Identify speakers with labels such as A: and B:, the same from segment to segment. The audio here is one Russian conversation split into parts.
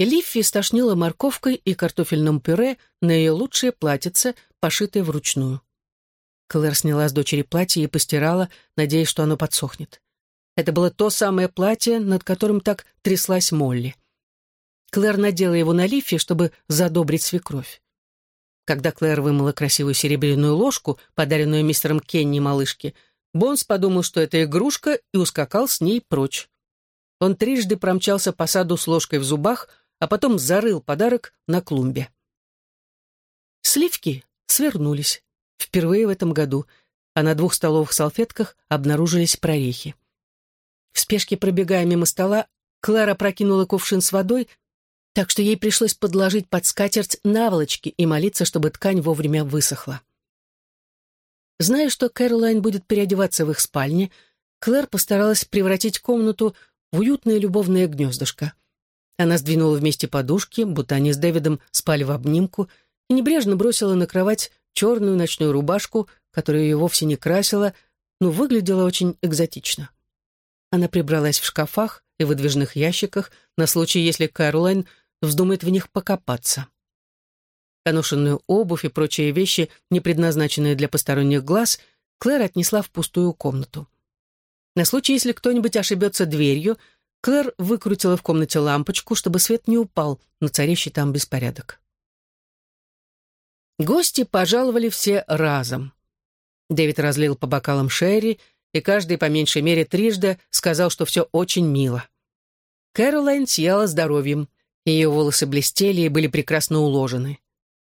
A: и Лиффи стошнила морковкой и картофельным пюре на ее лучшее платьице, пошитое вручную. Клэр сняла с дочери платье и постирала, надеясь, что оно подсохнет. Это было то самое платье, над которым так тряслась Молли. Клэр надела его на Лиффи, чтобы задобрить свекровь. Когда Клэр вымыла красивую серебряную ложку, подаренную мистером Кенни малышке, Бонс подумал, что это игрушка, и ускакал с ней прочь. Он трижды промчался по саду с ложкой в зубах, а потом зарыл подарок на клумбе. Сливки свернулись. Впервые в этом году, а на двух столовых салфетках обнаружились прорехи. В спешке пробегая мимо стола, Клара прокинула кувшин с водой, так что ей пришлось подложить под скатерть наволочки и молиться, чтобы ткань вовремя высохла. Зная, что Кэролайн будет переодеваться в их спальне, Клэр постаралась превратить комнату в уютное любовное гнездышко. Она сдвинула вместе подушки, будто они с Дэвидом спали в обнимку, и небрежно бросила на кровать черную ночную рубашку, которая ее вовсе не красила, но выглядела очень экзотично. Она прибралась в шкафах и выдвижных ящиках на случай, если Кэролайн вздумает в них покопаться. Поношенную обувь и прочие вещи, не предназначенные для посторонних глаз, Клэр отнесла в пустую комнату. На случай, если кто-нибудь ошибется дверью, Клэр выкрутила в комнате лампочку, чтобы свет не упал на царящий там беспорядок. Гости пожаловали все разом. Дэвид разлил по бокалам Шерри, и каждый по меньшей мере трижды сказал, что все очень мило. Кэролайн сияла здоровьем, ее волосы блестели и были прекрасно уложены.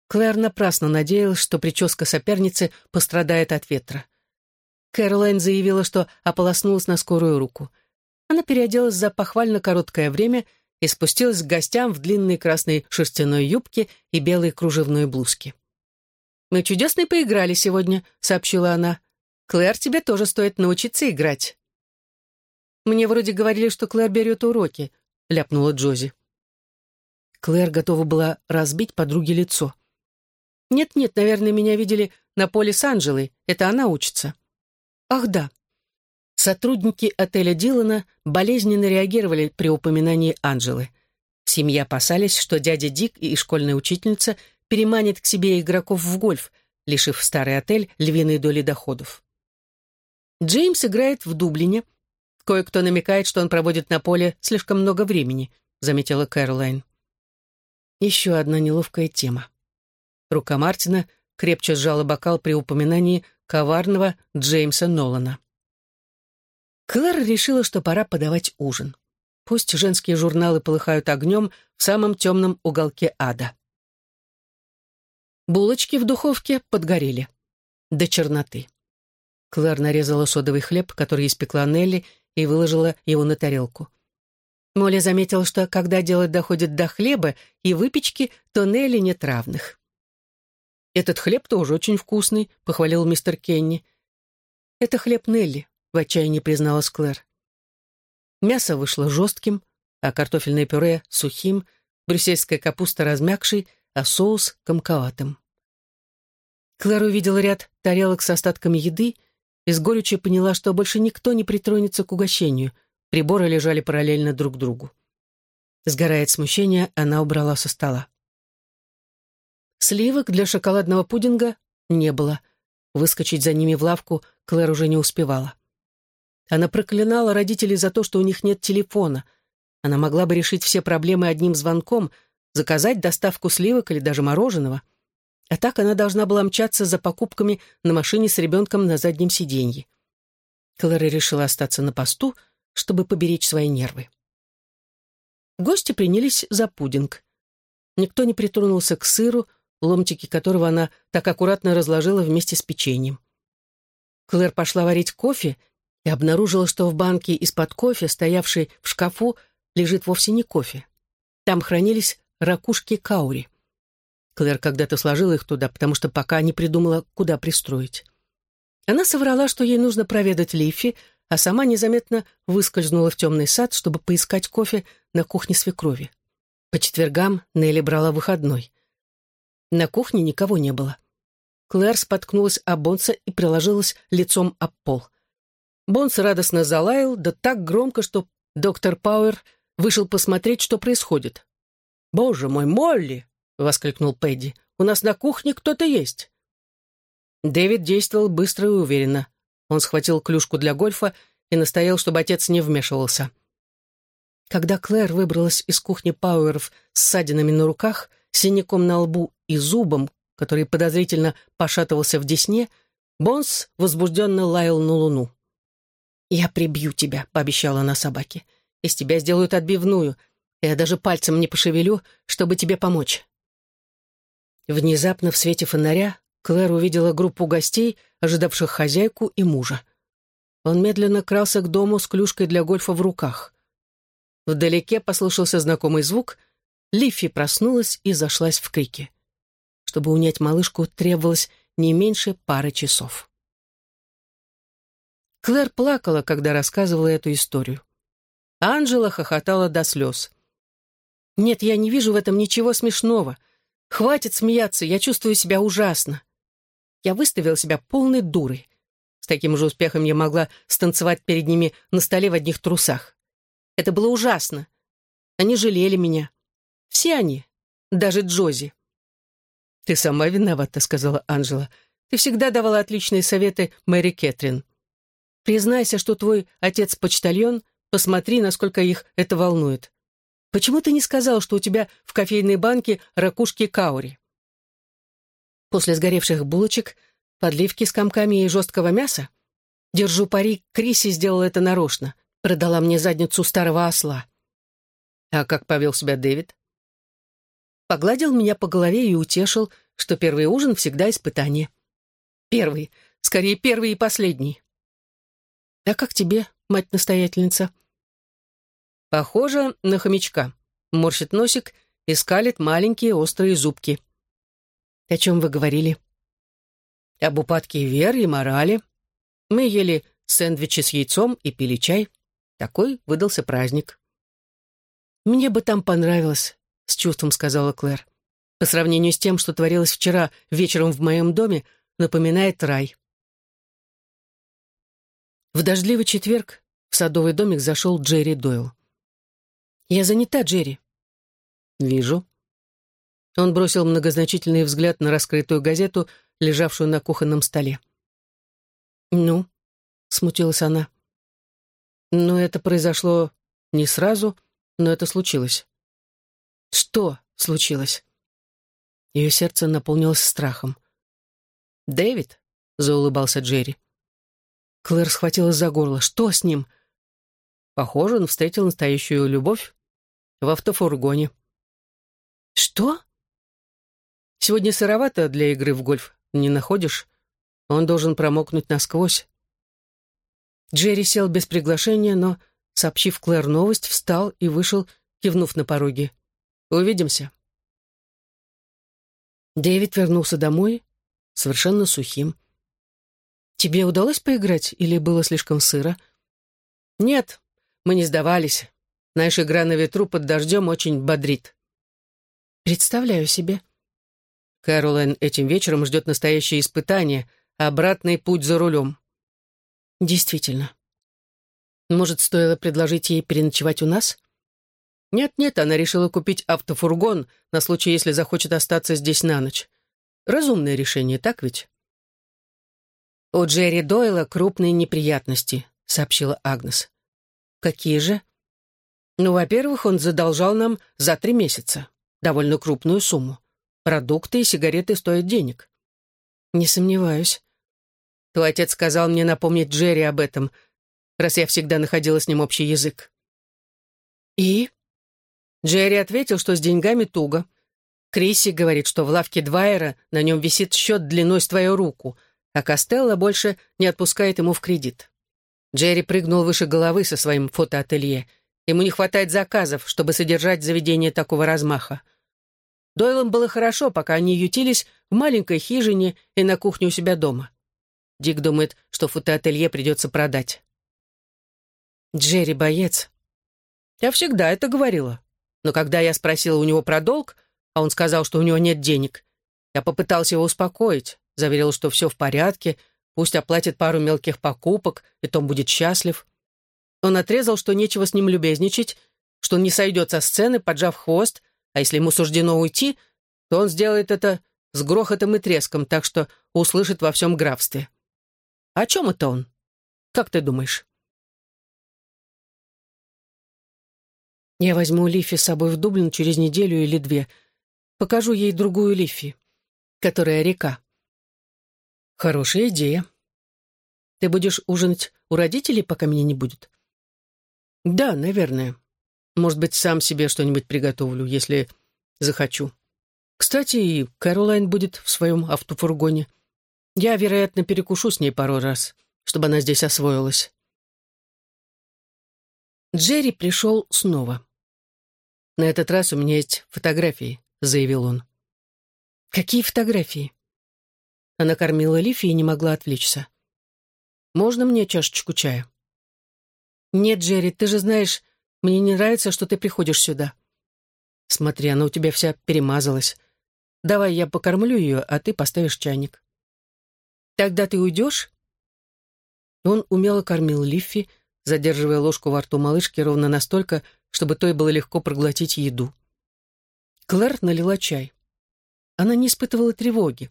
A: Клэр напрасно надеялась, что прическа соперницы пострадает от ветра. Кэролайн заявила, что ополоснулась на скорую руку. Она переоделась за похвально короткое время и спустилась к гостям в длинной красной шерстяной юбке и белой кружевной блузке. «Мы чудесно поиграли сегодня», — сообщила она. «Клэр, тебе тоже стоит научиться играть». «Мне вроде говорили, что Клэр берет уроки», — ляпнула Джози. Клэр готова была разбить подруге лицо. «Нет-нет, наверное, меня видели на поле с Анжелой. Это она учится». «Ах, да». Сотрудники отеля Дилана болезненно реагировали при упоминании Анжелы. Семья опасались, что дядя Дик и школьная учительница переманит к себе игроков в гольф, лишив старый отель львиной доли доходов. Джеймс играет в Дублине. Кое-кто намекает, что он проводит на поле слишком много времени, заметила Кэролайн. Еще одна неловкая тема. Рука Мартина крепче сжала бокал при упоминании коварного Джеймса Нолана. Клэр решила, что пора подавать ужин. Пусть женские журналы полыхают огнем в самом темном уголке ада. Булочки в духовке подгорели. До черноты. Клэр нарезала содовый хлеб, который испекла Нелли, и выложила его на тарелку. Молли заметила, что когда дело доходит до хлеба и выпечки, то Нелли нет равных. «Этот хлеб тоже очень вкусный», — похвалил мистер Кенни. «Это хлеб Нелли», — в отчаянии призналась Клэр. Мясо вышло жестким, а картофельное пюре — сухим, брюссельская капуста размягшей, а соус — комковатым. Клэр увидела ряд тарелок с остатками еды и с горечью поняла, что больше никто не притронется к угощению. Приборы лежали параллельно друг другу. Сгорая от смущения, она убрала со стола. Сливок для шоколадного пудинга не было. Выскочить за ними в лавку Клэр уже не успевала. Она проклинала родителей за то, что у них нет телефона. Она могла бы решить все проблемы одним звонком, заказать доставку сливок или даже мороженого — а так она должна была мчаться за покупками на машине с ребенком на заднем сиденье. Клара решила остаться на посту, чтобы поберечь свои нервы. Гости принялись за пудинг. Никто не притронулся к сыру, ломтики которого она так аккуратно разложила вместе с печеньем. Клэр пошла варить кофе и обнаружила, что в банке из-под кофе, стоявшей в шкафу, лежит вовсе не кофе. Там хранились ракушки каури. Клэр когда-то сложила их туда, потому что пока не придумала, куда пристроить. Она соврала, что ей нужно проведать Лифи, а сама незаметно выскользнула в темный сад, чтобы поискать кофе на кухне свекрови. По четвергам Нелли брала выходной. На кухне никого не было. Клэр споткнулась о Бонса и приложилась лицом об пол. Бонс радостно залаял, да так громко, что доктор Пауэр вышел посмотреть, что происходит. «Боже мой, Молли!» — воскликнул Пэдди. «У нас на кухне кто-то есть». Дэвид действовал быстро и уверенно. Он схватил клюшку для гольфа и настоял, чтобы отец не вмешивался. Когда Клэр выбралась из кухни Пауэров с ссадинами на руках, синяком на лбу и зубом, который подозрительно пошатывался в десне, Бонс возбужденно лаял на луну. «Я прибью тебя», — пообещала она собаке. «Из тебя сделают отбивную. Я даже пальцем не пошевелю, чтобы тебе помочь». Внезапно в свете фонаря Клэр увидела группу гостей, ожидавших хозяйку и мужа. Он медленно крался к дому с клюшкой для гольфа в руках. Вдалеке послышался знакомый звук. Лиффи проснулась и зашлась в крике. Чтобы унять малышку, требовалось не меньше пары часов. Клэр плакала, когда рассказывала эту историю. Анжела хохотала до слез. «Нет, я не вижу в этом ничего смешного. Хватит смеяться, я чувствую себя ужасно. Я выставила себя полной дурой. С таким же успехом я могла станцевать перед ними на столе в одних трусах. Это было ужасно. Они жалели меня. Все они. Даже Джози. «Ты сама виновата», — сказала Анжела. «Ты всегда давала отличные советы Мэри Кэтрин. Признайся, что твой отец-почтальон, посмотри, насколько их это волнует. Почему ты не сказал, что у тебя в кофейной банке ракушки каури?» После сгоревших булочек, подливки с комками и жесткого мяса? Держу пари, Криси сделала это нарочно продала мне задницу старого осла. А как повел себя Дэвид? Погладил меня по голове и утешил, что первый ужин всегда испытание. Первый, скорее первый и последний. А как тебе, мать-настоятельница? Похоже на хомячка. Морщит носик и скалит маленькие острые зубки. О чем вы говорили? Об упадке веры и морали. Мы ели сэндвичи с яйцом и пили чай. Такой выдался праздник. «Мне бы там понравилось», — с чувством сказала Клэр. «По сравнению с тем, что творилось вчера вечером в моем доме, напоминает рай». В дождливый четверг в садовый домик зашел Джерри Дойл. «Я занята, Джерри». «Вижу». Он бросил многозначительный взгляд на раскрытую газету, лежавшую на кухонном столе. «Ну?» — смутилась она. Но это произошло не сразу, но это случилось. Что случилось? Ее сердце наполнилось страхом. «Дэвид?» — заулыбался Джерри. Клэр схватилась за горло. «Что с ним?» Похоже, он встретил настоящую любовь в автофургоне. «Что?» «Сегодня сыровато для игры в гольф, не находишь? Он должен промокнуть насквозь. Джерри сел без приглашения, но, сообщив Клэр новость, встал и вышел, кивнув на пороге. «Увидимся». Дэвид вернулся домой, совершенно сухим. «Тебе удалось поиграть или было слишком сыро?» «Нет, мы не сдавались. Наша игра на ветру под дождем очень бодрит». «Представляю себе». Кэролайн этим вечером ждет настоящее испытание, обратный путь за рулем. Действительно. Может, стоило предложить ей переночевать у нас? Нет-нет, она решила купить автофургон на случай, если захочет остаться здесь на ночь. Разумное решение, так ведь? «У Джерри Дойла крупные неприятности», — сообщила Агнес. «Какие же?» «Ну, во-первых, он задолжал нам за три месяца. Довольно крупную сумму. Продукты и сигареты стоят денег». «Не сомневаюсь. Твой отец сказал мне напомнить Джерри об этом, раз я всегда находила с ним общий язык. И? Джерри ответил, что с деньгами туго. Крисси говорит, что в лавке Двайера на нем висит счет длиной с твою руку, а Костелло больше не отпускает ему в кредит. Джерри прыгнул выше головы со своим фотоателье. Ему не хватает заказов, чтобы содержать заведение такого размаха. Дойлам было хорошо, пока они ютились в маленькой хижине и на кухне у себя дома. Дик думает, что фотоателье придется продать. Джерри боец. Я всегда это говорила. Но когда я спросила у него про долг, а он сказал, что у него нет денег, я попытался его успокоить, заверил, что все в порядке, пусть оплатит пару мелких покупок, и Том будет счастлив. Он отрезал, что нечего с ним любезничать, что он не сойдет со сцены, поджав хвост, а если ему суждено уйти, то он сделает это с грохотом и треском, так что услышит во всем графстве. О чем это он? Как ты думаешь? Я возьму Лифи с собой в Дублин через неделю или две. Покажу ей другую Лифи, которая река. Хорошая идея. Ты будешь ужинать у родителей, пока меня не будет? Да, наверное. Может быть, сам себе что-нибудь приготовлю, если захочу. Кстати, и Кэролайн будет в своем автофургоне. Я, вероятно, перекушу с ней пару раз, чтобы она здесь освоилась. Джерри пришел снова. «На этот раз у меня есть фотографии», — заявил он. «Какие фотографии?» Она кормила Лифи и не могла отвлечься. «Можно мне чашечку чая?» «Нет, Джерри, ты же знаешь, мне не нравится, что ты приходишь сюда». «Смотри, она у тебя вся перемазалась. Давай я покормлю ее, а ты поставишь чайник». «Тогда ты уйдешь?» Он умело кормил Лиффи, задерживая ложку во рту малышки ровно настолько, чтобы той было легко проглотить еду. Клэр налила чай. Она не испытывала тревоги.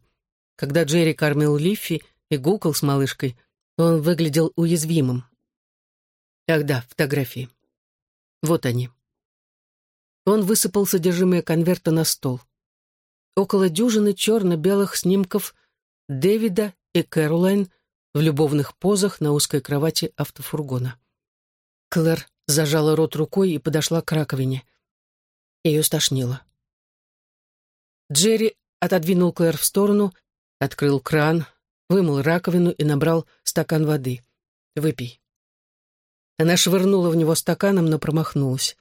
A: Когда Джерри кормил Лиффи и гукал с малышкой, он выглядел уязвимым. Ах да, фотографии. Вот они. Он высыпал содержимое конверта на стол. Около дюжины черно-белых снимков Дэвида и Кэролайн в любовных позах на узкой кровати автофургона. Клэр зажала рот рукой и подошла к раковине. Ее стошнило. Джерри отодвинул Клэр в сторону Открыл кран, вымыл раковину и набрал стакан воды. «Выпей». Она швырнула в него стаканом, но промахнулась.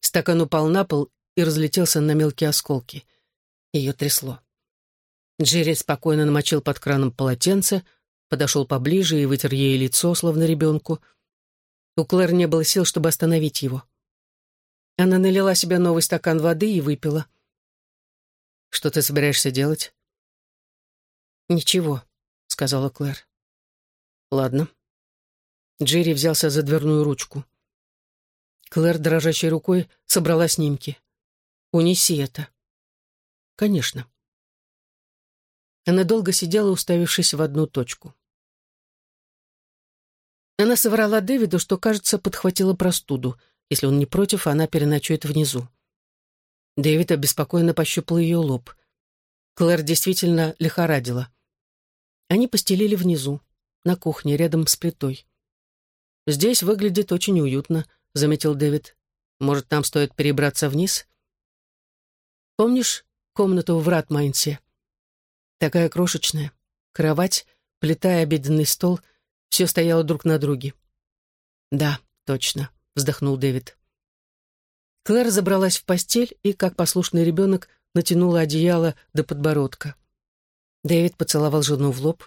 A: Стакан упал на пол и разлетелся на мелкие осколки. Ее трясло. Джерри спокойно намочил под краном полотенце, подошел поближе и вытер ей лицо, словно ребенку. У Клэр не было сил, чтобы остановить его. Она налила себе новый стакан воды и выпила. «Что ты собираешься делать?» «Ничего», — сказала Клэр. «Ладно». Джерри взялся за дверную ручку. Клэр дрожащей рукой собрала снимки. «Унеси это». «Конечно». Она долго сидела, уставившись в одну точку. Она соврала Дэвиду, что, кажется, подхватила простуду. Если он не против, она переночует внизу. Дэвид обеспокоенно пощупал ее лоб. Клэр действительно лихорадила. Они постелили внизу, на кухне, рядом с плитой. «Здесь выглядит очень уютно», — заметил Дэвид. «Может, нам стоит перебраться вниз?» «Помнишь комнату в Ратмайнсе? Такая крошечная. Кровать, плита и обеденный стол — все стояло друг на друге». «Да, точно», — вздохнул Дэвид. Клэр забралась в постель и, как послушный ребенок, натянула одеяло до подбородка. Дэвид поцеловал жену в лоб.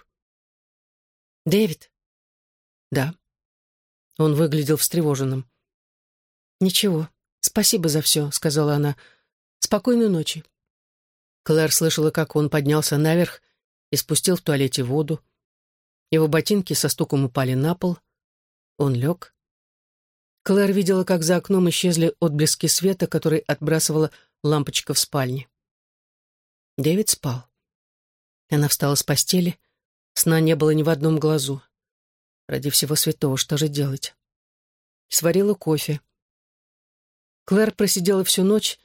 A: «Дэвид?» «Да». Он выглядел встревоженным. «Ничего, спасибо за все», — сказала она. «Спокойной ночи». Клэр слышала, как он поднялся наверх и спустил в туалете воду. Его ботинки со стуком упали на пол. Он лег. Клэр видела, как за окном исчезли отблески света, который отбрасывала лампочка в спальне. Дэвид спал. Она встала с постели. Сна не было ни в одном глазу. Ради всего святого, что же делать? Сварила кофе. Клэр просидела всю ночь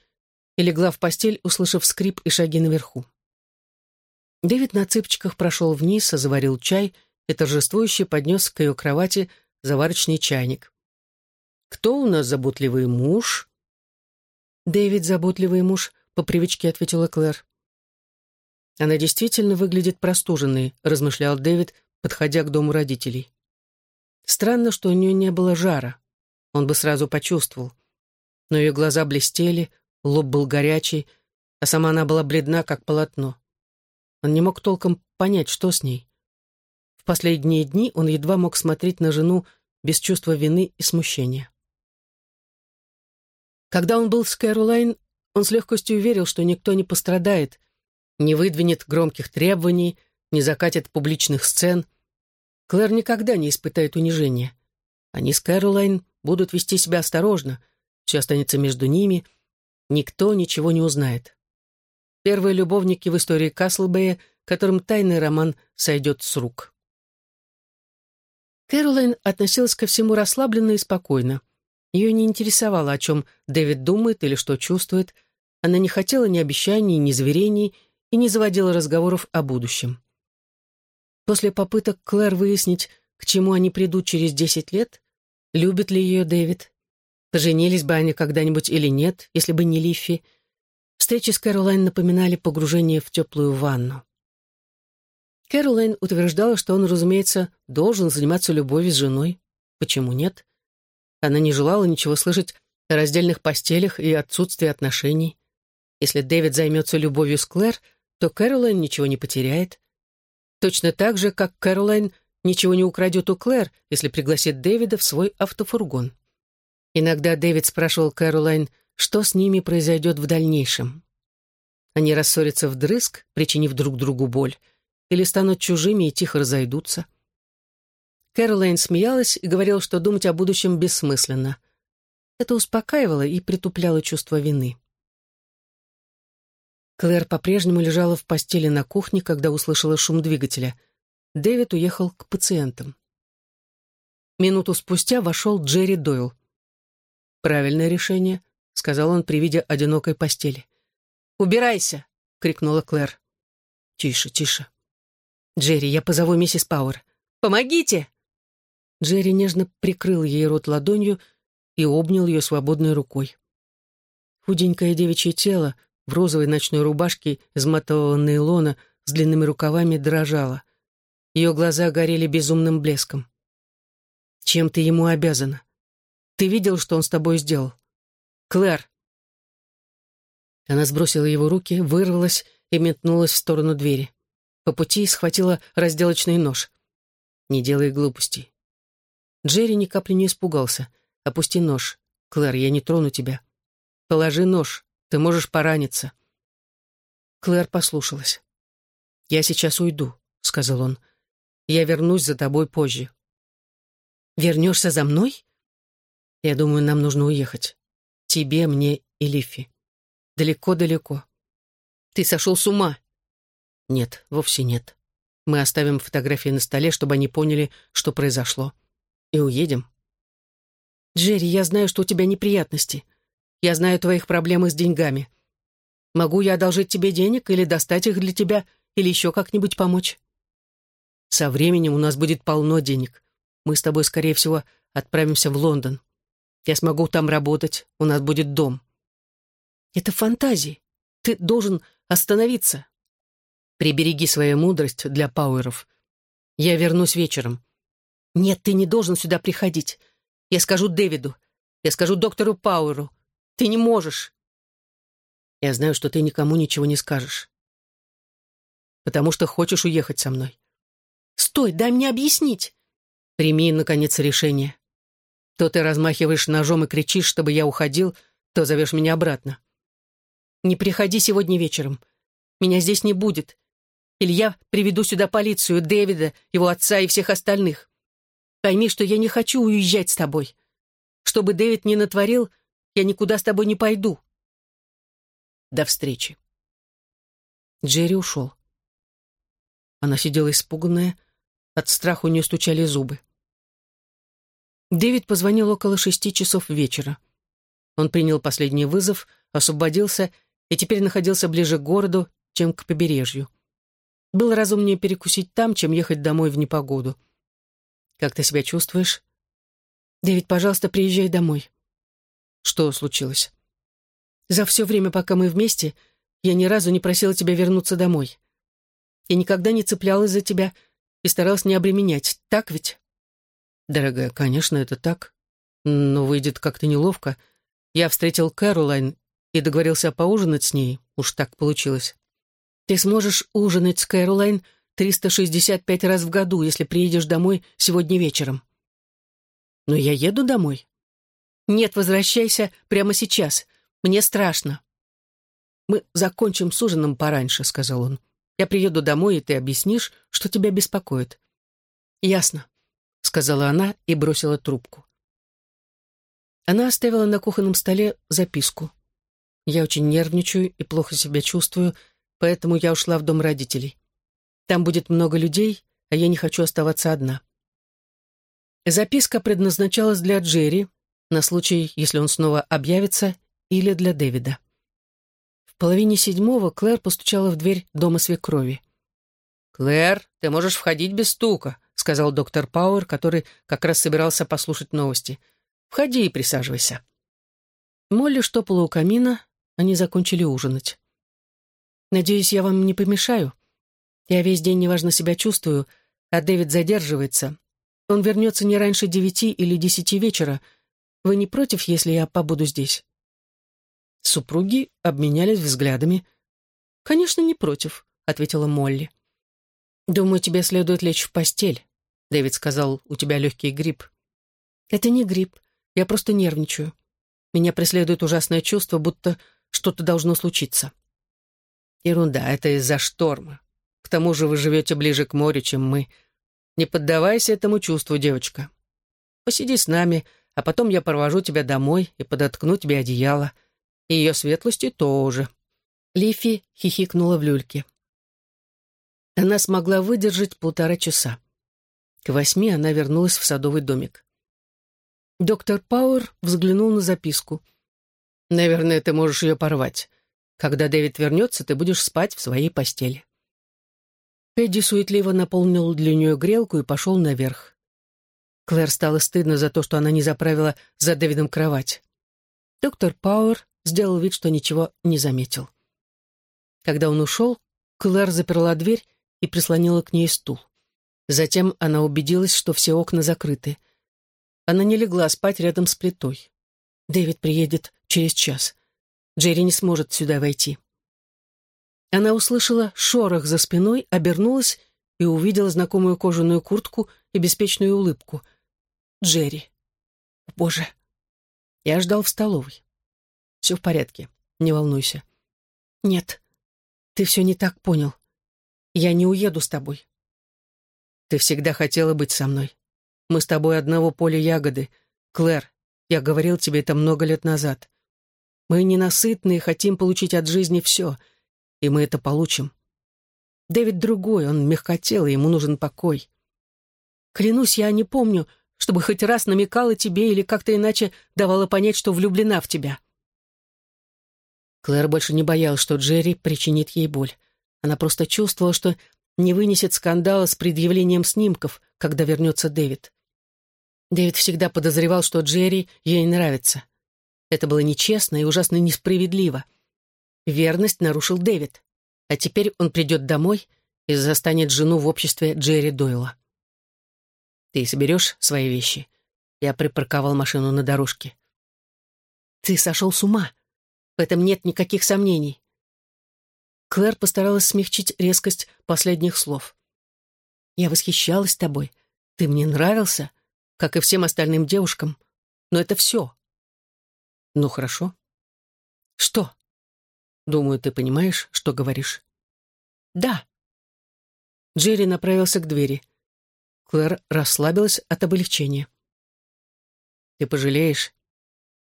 A: и легла в постель, услышав скрип и шаги наверху. Дэвид на цыпочках прошел вниз, заварил чай и торжествующе поднес к ее кровати заварочный чайник. «Кто у нас заботливый муж?» «Дэвид, заботливый муж», — по привычке ответила Клэр. Она действительно выглядит простуженной, размышлял Дэвид, подходя к дому родителей. Странно, что у нее не было жара. Он бы сразу почувствовал. Но ее глаза блестели, лоб был горячий, а сама она была бледна, как полотно. Он не мог толком понять, что с ней. В последние дни он едва мог смотреть на жену без чувства вины и смущения. Когда он был с Кэролайн, он с легкостью верил, что никто не пострадает, не выдвинет громких требований, не закатит публичных сцен. Клэр никогда не испытает унижения. Они с Кэролайн будут вести себя осторожно, все останется между ними, Никто ничего не узнает. Первые любовники в истории Каслбэя, которым тайный роман сойдет с рук. Кэролайн относилась ко всему расслабленно и спокойно. Ее не интересовало, о чем Дэвид думает или что чувствует. Она не хотела ни обещаний, ни заверений и не заводила разговоров о будущем. После попыток Клэр выяснить, к чему они придут через десять лет, любит ли ее Дэвид, поженились бы они когда-нибудь или нет, если бы не Лиффи, встречи с Кэролайн напоминали погружение в теплую ванну. Кэролайн утверждала, что он, разумеется, должен заниматься любовью с женой. Почему нет? Она не желала ничего слышать о раздельных постелях и отсутствии отношений. Если Дэвид займется любовью с Клэр, то Кэролайн ничего не потеряет. Точно так же, как Кэролайн ничего не украдет у Клэр, если пригласит Дэвида в свой автофургон. Иногда Дэвид спрашивал Кэролайн, что с ними произойдет в дальнейшем. Они рассорятся вдрызг, причинив друг другу боль, или станут чужими и тихо разойдутся. Кэролайн смеялась и говорила, что думать о будущем бессмысленно. Это успокаивало и притупляло чувство вины. Клэр по-прежнему лежала в постели на кухне, когда услышала шум двигателя. Дэвид уехал к пациентам. Минуту спустя вошел Джерри Дойл. «Правильное решение», — сказал он при виде одинокой постели. «Убирайся!» — крикнула Клэр. «Тише, тише. Джерри, я позову миссис Пауэр. Помогите!» Джерри нежно прикрыл ей рот ладонью и обнял ее свободной рукой. Худенькое девичье тело в розовой ночной рубашке из матового нейлона с длинными рукавами дрожало. Ее глаза горели безумным блеском. «Чем ты ему обязана? Ты видел, что он с тобой сделал? Клэр!» Она сбросила его руки, вырвалась и метнулась в сторону двери. По пути схватила разделочный нож. «Не делай глупостей». Джерри ни капли не испугался. «Опусти нож. Клэр, я не трону тебя. Положи нож. Ты можешь пораниться». Клэр послушалась. «Я сейчас уйду», — сказал он. «Я вернусь за тобой позже». «Вернешься за мной?» «Я думаю, нам нужно уехать. Тебе, мне и Лифи. Далеко-далеко». «Ты сошел с ума!» «Нет, вовсе нет. Мы оставим фотографии на столе, чтобы они поняли, что произошло. И уедем». «Джерри, я знаю, что у тебя неприятности. Я знаю твоих проблемы с деньгами. Могу я одолжить тебе денег или достать их для тебя, или еще как-нибудь помочь?» «Со временем у нас будет полно денег. Мы с тобой, скорее всего, отправимся в Лондон. Я смогу там работать, у нас будет дом». «Это фантазии. Ты должен остановиться. Прибереги свою мудрость для пауэров. Я вернусь вечером. Нет, ты не должен сюда приходить. Я скажу Дэвиду. Я скажу доктору Пауэру. Ты не можешь. Я знаю, что ты никому ничего не скажешь. Потому что хочешь уехать со мной. Стой, дай мне объяснить. Прими, наконец, решение. То ты размахиваешь ножом и кричишь, чтобы я уходил, то зовешь меня обратно. Не приходи сегодня вечером. Меня здесь не будет. Или я приведу сюда полицию, Дэвида, его отца и всех остальных. Пойми, что я не хочу уезжать с тобой. Что бы Дэвид ни натворил, я никуда с тобой не пойду. До встречи. Джерри ушел. Она сидела испуганная, от страха у нее стучали зубы. Дэвид позвонил около шести часов вечера. Он принял последний вызов, освободился и теперь находился ближе к городу, чем к побережью. Было разумнее перекусить там, чем ехать домой в непогоду. «Как ты себя чувствуешь?» «Дэвид, пожалуйста, приезжай домой». «Что случилось?» «За все время, пока мы вместе, я ни разу не просила тебя вернуться домой. Я никогда не цеплялась за тебя и старалась не обременять, так ведь?» «Дорогая, конечно, это так. Но выйдет как-то неловко. Я встретил Кэролайн и договорился поужинать с ней. Уж так получилось. Ты сможешь ужинать с Кэролайн 365 раз в году, если приедешь домой сегодня вечером. Но я еду домой. Нет, возвращайся прямо сейчас. Мне страшно. Мы закончим с ужином пораньше, сказал он. Я приеду домой, и ты объяснишь, что тебя беспокоит. Ясно, сказала она и бросила трубку. Она оставила на кухонном столе записку. Я очень нервничаю и плохо себя чувствую, поэтому я ушла в дом родителей. Там будет много людей, а я не хочу оставаться одна. Записка предназначалась для Джерри, на случай, если он снова объявится, или для Дэвида. В половине седьмого Клэр постучала в дверь дома свекрови.
B: «Клэр, ты можешь входить без стука», — сказал доктор Пауэр, который как раз собирался послушать новости. «Входи и присаживайся».
A: Молли штопала у камина, они закончили ужинать. «Надеюсь, я вам не помешаю. Я весь день неважно себя чувствую, а Дэвид задерживается. Он вернется не раньше девяти или десяти вечера. Вы не против, если я побуду здесь?» Супруги обменялись взглядами. «Конечно, не против», — ответила Молли. «Думаю, тебе следует лечь в постель», — Дэвид сказал, «у тебя легкий грипп». «Это не грипп, я просто нервничаю. Меня преследует ужасное чувство, будто что-то должно случиться».
B: «Ерунда, это из-за шторма. К тому же вы живете ближе к морю, чем мы. Не поддавайся этому чувству, девочка. Посиди с нами, а потом я провожу тебя домой и подоткну тебе одеяло. И ее светлости тоже».
A: Лифи хихикнула в люльке. Она смогла выдержать полтора часа. К восьми она вернулась в садовый домик. Доктор Пауэр взглянул на записку.
B: «Наверное, ты можешь ее порвать. Когда Дэвид вернется, ты будешь спать в своей постели».
A: Пэдди суетливо наполнил для нее грелку и пошел наверх. Клэр стало стыдно за то, что она не заправила за Дэвидом кровать. Доктор Пауэр сделал вид, что ничего не заметил. Когда он ушел, Клэр заперла дверь и прислонила к ней стул. Затем она убедилась, что все окна закрыты. Она не легла спать рядом с плитой. Дэвид приедет через час. Джерри не сможет сюда войти. Она услышала шорох за спиной, обернулась и увидела знакомую кожаную куртку и беспечную улыбку. Джерри. Боже. Я ждал в столовой. Все в порядке, не волнуйся. Нет, ты все не так понял. Я не уеду с тобой. Ты всегда хотела быть со мной. Мы с тобой одного поля ягоды. Клэр, я говорил тебе это много лет назад. Мы ненасытные, хотим получить от жизни все, и мы это получим. Дэвид другой, он мягкотелый, ему нужен покой. Клянусь, я не помню, чтобы хоть раз намекала тебе или как-то иначе давала понять, что влюблена в тебя. Клэр больше не боялась, что Джерри причинит ей боль. Она просто чувствовала, что не вынесет скандала с предъявлением снимков, когда вернется Дэвид. Дэвид всегда подозревал, что Джерри ей нравится. Это было нечестно и ужасно несправедливо. Верность нарушил Дэвид, а теперь он придет домой и застанет жену в обществе Джерри Дойла. «Ты соберешь свои вещи?» Я припарковал машину на дорожке. «Ты сошел с ума. В этом нет никаких сомнений. Клэр постаралась смягчить резкость последних слов. «Я восхищалась тобой. Ты мне нравился, как и всем остальным девушкам. Но это все». «Ну, хорошо». «Что?» «Думаю, ты понимаешь, что говоришь». «Да». Джерри направился к двери. Клэр расслабилась от облегчения. «Ты пожалеешь?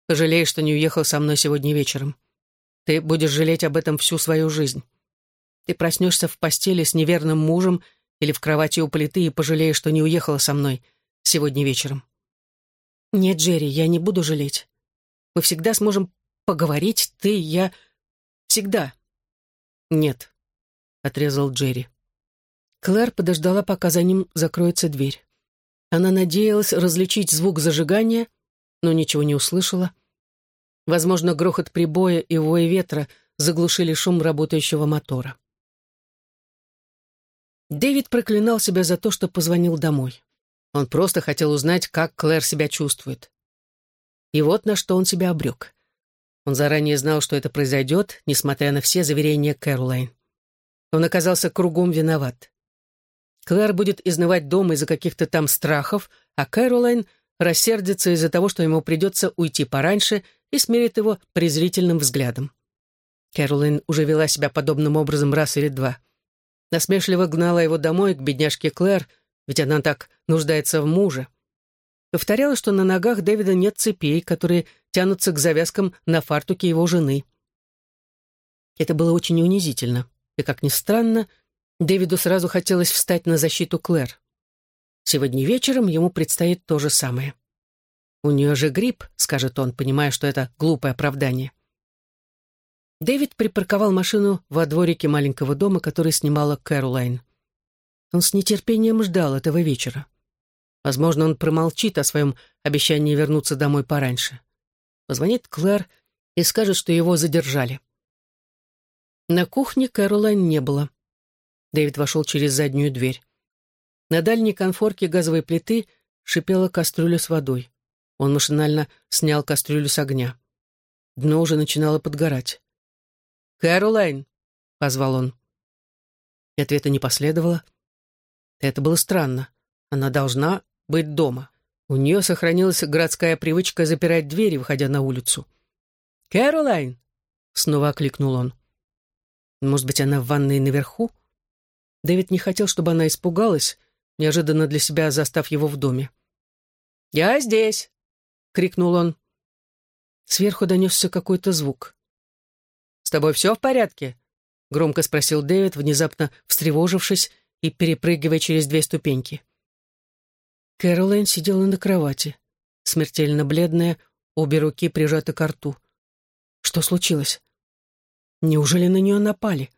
A: Пожалеешь, что не уехал со мной сегодня вечером. Ты будешь жалеть об этом всю свою жизнь. Ты проснешься в постели с неверным мужем или в кровати у плиты и пожалеешь, что не уехала со мной сегодня вечером. Нет, Джерри, я не буду жалеть. Мы всегда сможем поговорить, ты и я. Всегда. Нет, — отрезал Джерри. Клэр подождала, пока за ним закроется дверь. Она надеялась различить звук зажигания, но ничего не услышала. Возможно, грохот прибоя и вой ветра заглушили шум работающего мотора. Дэвид проклинал себя за то, что позвонил домой. Он просто хотел узнать, как Клэр себя чувствует. И вот на что он себя обрек. Он заранее знал, что это произойдет, несмотря на все заверения Кэролайн. Он оказался кругом виноват. Клэр будет изнывать дома из-за каких-то там страхов, а Кэролайн рассердится из-за того, что ему придется уйти пораньше и смирит его презрительным взглядом. Кэролайн уже вела себя подобным образом раз или два. Насмешливо гнала его домой к бедняжке Клэр, ведь она так нуждается в муже. Повторяла, что на ногах Дэвида нет цепей, которые тянутся к завязкам на фартуке его жены. Это было очень унизительно, и, как ни странно, Дэвиду сразу хотелось встать на защиту Клэр. Сегодня вечером ему предстоит то же самое. «У нее же грипп», — скажет он, понимая, что это глупое оправдание. Дэвид припарковал машину во дворике маленького дома, который снимала Кэролайн. Он с нетерпением ждал этого вечера. Возможно, он промолчит о своем обещании вернуться домой пораньше. Позвонит Клэр и скажет, что его задержали. На кухне Кэролайн не было. Дэвид вошел через заднюю дверь. На дальней конфорке газовой плиты шипела кастрюля с водой. Он машинально снял кастрюлю с огня. Дно уже начинало подгорать. «Кэролайн!» — позвал он. И ответа не последовало. Это было странно. Она должна быть дома. У нее сохранилась городская привычка запирать двери, выходя на улицу. «Кэролайн!» — снова окликнул он. «Может быть, она в ванной наверху?» Дэвид не хотел, чтобы она испугалась, неожиданно для себя застав его в доме. «Я здесь!» — крикнул он. Сверху донесся какой-то звук. «С тобой все в порядке?» — громко спросил Дэвид, внезапно встревожившись и перепрыгивая через две ступеньки. Кэролайн сидела на кровати, смертельно бледная, обе руки прижаты к рту. Что случилось? Неужели на нее напали?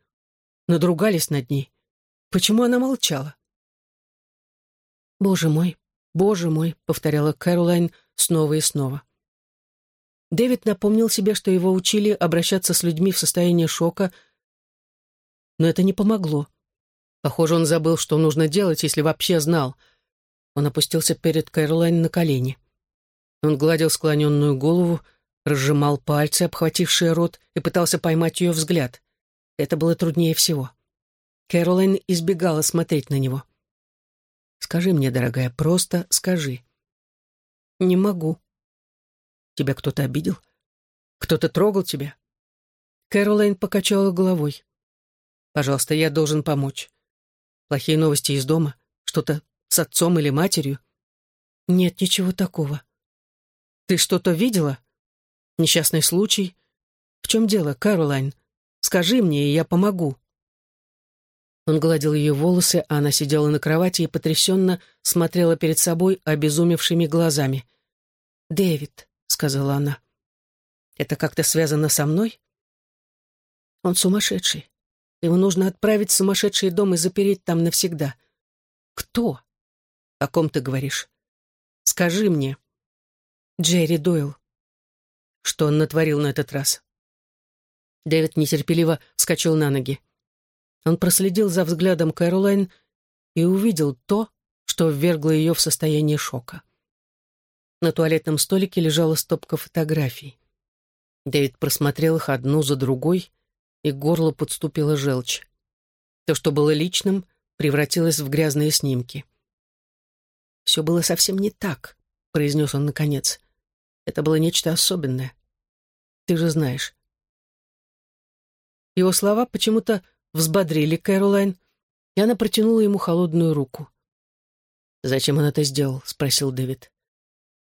A: Надругались над ней? Почему она молчала? «Боже мой, боже мой», — повторяла Кэролайн снова и снова. Дэвид напомнил себе, что его учили обращаться с людьми в состоянии шока, но это не помогло. Похоже, он забыл, что нужно делать, если вообще знал. Он опустился перед Кэролайн на колени. Он гладил склоненную голову, разжимал пальцы, обхватившие рот, и пытался поймать ее взгляд. Это было труднее всего. Кэролайн избегала смотреть на него. «Скажи мне, дорогая, просто скажи». «Не могу», Тебя кто-то обидел? Кто-то трогал тебя?» Кэролайн покачала головой. «Пожалуйста, я должен помочь. Плохие новости из дома? Что-то с отцом или матерью?» «Нет, ничего такого». «Ты что-то видела? Несчастный случай? В чем дело, Кэролайн? Скажи мне, и я помогу». Он гладил ее волосы, а она сидела на кровати и потрясенно смотрела перед собой обезумевшими глазами. «Дэвид, сказала она. «Это как-то связано со мной?» «Он сумасшедший. Его нужно отправить в сумасшедший дом и запереть там навсегда». «Кто?» «О ком ты говоришь?» «Скажи мне». «Джерри Дойл». Что он натворил на этот раз? Дэвид нетерпеливо вскочил на ноги. Он проследил за взглядом Кэролайн и увидел то, что ввергло ее в состояние шока. На туалетном столике лежала стопка фотографий. Дэвид просмотрел их одну за другой, и к горлу подступила желчь. То, что было личным, превратилось в грязные снимки. «Все было совсем не так», — произнес он наконец. «Это было нечто особенное. Ты же знаешь». Его слова почему-то взбодрили Кэролайн, и она протянула ему холодную руку. «Зачем он это сделал?» — спросил Дэвид.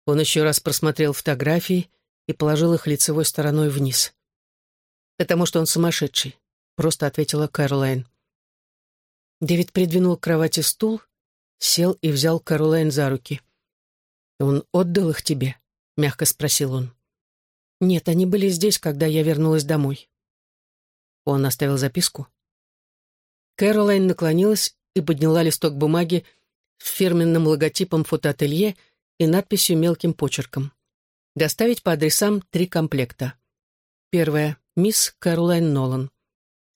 A: Он еще раз просмотрел фотографии и положил их лицевой стороной вниз. «Потому что он сумасшедший», — просто ответила Кэролайн. Дэвид придвинул к кровати стул, сел и взял Кэролайн за руки. «Он отдал их тебе?» — мягко спросил он. «Нет, они были здесь, когда я вернулась домой». Он оставил записку. Кэролайн наклонилась и подняла листок бумаги с фирменным логотипом фотоателье — и надписью мелким почерком. Доставить по адресам три комплекта. Первое — мисс Каролайн Нолан.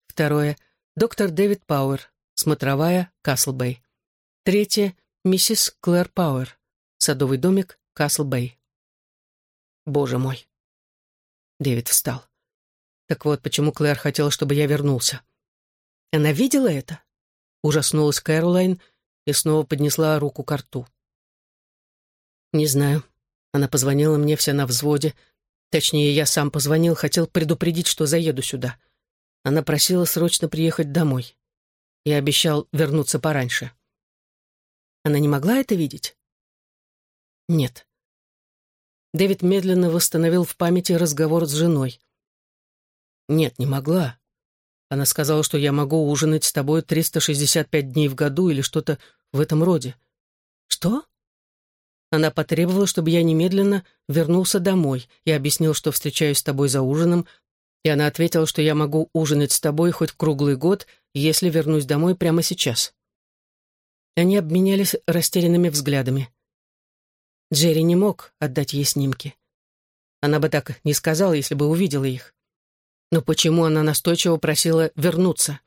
A: Второе — доктор Дэвид Пауэр, смотровая, Каслбэй. Третье — миссис Клэр Пауэр, садовый домик, Каслбэй. Боже мой. Дэвид встал. Так вот, почему Клэр хотела, чтобы я вернулся. Она видела это? Ужаснулась Кэролайн и снова поднесла руку к рту. «Не знаю. Она позвонила мне вся на взводе. Точнее, я сам позвонил, хотел предупредить, что заеду сюда. Она просила срочно приехать домой. Я обещал вернуться пораньше. Она не могла это видеть? Нет. Дэвид медленно восстановил в памяти разговор с женой. Нет, не могла.
B: Она сказала, что я могу ужинать с тобой 365 дней в году или что-то в этом роде.
A: Что?
B: Она потребовала, чтобы я немедленно вернулся домой. Я объяснил, что встречаюсь с тобой за ужином, и она ответила, что я могу ужинать с тобой хоть круглый год, если вернусь домой прямо сейчас. Они обменялись растерянными взглядами. Джерри не мог отдать ей снимки. Она бы так не сказала, если бы увидела их. Но почему она настойчиво просила вернуться?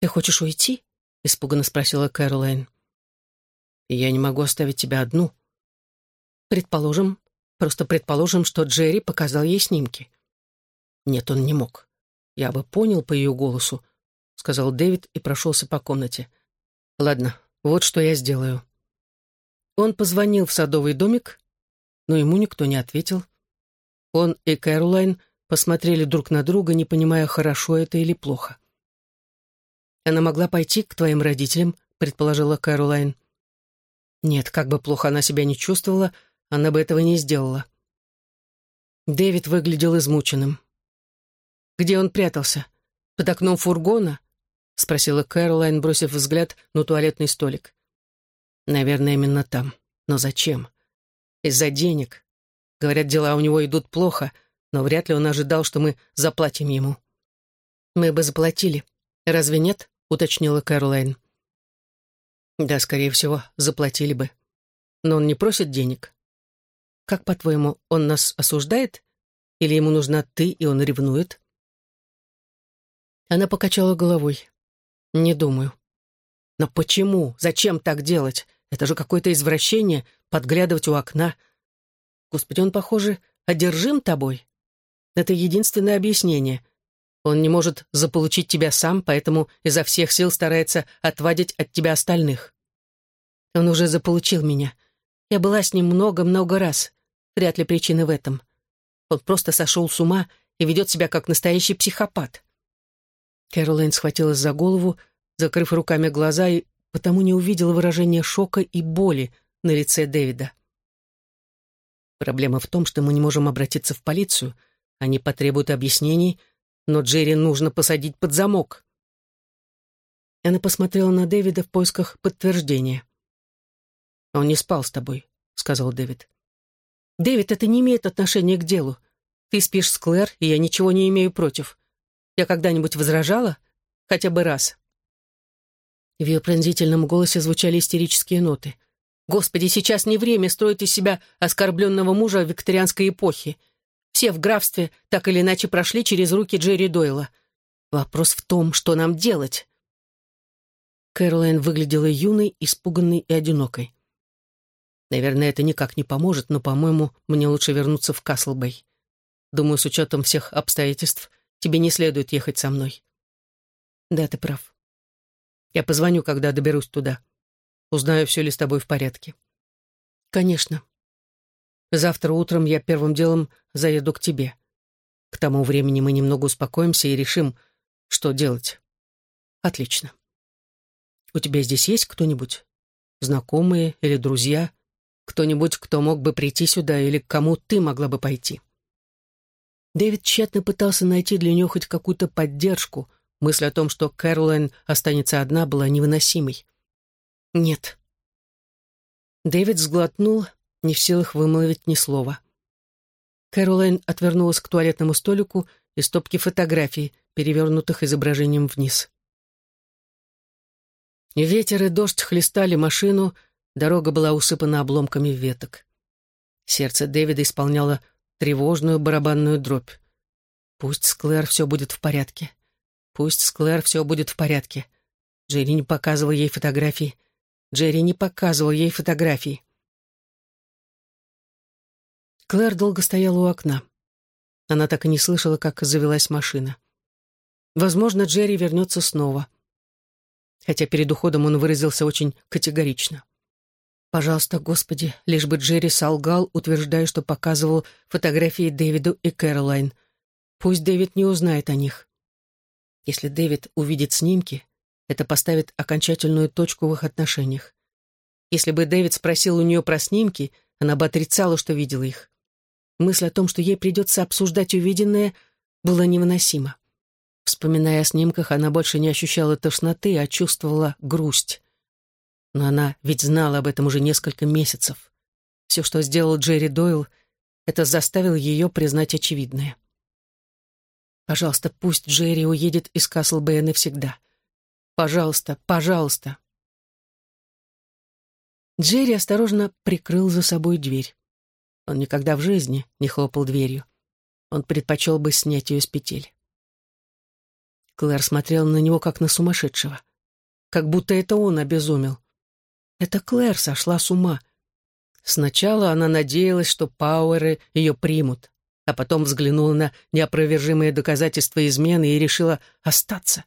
A: «Ты хочешь уйти?» — испуганно спросила Кэролайн.
B: «Я не могу оставить тебя одну».
A: «Предположим, просто предположим, что Джерри показал ей снимки».
B: «Нет, он не мог. Я бы понял по ее голосу», — сказал Дэвид и прошелся по комнате. «Ладно, вот что я сделаю». Он позвонил в садовый домик, но ему никто не ответил. Он и Кэролайн посмотрели друг на друга, не понимая, хорошо это или плохо.
A: «Она могла пойти к твоим родителям», — предположила Кэролайн.
B: Нет, как бы плохо она себя не чувствовала, она бы этого не сделала. Дэвид выглядел измученным. «Где он прятался? Под окном фургона?» — спросила Кэролайн, бросив взгляд на туалетный столик. «Наверное, именно там. Но зачем? Из-за денег. Говорят, дела у него идут плохо, но вряд ли он ожидал, что мы заплатим ему». «Мы бы заплатили. Разве нет?» — уточнила Кэролайн. Да, скорее всего, заплатили бы. Но он не просит денег. Как, по-твоему, он нас осуждает? Или ему нужна ты, и он ревнует? Она покачала головой. Не думаю. Но почему? Зачем так делать? Это же какое-то извращение, подглядывать у окна. Господи, он, похоже, одержим тобой. Это единственное объяснение. Он не может заполучить тебя сам, поэтому изо всех сил старается отвадить от тебя остальных. Он уже заполучил меня. Я была с ним много-много раз. Вряд ли причина в этом. Он просто сошел с ума и ведет себя как настоящий психопат. Кэролайн схватилась за голову, закрыв руками глаза, и потому не увидела выражения шока и боли на лице Дэвида. Проблема в том, что мы не можем обратиться в полицию. Они потребуют объяснений, но Джерри нужно посадить под замок. Она посмотрела на Дэвида в поисках подтверждения. «Он не спал с тобой», — сказал Дэвид. «Дэвид, это не имеет отношения к делу. Ты спишь с Клэр, и я ничего не имею против. Я когда-нибудь возражала? Хотя бы раз». В ее пронзительном голосе звучали истерические ноты. «Господи, сейчас не время строить из себя оскорбленного мужа викторианской эпохи. Все в графстве так или иначе прошли через руки Джерри Дойла. Вопрос в том, что нам делать. Кэролайн выглядела юной, испуганной и одинокой. Наверное, это никак не поможет, но, по-моему, мне лучше вернуться в Каслбэй. Думаю, с учетом всех обстоятельств, тебе не следует ехать со мной. Да, ты прав. Я позвоню, когда доберусь туда. Узнаю, все ли с тобой в порядке. Конечно. Завтра утром я первым делом заеду к тебе. К тому времени мы немного успокоимся и решим, что делать. Отлично. У тебя здесь есть кто-нибудь? Знакомые или друзья? Кто-нибудь, кто мог бы прийти сюда или к кому ты могла бы пойти? Дэвид тщетно пытался найти для нее хоть какую-то поддержку. Мысль о том, что Кэролайн останется одна, была невыносимой. Нет. Дэвид сглотнул, не в силах вымолвить ни слова. Кэролайн отвернулась к туалетному столику и стопке фотографий, перевернутых изображением вниз. Ветер и дождь хлестали машину, дорога была усыпана обломками веток. Сердце Дэвида исполняло тревожную барабанную дробь. Пусть с Клэр все будет в порядке. Пусть с Клэр все будет в порядке. Джерри не показывал ей фотографии. Джерри не показывал ей фотографии. Клэр долго стояла у окна. Она так и не слышала, как завелась машина. Возможно, Джерри вернется снова. Хотя перед уходом он выразился очень категорично. Пожалуйста, Господи, лишь бы Джерри солгал, утверждая, что показывал фотографии Дэвиду и Кэролайн. Пусть Дэвид не узнает о них. Если Дэвид увидит снимки, это поставит окончательную точку в их отношениях. Если бы Дэвид спросил у нее про снимки, она бы отрицала, что видела их. Мысль о том, что ей придется обсуждать увиденное, была невыносима.
A: Вспоминая о снимках, она больше не ощущала тошноты, а чувствовала грусть. Но она ведь знала об этом уже несколько месяцев. Все, что сделал Джерри Дойл, это заставило ее признать очевидное. Пожалуйста, пусть Джерри уедет из Каслбэя навсегда. Пожалуйста, пожалуйста. Джерри осторожно прикрыл за собой дверь. Он никогда в жизни не хлопал дверью. Он предпочел бы снять ее с петель. Клэр смотрел на него, как на сумасшедшего. Как будто это он обезумел. Это Клэр сошла с ума. Сначала она надеялась, что Пауэры ее примут, а потом взглянула на неопровержимые доказательства измены и решила остаться.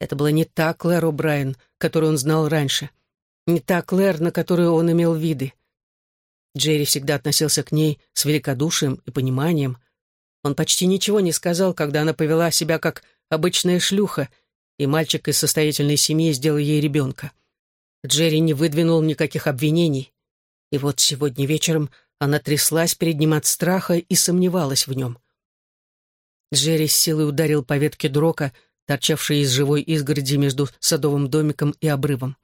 A: Это была не та Клэр О'Брайен, которую он знал раньше, не та Клэр, на которую он имел виды. Джерри всегда относился к ней с великодушием и пониманием. Он почти ничего не сказал, когда она повела себя как обычная шлюха, и мальчик из состоятельной семьи сделал ей ребенка. Джерри не выдвинул никаких обвинений. И вот сегодня вечером она тряслась перед ним от страха и сомневалась в нем. Джерри с силой ударил по ветке дрока, торчавшей из живой изгороди между садовым домиком и обрывом.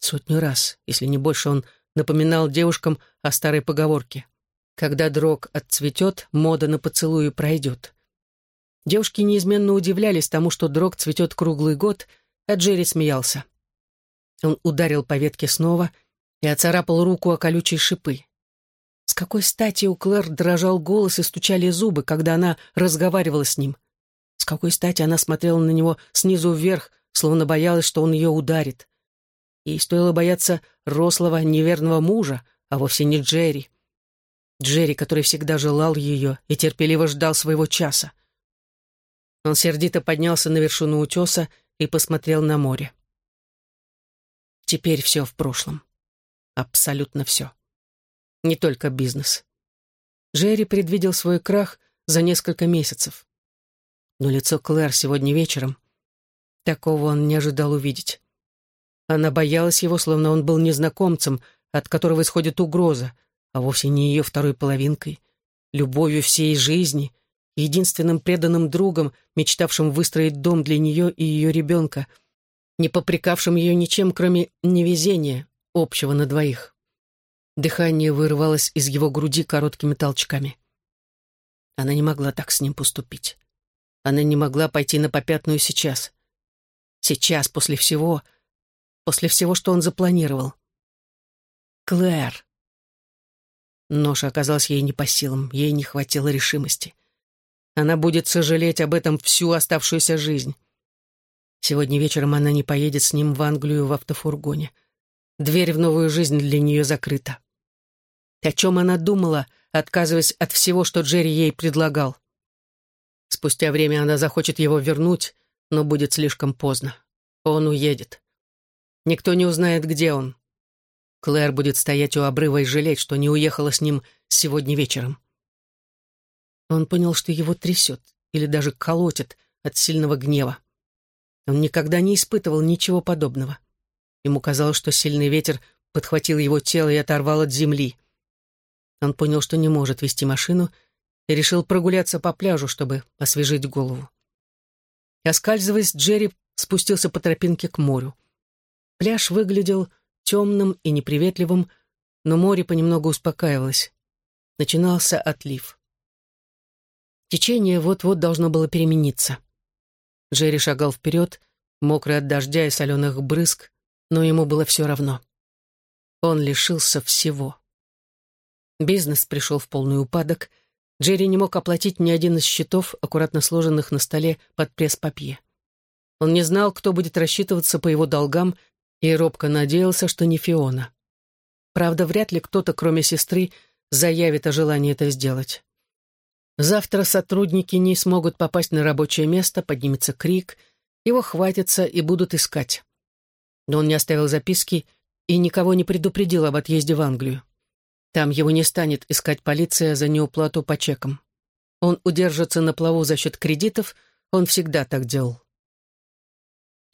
A: Сотню раз, если не больше, он напоминал девушкам о старой поговорке. «Когда дрог отцветет, мода на поцелуи пройдет». Девушки неизменно удивлялись тому, что дрог цветет круглый год, а Джерри смеялся. Он ударил по ветке снова и оцарапал руку о колючие шипы. С какой стати у Клэр дрожал голос и стучали зубы, когда она разговаривала с ним? С какой стати она смотрела на него снизу вверх, словно боялась, что он ее ударит? Ей стоило бояться рослого, неверного мужа, а вовсе не Джерри. Джерри, который всегда желал ее и терпеливо ждал своего часа. Он сердито поднялся на вершину утеса и посмотрел на море. Теперь все в прошлом. Абсолютно все. Не только бизнес. Джерри предвидел свой крах за несколько месяцев. Но лицо Клэр сегодня вечером, такого он не ожидал увидеть. Она боялась его, словно он был незнакомцем, от которого исходит угроза, а вовсе не ее второй половинкой, любовью всей жизни, единственным преданным другом, мечтавшим выстроить дом для нее и ее ребенка, не попрекавшим ее ничем, кроме невезения, общего на двоих. Дыхание вырывалось из его груди короткими толчками. Она не могла так с ним поступить. Она не могла пойти на попятную сейчас. Сейчас, после всего, после всего, что он запланировал. Клэр. Ноша оказалась ей не по силам, ей не хватило решимости. Она будет сожалеть об этом всю оставшуюся жизнь. Сегодня вечером она не поедет с ним в Англию в автофургоне. Дверь в новую жизнь для нее закрыта. О чем она думала, отказываясь от всего, что Джерри ей предлагал? Спустя время она захочет его вернуть, но будет слишком поздно. Он уедет. Никто не узнает, где он. Клэр будет стоять у обрыва и жалеть, что не уехала с ним сегодня вечером. Он понял, что его трясет или даже колотит от сильного гнева. Он никогда не испытывал ничего подобного. Ему казалось, что сильный ветер подхватил его тело и оторвал от земли. Он понял, что не может вести машину, и решил прогуляться по пляжу, чтобы освежить голову. И, оскальзываясь, Джерри спустился по тропинке к морю. Пляж выглядел темным и неприветливым, но море понемногу успокаивалось. Начинался отлив. Течение вот-вот должно было перемениться. Джерри шагал вперед, мокрый от дождя и соленых брызг, но ему было все равно. Он лишился всего. Бизнес пришел в полный упадок. Джерри не мог оплатить ни один из счетов, аккуратно сложенных на столе под пресс-папье. Он не знал, кто будет рассчитываться по его долгам, и робко надеялся, что не Фиона. Правда, вряд ли кто-то, кроме сестры, заявит о желании это сделать. Завтра сотрудники не смогут попасть на рабочее место, поднимется крик, его хватится и будут искать. Но он не оставил записки и никого не предупредил об отъезде в Англию. Там его не станет искать полиция за неуплату по чекам. Он удержится на плаву за счет кредитов, он всегда так делал.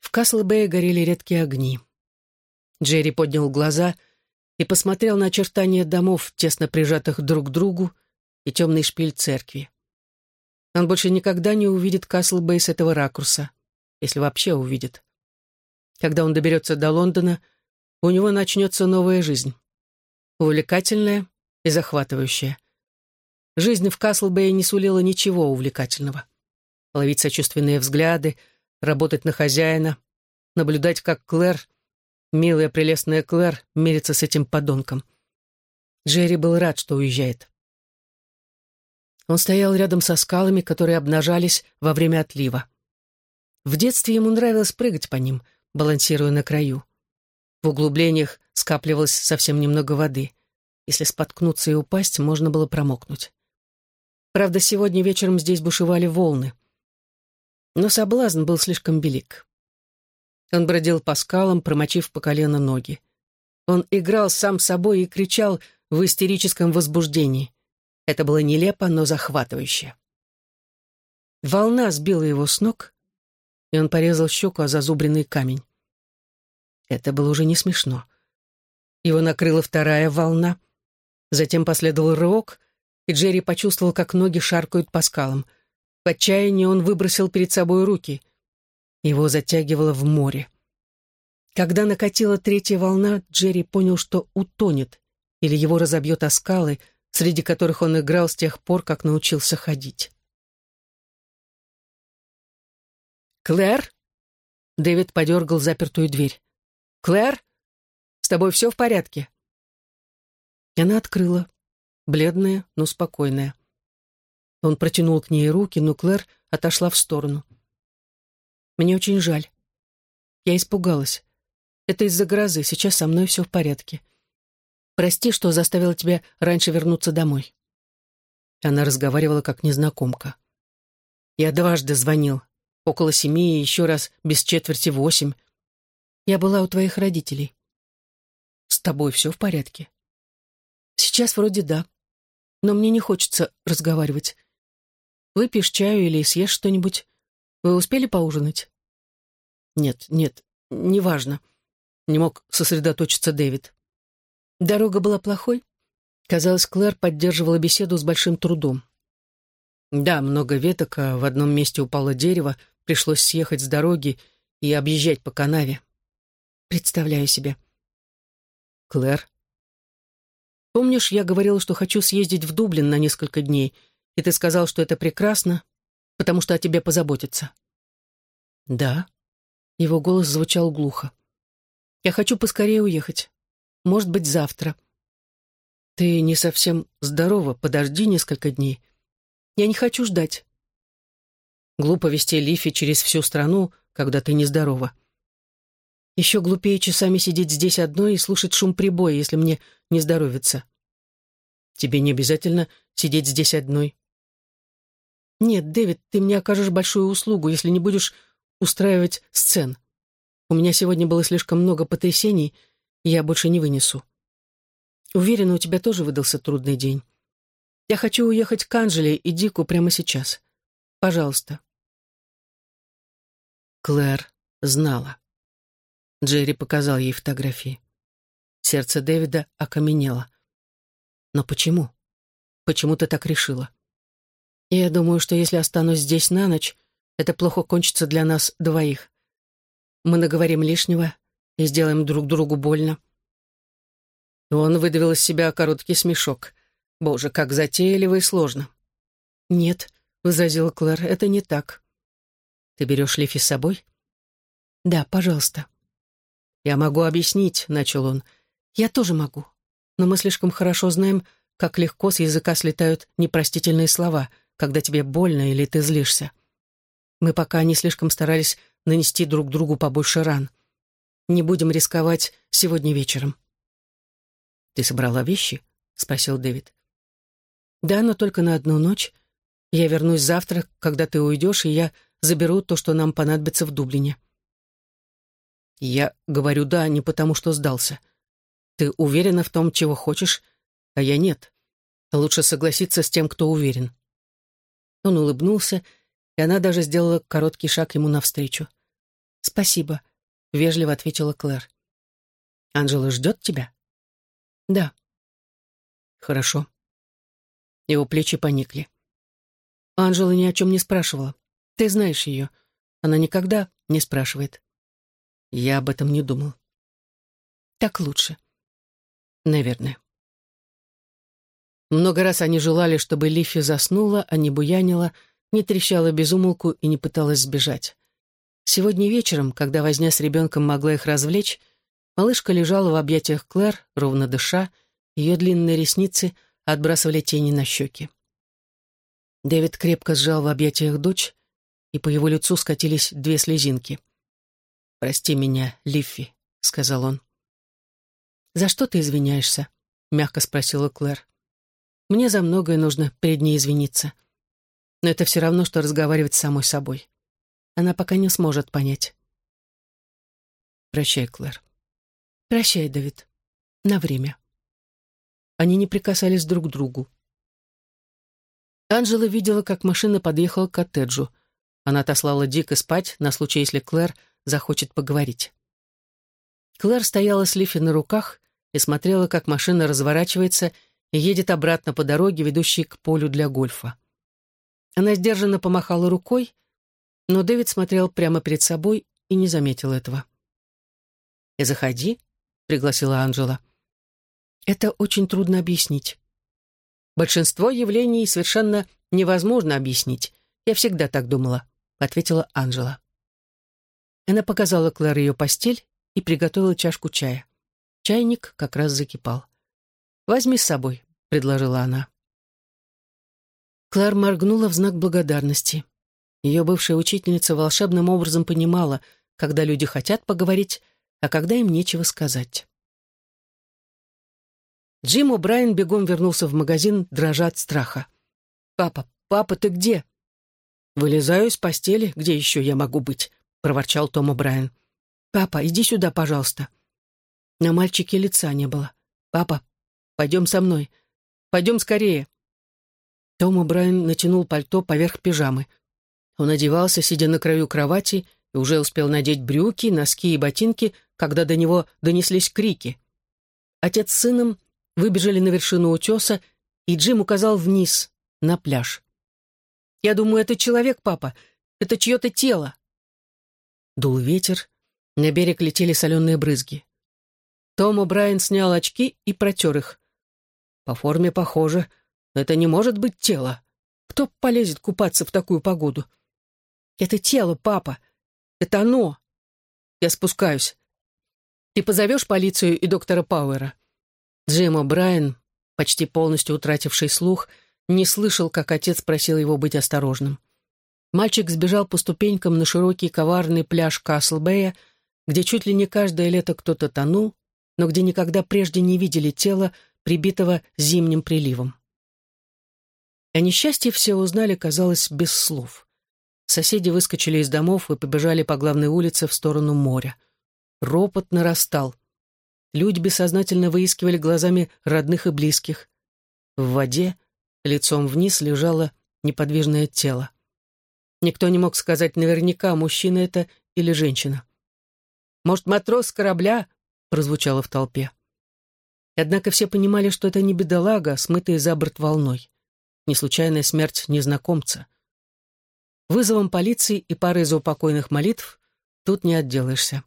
A: В Каслбэе горели редкие огни. Джерри поднял глаза и посмотрел на очертания домов, тесно прижатых друг к другу, и темный шпиль церкви. Он больше никогда не увидит Каслбей с этого ракурса, если вообще увидит. Когда он доберется до Лондона, у него начнется новая жизнь. Увлекательная и захватывающая. Жизнь в Каслбее не сулила ничего увлекательного. Ловить сочувственные взгляды, работать на хозяина, наблюдать, как Клэр, милая прелестная Клэр, мирится с этим подонком. Джерри был рад, что уезжает. Он стоял рядом со скалами, которые обнажались во время отлива. В детстве ему нравилось прыгать по ним, балансируя на краю. В углублениях скапливалось совсем немного воды. Если споткнуться и упасть, можно было промокнуть. Правда, сегодня вечером здесь бушевали волны. Но соблазн был слишком велик. Он бродил по скалам, промочив по колено ноги. Он играл сам собой и кричал в истерическом возбуждении. Это было нелепо, но захватывающе. Волна сбила его с ног, и он порезал щеку о зазубренный камень. Это было уже не смешно. Его накрыла вторая волна, затем последовал рывок, и Джерри почувствовал, как ноги шаркают по скалам. В отчаянии он выбросил перед собой руки. Его затягивало в море. Когда накатила третья волна, Джерри понял, что утонет, или его разобьет о скалы, среди которых он играл с тех пор, как научился ходить. «Клэр?» Дэвид подергал запертую дверь. «Клэр? С тобой все в порядке?» И она открыла, бледная, но спокойная. Он протянул к ней руки, но Клэр отошла в сторону. «Мне очень жаль. Я испугалась. Это из-за грозы, сейчас со мной все в порядке. Прости, что заставила тебя раньше вернуться домой». Она разговаривала как незнакомка. «Я дважды звонил. Около семи и еще раз без четверти восемь. Я была у твоих родителей. С тобой все в порядке?» «Сейчас вроде да. Но мне не хочется разговаривать. Выпьешь чаю или съешь что-нибудь? Вы успели поужинать?» «Нет, нет, неважно», — не мог сосредоточиться Дэвид. Дорога была плохой? Казалось, Клэр поддерживала беседу с большим трудом. Да, много веток, а в одном месте упало дерево, пришлось съехать с дороги и объезжать по канаве. Представляю себе. Клэр. Помнишь, я говорила, что хочу съездить в Дублин на несколько дней, и ты сказал, что это прекрасно, потому что о тебе позаботятся? Да. Его голос звучал глухо. Я хочу поскорее уехать. Может быть, завтра. Ты не совсем здорова, подожди несколько дней. Я не хочу ждать. Глупо вести Лифи через всю страну, когда ты нездорова. Еще глупее часами сидеть здесь одной и слушать шум прибоя, если мне не здоровится. Тебе не обязательно сидеть здесь одной. Нет, Дэвид, ты мне окажешь большую услугу, если не будешь устраивать сцен. У меня сегодня было слишком много потрясений, я больше не вынесу. Уверена, у тебя тоже выдался трудный день. Я хочу уехать к Анжеле и Дику прямо сейчас. Пожалуйста. Клэр знала. Джерри показал ей фотографии. Сердце Дэвида окаменело. Но почему? Почему ты так решила? Я думаю, что если останусь здесь на ночь, это плохо кончится для нас двоих. Мы наговорим лишнего, и сделаем друг другу больно. Он выдавил из себя короткий смешок. Боже, как затейливо и сложно. «Нет», — возразила Клэр, — «это не так». «Ты берешь Лифи с собой?» «Да, пожалуйста». «Я могу объяснить», — начал он. «Я тоже могу. Но мы слишком хорошо знаем, как легко с языка слетают непростительные слова, когда тебе больно или ты злишься. Мы пока не слишком старались нанести друг другу побольше ран. Не будем рисковать сегодня вечером». «Ты собрала вещи?» — спросил Дэвид. «Да, но только на одну ночь. Я вернусь завтра, когда ты уйдешь, и я заберу то, что нам понадобится в Дублине». «Я говорю «да» не потому, что сдался. Ты уверена в том, чего хочешь, а я нет. Лучше согласиться с тем, кто уверен». Он улыбнулся, и она даже сделала короткий шаг ему навстречу. «Спасибо», — вежливо ответила Клэр. «Анжела ждет тебя?» «Да». «Хорошо». Его плечи поникли. Анжела ни о чем не спрашивала. Ты знаешь ее. Она никогда не спрашивает. Я об этом не думал. Так лучше. Наверное. Много раз они желали, чтобы Лифи заснула, а не буянила, не трещала без умолку и не пыталась сбежать. Сегодня вечером, когда возня с ребенком могла их развлечь, малышка лежала в объятиях Клэр, ровно дыша, ее длинные ресницы отбрасывали тени на щеки. Дэвид крепко сжал в объятиях дочь, и по его лицу скатились две слезинки. «Прости меня, Лиффи», — сказал он. «За что ты извиняешься?» — мягко спросила Клэр. «Мне за многое нужно перед ней извиниться. Но это все равно, что разговаривать с самой собой. Она пока не сможет понять». «Прощай, Клэр». «Прощай, Давид. На время». Они не прикасались друг к другу. Анжела видела, как машина подъехала к коттеджу. Она отослала Дика спать на случай, если Клэр захочет поговорить. Клэр стояла с Лифи на руках и смотрела, как машина разворачивается и едет обратно по дороге, ведущей к полю для гольфа. Она сдержанно помахала рукой, но Дэвид смотрел прямо перед собой и не заметил этого. «И заходи», — пригласила Анжела. «Это очень трудно объяснить. Большинство явлений совершенно невозможно объяснить. Я всегда так думала», — ответила Анжела. Она показала Клэр ее постель и приготовила чашку чая. Чайник как раз закипал. «Возьми с собой», — предложила она. Клэр моргнула в знак благодарности. Ее бывшая учительница волшебным образом понимала, когда люди хотят поговорить, а когда им нечего сказать. Джим О'Брайен бегом вернулся в магазин, дрожа от страха. «Папа, папа, ты где?» «Вылезаю из постели, где еще я могу быть?» — проворчал Том О'Брайен. «Папа, иди сюда, пожалуйста». На мальчике лица не было. «Папа, пойдем со мной. Пойдем скорее». Том О'Брайен натянул пальто поверх пижамы. Он одевался, сидя на краю кровати, и уже успел надеть брюки, носки и ботинки, когда до него донеслись крики. Отец с сыном выбежали на вершину утеса, и Джим указал вниз, на пляж. «Я думаю, это человек, папа. Это чье-то тело». Дул ветер, на берег летели соленые брызги. Том О'Брайен снял очки и протер их. «По форме похоже, но это не может быть тело. Кто полезет купаться в такую погоду?» «Это тело, папа. Это оно. Я спускаюсь. Ты позовешь полицию и доктора Пауэра?» Джим О'Брайен, почти полностью утративший слух, не слышал, как отец просил его быть осторожным. Мальчик сбежал по ступенькам на широкий коварный пляж Каслбэя, где чуть ли не каждое лето кто-то тонул, но где никогда прежде не видели тела, прибитого зимним приливом. О несчастье все узнали, казалось, без слов. Соседи выскочили из домов и побежали по главной улице в сторону моря. Ропот нарастал — Люди бессознательно выискивали глазами родных и близких. В воде, лицом вниз, лежало неподвижное тело. Никто не мог сказать наверняка, мужчина это или женщина. «Может, матрос корабля?» — прозвучало в толпе. Однако все понимали, что это не бедолага, смытый за борт волной. Не случайная смерть незнакомца. Вызовом полиции и парой заупокойных молитв тут не отделаешься.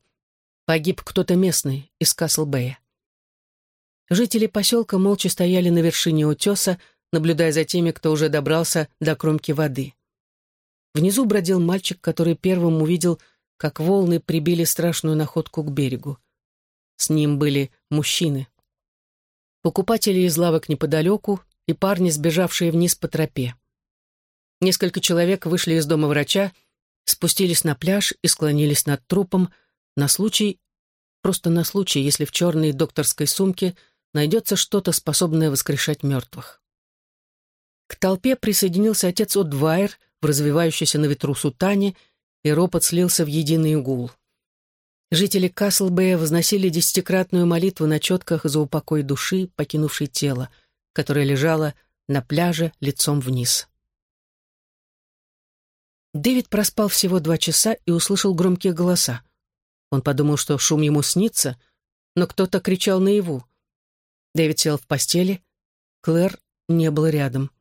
A: Погиб кто-то местный из Каслбэя. Жители поселка молча стояли на вершине утеса, наблюдая за теми, кто уже добрался до кромки воды. Внизу бродил мальчик, который первым увидел, как волны прибили страшную находку к берегу. С ним были мужчины. Покупатели из лавок неподалеку и парни, сбежавшие вниз по тропе. Несколько человек вышли из дома врача, спустились на пляж и склонились над трупом, на случай, просто на случай, если в черной докторской сумке найдется что-то, способное воскрешать мертвых. К толпе присоединился отец Одвайер в развивающейся на ветру сутане, и ропот слился в единый гул. Жители Каслбэя возносили десятикратную молитву на четках за упокой души, покинувшей тело, которое лежало на пляже лицом вниз. Дэвид проспал всего два часа и услышал громкие голоса. Он подумал, что шум ему снится, но кто-то кричал наяву. Дэвид сел в постели. Клэр не было рядом.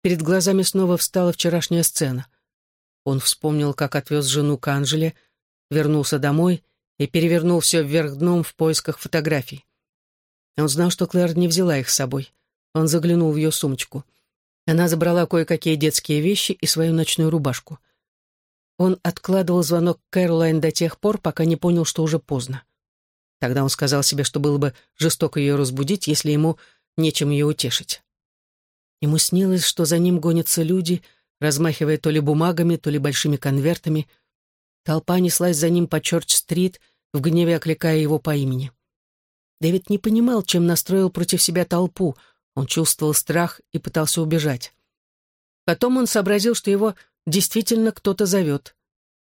A: перед глазами снова встала вчерашняя сцена. Он вспомнил, как отвез жену к Анжеле, вернулся домой и перевернул все вверх дном в поисках фотографий. Он знал, что Клэр не взяла их с собой. Он заглянул в ее сумочку. Она забрала кое-какие детские вещи и свою ночную рубашку. Он откладывал звонок Кэролайн до тех пор, пока не понял, что уже поздно. Тогда он сказал себе, что было бы жестоко ее разбудить, если ему нечем ее утешить. Ему снилось, что за ним гонятся люди, размахивая то ли бумагами, то ли большими конвертами. Толпа неслась за ним по Чорч-стрит, в гневе окликая его по имени. Дэвид не понимал, чем настроил против себя толпу. Он чувствовал страх и пытался убежать. Потом он сообразил, что его действительно кто-то зовет.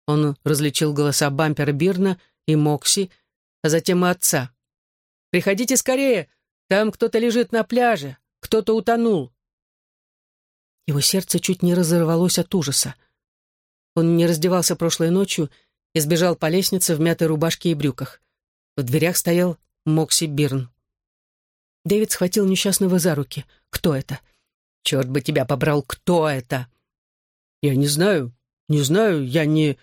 A: Он различил голоса бампера Бирна и Мокси, а затем и отца. «Приходите скорее! Там кто-то лежит на пляже! Кто-то утонул!» Его сердце чуть не разорвалось от ужаса. Он не раздевался прошлой ночью и сбежал по лестнице в мятой рубашке и брюках. В дверях стоял Мокси Бирн. Дэвид схватил несчастного за руки. «Кто это?» «Черт бы тебя побрал, кто это?» «Я не знаю, не знаю, я не...»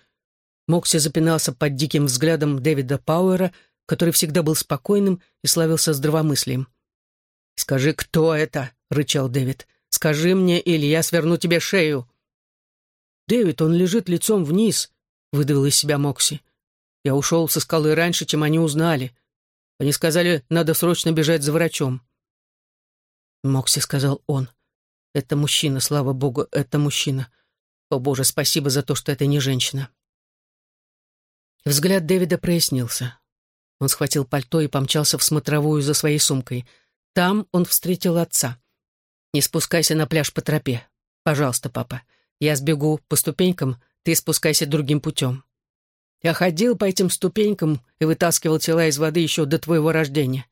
A: Мокси запинался под диким взглядом Дэвида Пауэра, который всегда был спокойным и славился здравомыслием. «Скажи, кто это?» — рычал Дэвид. Скажи мне, или я сверну тебе шею». «Дэвид, он лежит лицом вниз», — выдавил из себя Мокси. «Я ушел со скалы раньше, чем они узнали. Они сказали, надо срочно бежать за врачом». Мокси сказал он. «Это мужчина, слава богу, это мужчина. О, Боже, спасибо за то, что это не женщина». Взгляд Дэвида прояснился. Он схватил пальто и помчался в смотровую за своей сумкой. Там он встретил отца. Не спускайся на пляж по тропе. Пожалуйста, папа. Я сбегу по ступенькам, ты спускайся другим путем. Я ходил по этим ступенькам и вытаскивал тела из воды еще до твоего рождения.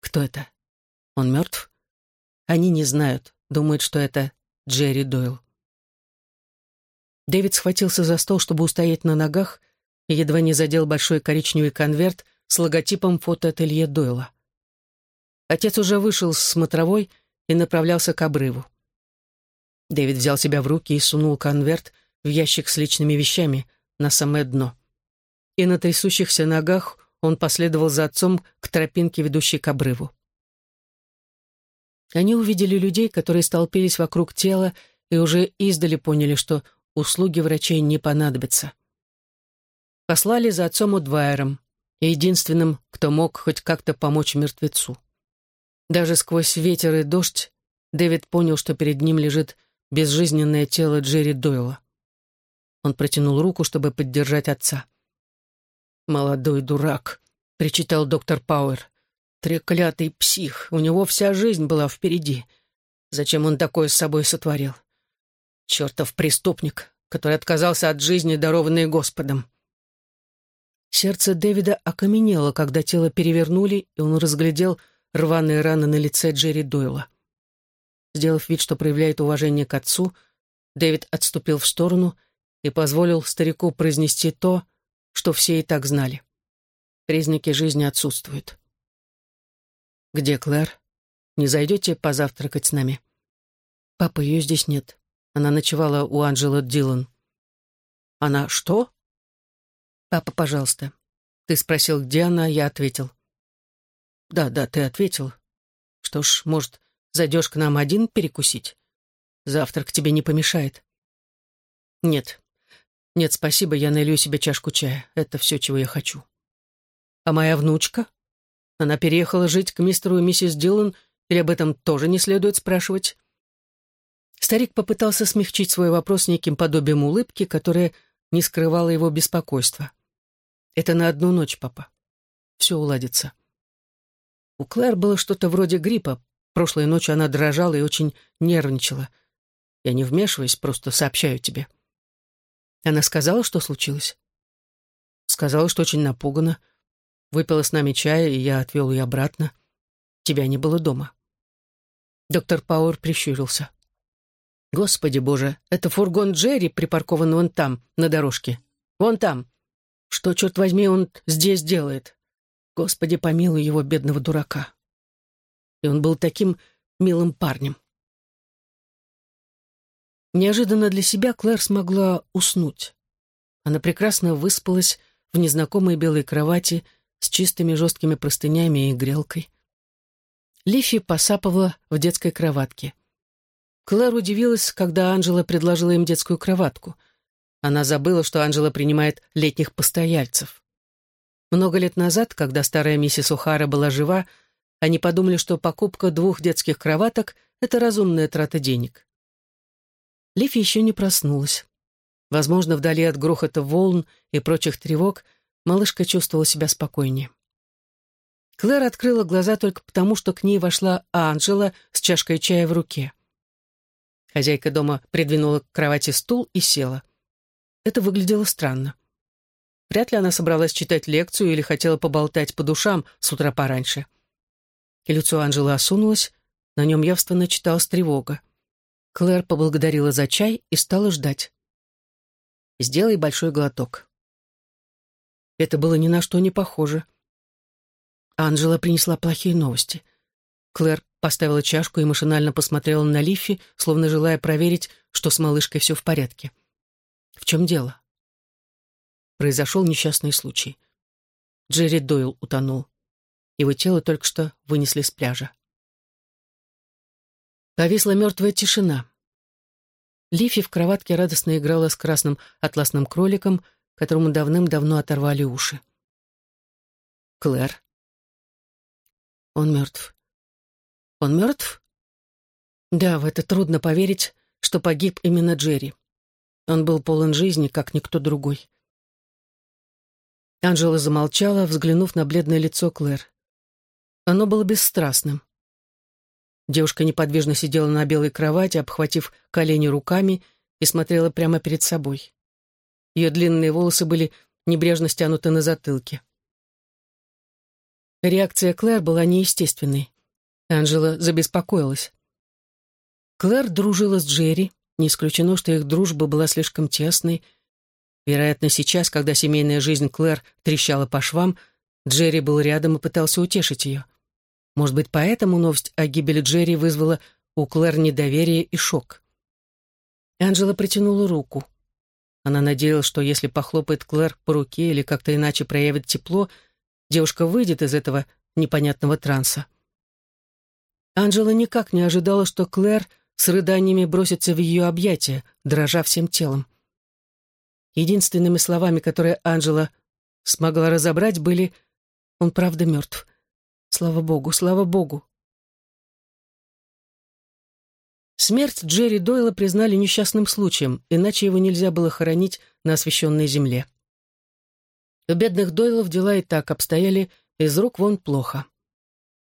A: Кто это? Он мертв? Они не знают, думают, что это Джерри Дойл. Дэвид схватился за стол, чтобы устоять на ногах, и едва не задел большой коричневый конверт с логотипом фотоателье Дойла. Отец уже вышел с смотровой и направлялся к обрыву. Дэвид взял себя в руки и сунул конверт в ящик с личными вещами на самое дно. И на трясущихся ногах он последовал за отцом к тропинке, ведущей к обрыву. Они увидели людей, которые столпились вокруг тела и уже издали поняли, что услуги врачей не понадобятся. Послали за отцом Удвайером, единственным, кто мог хоть как-то помочь мертвецу. Даже сквозь ветер и дождь Дэвид понял, что перед ним лежит безжизненное тело Джерри Дойла. Он протянул руку, чтобы поддержать отца. «Молодой дурак», — причитал доктор Пауэр. «Треклятый псих, у него вся жизнь была впереди. Зачем он такое с собой сотворил? Чертов преступник, который отказался от жизни, дарованной Господом». Сердце Дэвида окаменело, когда тело перевернули, и он разглядел рваные раны на лице Джерри Дойла. Сделав вид, что проявляет уважение к отцу, Дэвид отступил в сторону и позволил старику произнести то, что все и так знали. Признаки жизни отсутствуют. «Где Клэр? Не зайдете позавтракать с нами?» «Папа, ее здесь нет. Она ночевала у Анджела Дилан». «Она что?» «Папа, пожалуйста». Ты спросил, где она, я ответил. «Да, да, ты ответил. Что ж, может, зайдешь к нам один перекусить? Завтрак тебе не помешает». «Нет. Нет, спасибо, я налью себе чашку чая. Это все, чего я хочу». «А моя внучка? Она переехала жить к мистеру и миссис Дилан, или об этом тоже не следует спрашивать?» Старик попытался смягчить свой вопрос неким подобием улыбки, которая не скрывала его беспокойства. «Это на одну ночь, папа. Все уладится». У Клэр было что-то вроде гриппа. Прошлой ночью она дрожала и очень нервничала. Я не вмешиваюсь, просто сообщаю тебе. Она сказала, что случилось? Сказала, что очень напугана. Выпила с нами чая, и я отвел ее обратно. Тебя не было дома. Доктор Пауэр прищурился. «Господи боже, это фургон Джерри припаркован вон там, на дорожке. Вон там. Что, черт возьми, он здесь делает?» Господи, помилуй его, бедного дурака. И он был таким милым парнем. Неожиданно для себя Клэр смогла уснуть. Она прекрасно выспалась в незнакомой белой кровати с чистыми жесткими простынями и грелкой. Лифи посапывала в детской кроватке. Клэр удивилась, когда Анжела предложила им детскую кроватку. Она забыла, что Анжела принимает летних постояльцев. Много лет назад, когда старая миссис Ухара была жива, они подумали, что покупка двух детских кроваток — это разумная трата денег. Лифи еще не проснулась. Возможно, вдали от грохота волн и прочих тревог малышка чувствовала себя спокойнее. Клэр открыла глаза только потому, что к ней вошла Анжела с чашкой чая в руке. Хозяйка дома придвинула к кровати стул и села. Это выглядело странно. Вряд ли она собралась читать лекцию или хотела поболтать по душам с утра пораньше. И лицо Анжелы осунулось, на нем явственно читалась тревога. Клэр поблагодарила за чай и стала ждать. «Сделай большой глоток». Это было ни на что не похоже. Анжела принесла плохие новости. Клэр поставила чашку и машинально посмотрела на Лиффи, словно желая проверить, что с малышкой все в порядке. В чем дело? Произошел несчастный случай. Джерри Дойл утонул. Его тело только что вынесли с пляжа. Повисла мертвая тишина. Лифи в кроватке радостно играла с красным атласным кроликом, которому давным-давно оторвали уши. Клэр. Он мертв. Он мертв? Да, в это трудно поверить, что погиб именно Джерри. Он был полон жизни, как никто другой. Анжела замолчала, взглянув на бледное лицо Клэр. Оно было бесстрастным. Девушка неподвижно сидела на белой кровати, обхватив колени руками и смотрела прямо перед собой. Ее длинные волосы были небрежно стянуты на затылке. Реакция Клэр была неестественной. Анжела забеспокоилась. Клэр дружила с Джерри, не исключено, что их дружба была слишком тесной. Вероятно, сейчас, когда семейная жизнь Клэр трещала по швам, Джерри был рядом и пытался утешить ее. Может быть, поэтому новость о гибели Джерри вызвала у Клэр недоверие и шок. Анжела притянула руку. Она надеялась, что если похлопает Клэр по руке или как-то иначе проявит тепло, девушка выйдет из этого непонятного транса. Анжела никак не ожидала, что Клэр с рыданиями бросится в ее объятия, дрожа всем телом. Единственными словами, которые Анжела смогла разобрать, были «Он правда мертв. Слава Богу, слава Богу». Смерть Джерри Дойла признали несчастным случаем, иначе его нельзя было хоронить на освященной земле. У бедных Дойлов дела и так обстояли из рук вон плохо.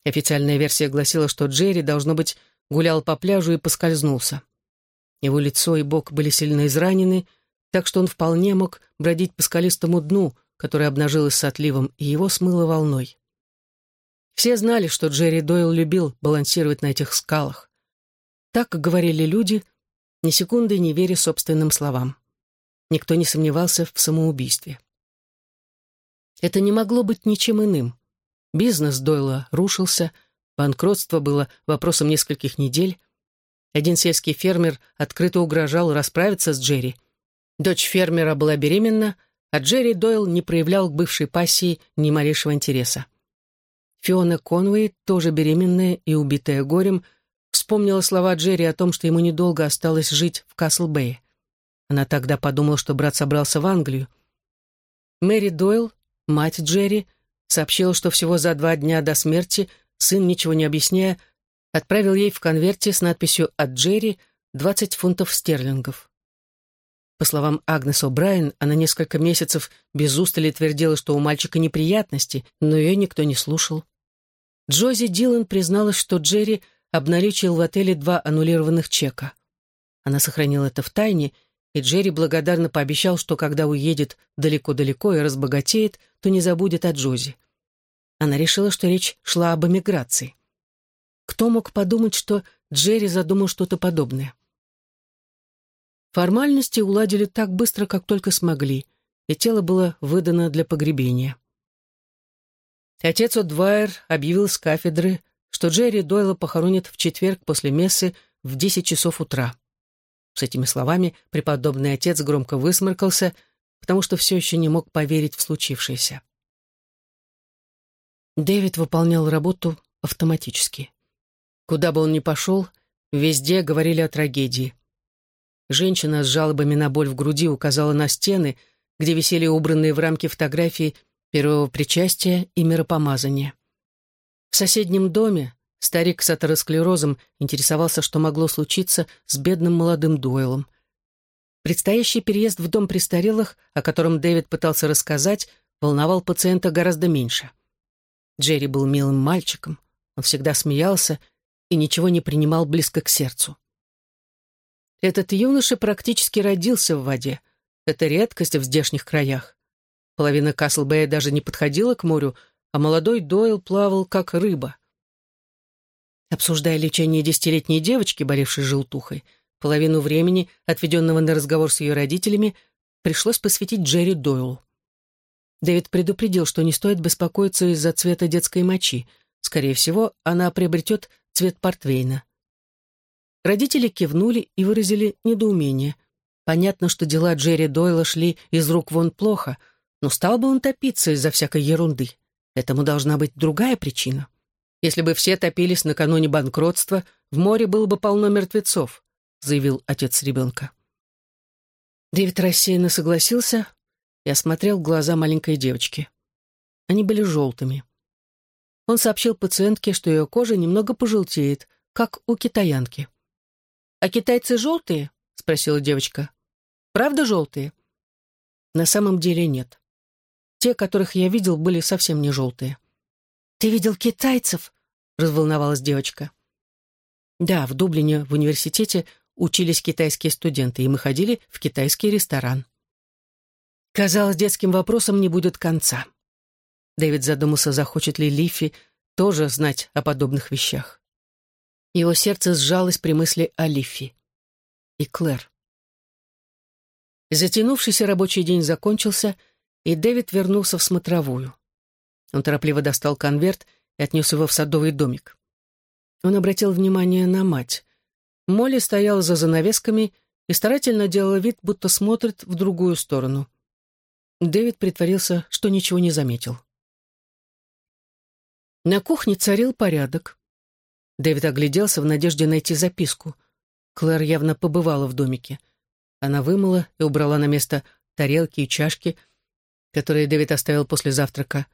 A: Официальная версия гласила, что Джерри, должно быть, гулял по пляжу и поскользнулся. Его лицо и бок были сильно изранены, так что он вполне мог бродить по скалистому дну, которое обнажилось с отливом, и его смыло волной. Все знали, что Джерри Дойл любил балансировать на этих скалах. Так говорили люди, ни секунды не веря собственным словам. Никто не сомневался в самоубийстве. Это не могло быть ничем иным. Бизнес Дойла рушился, банкротство было вопросом нескольких недель. Один сельский фермер открыто угрожал расправиться с Джерри. Дочь фермера была беременна, а Джерри Дойл не проявлял к бывшей пассии ни малейшего интереса. Фиона Конвей, тоже беременная и убитая горем, вспомнила слова Джерри о том, что ему недолго осталось жить в Касл-Бэе. Она тогда подумала, что брат собрался в Англию. Мэри Дойл, мать Джерри, сообщила, что всего за два дня до смерти сын, ничего не объясняя, отправил ей в конверте с надписью «От Джерри» 20 фунтов стерлингов. По словам Агнес О'Брайен, она несколько месяцев без устали твердила, что у мальчика неприятности, но ее никто не слушал. Джози Дилан призналась, что Джерри обналичил в отеле два аннулированных чека. Она сохранила это в тайне, и Джерри благодарно пообещал, что когда уедет далеко-далеко и разбогатеет, то не забудет о Джози. Она решила, что речь шла об эмиграции. Кто мог подумать, что Джерри задумал что-то подобное? Формальности уладили так быстро, как только смогли, и тело было выдано для погребения. Отец О'Двайер объявил с кафедры, что Джерри Дойла похоронят в четверг после мессы в 10 часов утра. С этими словами преподобный отец громко высморкался, потому что все еще не мог поверить в случившееся. Дэвид выполнял работу автоматически. Куда бы он ни пошел, везде говорили о трагедии. Женщина с жалобами на боль в груди указала на стены, где висели убранные в рамки фотографии первого причастия и миропомазания. В соседнем доме старик с атеросклерозом интересовался, что могло случиться с бедным молодым Дойлом. Предстоящий переезд в дом престарелых, о котором Дэвид пытался рассказать, волновал пациента гораздо меньше. Джерри был милым мальчиком, он всегда смеялся и ничего не принимал близко к сердцу. Этот юноша практически родился в воде. Это редкость в здешних краях. Половина Каслбэя даже не подходила к морю, а молодой Дойл плавал как рыба. Обсуждая лечение десятилетней девочки, болевшей желтухой, половину времени, отведенного на разговор с ее родителями, пришлось посвятить Джерри Дойлу. Дэвид предупредил, что не стоит беспокоиться из-за цвета детской мочи. Скорее всего, она приобретет цвет портвейна. Родители кивнули и выразили недоумение. Понятно, что дела Джерри Дойла шли из рук вон плохо, но стал бы он топиться из-за всякой ерунды. Этому должна быть другая причина. Если бы все топились накануне банкротства, в море было бы полно мертвецов, заявил отец ребенка. Дэвид рассеянно согласился, и осмотрел глаза маленькой девочки. Они были желтыми. Он сообщил пациентке, что ее кожа немного пожелтеет, как у китаянки. «А китайцы желтые?» — спросила девочка. «Правда желтые?» На самом деле нет. Те, которых я видел, были совсем не желтые. «Ты видел китайцев?» — разволновалась девочка. Да, в Дублине в университете учились китайские студенты, и мы ходили в китайский ресторан. Казалось, детским вопросом не будет конца. Дэвид задумался, захочет ли Лифи тоже знать о подобных вещах. Его сердце сжалось при мысли о Лифи и Клэр. Затянувшийся рабочий день закончился, и Дэвид вернулся в смотровую. Он торопливо достал конверт и отнес его в садовый домик. Он обратил внимание на мать. Молли стояла за занавесками и старательно делала вид, будто смотрит в другую сторону — Дэвид притворился, что ничего не заметил. На кухне царил порядок. Дэвид огляделся в надежде найти записку. Клэр явно побывала в домике. Она вымыла и убрала на место тарелки и чашки, которые Дэвид оставил после завтрака.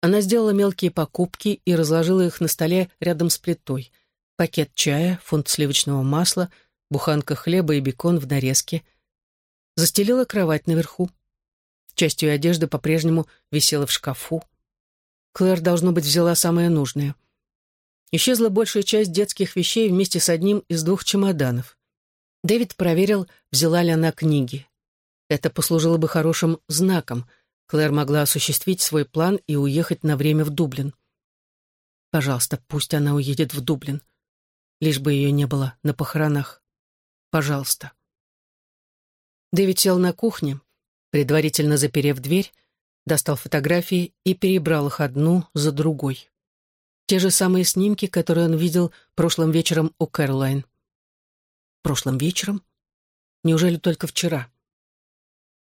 A: Она сделала мелкие покупки и разложила их на столе рядом с плитой. Пакет чая, фунт сливочного масла, буханка хлеба и бекон в нарезке. Застелила кровать наверху. Часть ее одежды по-прежнему висела в шкафу. Клэр, должно быть, взяла самое нужное. Исчезла большая часть детских вещей вместе с одним из двух чемоданов. Дэвид проверил, взяла ли она книги. Это послужило бы хорошим знаком. Клэр могла осуществить свой план и уехать на время в Дублин. Пожалуйста, пусть она уедет в Дублин. Лишь бы ее не было на похоронах. Пожалуйста. Дэвид сел на кухне, Предварительно заперев дверь, достал фотографии и перебрал их одну за другой. Те же самые снимки, которые он видел прошлым вечером у Кэролайн. Прошлым вечером? Неужели только вчера?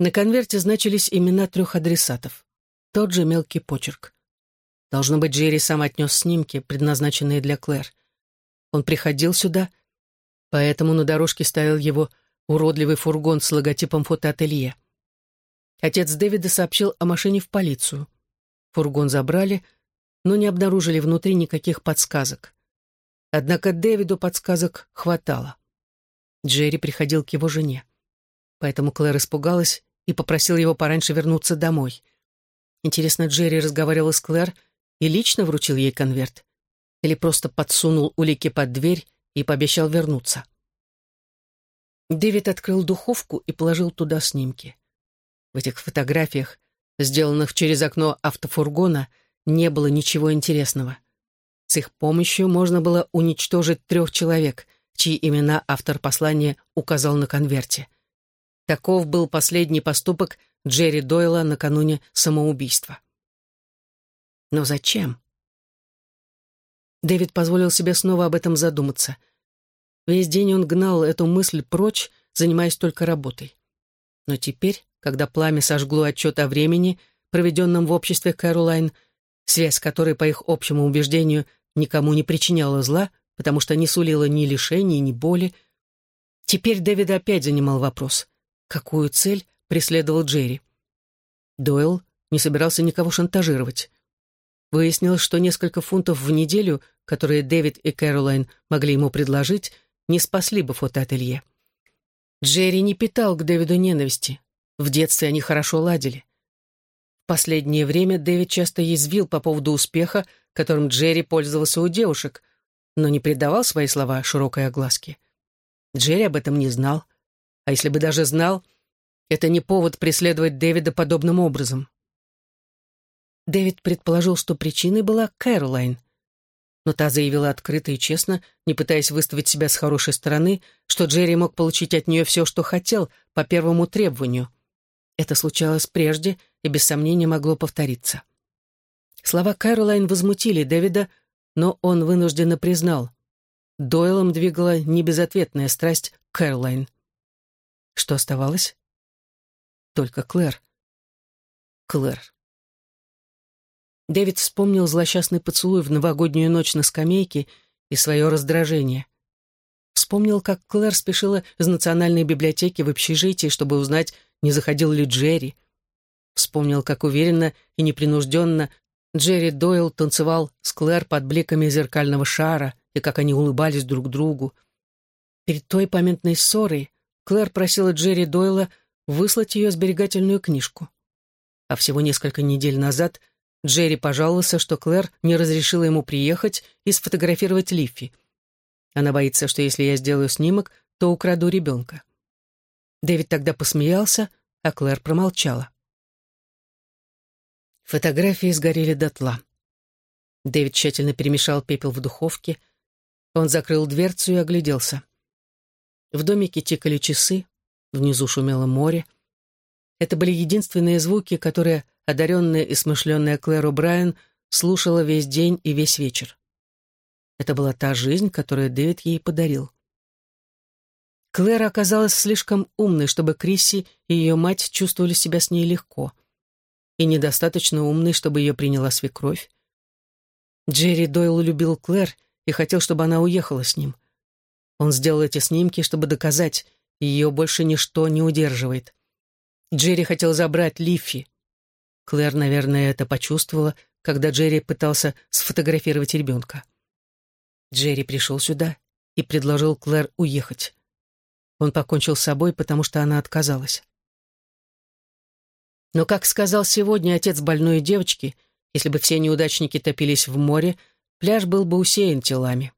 A: На конверте значились имена трех адресатов. Тот же мелкий почерк. Должно быть, Джерри сам отнес снимки, предназначенные для Клэр. Он приходил сюда, поэтому на дорожке ставил его уродливый фургон с логотипом фотоателье. Отец Дэвида сообщил о машине в полицию. Фургон забрали, но не обнаружили внутри никаких подсказок. Однако Дэвиду подсказок хватало. Джерри приходил к его жене. Поэтому Клэр испугалась и попросил его пораньше вернуться домой. Интересно, Джерри разговаривал с Клэр и лично вручил ей конверт? Или просто подсунул улики под дверь и пообещал вернуться? Дэвид открыл духовку и положил туда снимки. В этих фотографиях, сделанных через окно автофургона, не было ничего интересного. С их помощью можно было уничтожить трех человек, чьи имена автор послания указал на конверте. Таков был последний поступок Джерри Дойла накануне самоубийства. Но зачем? Дэвид позволил себе снова об этом задуматься. Весь день он гнал эту мысль прочь, занимаясь только работой. Но теперь, когда пламя сожгло отчет о времени, проведенном в обществе Кэролайн, связь которой, по их общему убеждению, никому не причиняла зла, потому что не сулила ни лишений, ни боли, теперь Дэвида опять занимал вопрос, какую цель преследовал Джерри. Дойл не собирался никого шантажировать. Выяснилось, что несколько фунтов в неделю, которые Дэвид и Кэролайн могли ему предложить, не спасли бы фотоателье. Джерри не питал к Дэвиду ненависти. В детстве они хорошо ладили. В последнее время Дэвид часто язвил по поводу успеха, которым Джерри пользовался у девушек, но не придавал свои слова широкой огласке. Джерри об этом не знал, а если бы даже знал, это не повод преследовать Дэвида подобным образом. Дэвид предположил, что причиной была Кэролайн — но та заявила открыто и честно, не пытаясь выставить себя с хорошей стороны, что Джерри мог получить от нее все, что хотел, по первому требованию. Это случалось прежде и без сомнения могло повториться. Слова Кэролайн возмутили Дэвида, но он вынужденно признал. Дойлом двигала небезответная страсть Кэролайн. Что оставалось? Только Клэр. Клэр. Дэвид вспомнил злосчастный поцелуй в новогоднюю ночь на скамейке и свое раздражение. Вспомнил, как Клэр спешила из национальной библиотеки в общежитие, чтобы узнать, не заходил ли Джерри. Вспомнил, как уверенно и непринужденно Джерри Дойл танцевал с Клэр под бликами зеркального шара и как они улыбались друг другу. Перед той памятной ссорой Клэр просила Джерри Дойла выслать ее сберегательную книжку. А всего несколько недель назад — Джерри пожаловался, что Клэр не разрешила ему приехать и сфотографировать Лиффи. Она боится, что если я сделаю снимок, то украду ребенка. Дэвид тогда посмеялся, а Клэр промолчала. Фотографии сгорели дотла. Дэвид тщательно перемешал пепел в духовке. Он закрыл дверцу и огляделся. В домике тикали часы, внизу шумело море. Это были единственные звуки, которые одаренная и смышленная Клэр О'Брайен слушала весь день и весь вечер. Это была та жизнь, которую Дэвид ей подарил. Клэр оказалась слишком умной, чтобы Крисси и ее мать чувствовали себя с ней легко, и недостаточно умной, чтобы ее приняла свекровь. Джерри Дойл любил Клэр и хотел, чтобы она уехала с ним. Он сделал эти снимки, чтобы доказать, ее больше ничто не удерживает. Джерри хотел забрать Лиффи, Клэр, наверное, это почувствовала, когда Джерри пытался сфотографировать ребенка. Джерри пришел сюда и предложил Клэр уехать. Он покончил с собой, потому что она отказалась. Но, как сказал сегодня отец больной девочки, если бы все неудачники топились в море, пляж был бы усеян телами.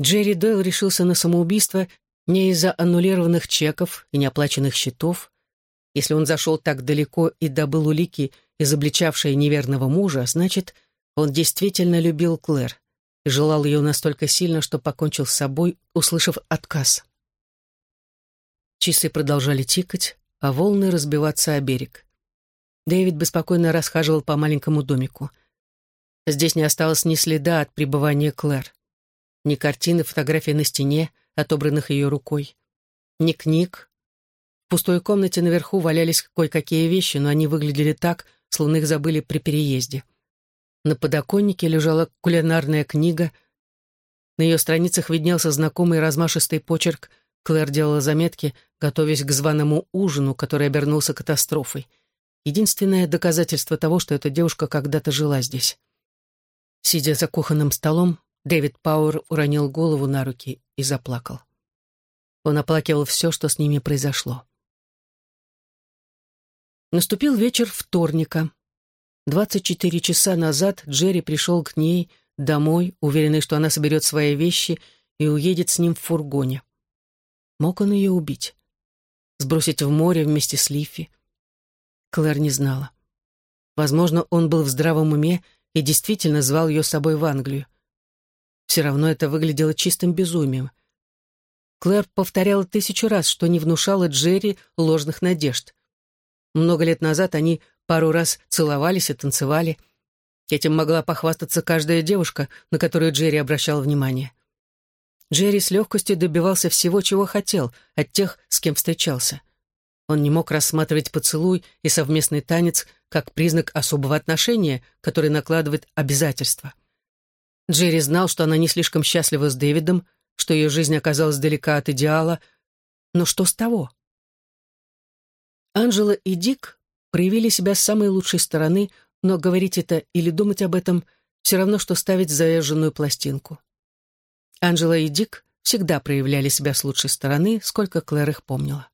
A: Джерри Дойл решился на самоубийство не из-за аннулированных чеков и неоплаченных счетов, если он зашел так далеко и добыл улики, изобличавшие неверного мужа, значит, он действительно любил Клэр и желал ее настолько сильно, что покончил с собой, услышав отказ. Часы продолжали тикать, а волны разбиваться о берег. Дэвид беспокойно расхаживал по маленькому домику. Здесь не осталось ни следа от пребывания Клэр. Ни картины, фотографии на стене, отобранных ее рукой. Ни книг, в пустой комнате наверху валялись кое-какие вещи, но они выглядели так, словно их забыли при переезде. На подоконнике лежала кулинарная книга. На ее страницах виднелся знакомый размашистый почерк. Клэр делала заметки, готовясь к званому ужину, который обернулся катастрофой. Единственное доказательство того, что эта девушка когда-то жила здесь. Сидя за кухонным столом, Дэвид Пауэр уронил голову на руки и заплакал. Он оплакивал все, что с ними произошло. Наступил вечер вторника. Двадцать четыре часа назад Джерри пришел к ней домой, уверенный, что она соберет свои вещи и уедет с ним в фургоне. Мог он ее убить? Сбросить в море вместе с Лифи? Клэр не знала. Возможно, он был в здравом уме и действительно звал ее с собой в Англию. Все равно это выглядело чистым безумием. Клэр повторяла тысячу раз, что не внушала Джерри ложных надежд. Много лет назад они пару раз целовались и танцевали. Этим могла похвастаться каждая девушка, на которую Джерри обращал внимание. Джерри с легкостью добивался всего, чего хотел, от тех, с кем встречался. Он не мог рассматривать поцелуй и совместный танец как признак особого отношения, который накладывает обязательства. Джерри знал, что она не слишком счастлива с Дэвидом, что ее жизнь оказалась далека от идеала, но что с того? Анжела и Дик проявили себя с самой лучшей стороны, но говорить это или думать об этом все равно, что ставить заезженную пластинку. Анжела и Дик всегда проявляли себя с лучшей стороны, сколько Клэр их помнила.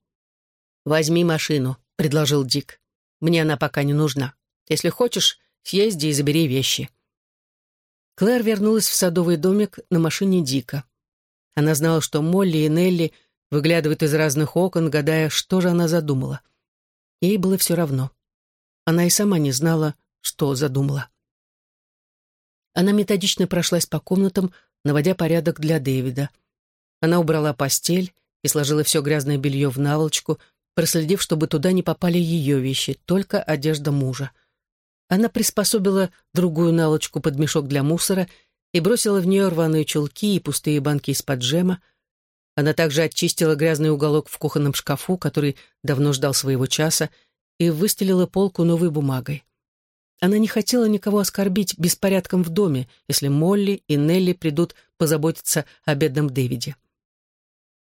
A: «Возьми машину», — предложил Дик. «Мне она пока не нужна. Если хочешь, съезди и забери вещи». Клэр вернулась в садовый домик на машине Дика. Она знала, что Молли и Нелли выглядывают из разных окон, гадая, что же она задумала. Ей было все равно. Она и сама не знала, что задумала. Она методично прошлась по комнатам, наводя порядок для Дэвида. Она убрала постель и сложила все грязное белье в наволочку, проследив, чтобы туда не попали ее вещи, только одежда мужа. Она приспособила другую наволочку под мешок для мусора и бросила в нее рваные чулки и пустые банки из-под джема. Она также очистила грязный уголок в кухонном шкафу, который давно ждал своего часа, и выстелила полку новой бумагой. Она не хотела никого оскорбить беспорядком в доме, если Молли и Нелли придут позаботиться о бедном Дэвиде.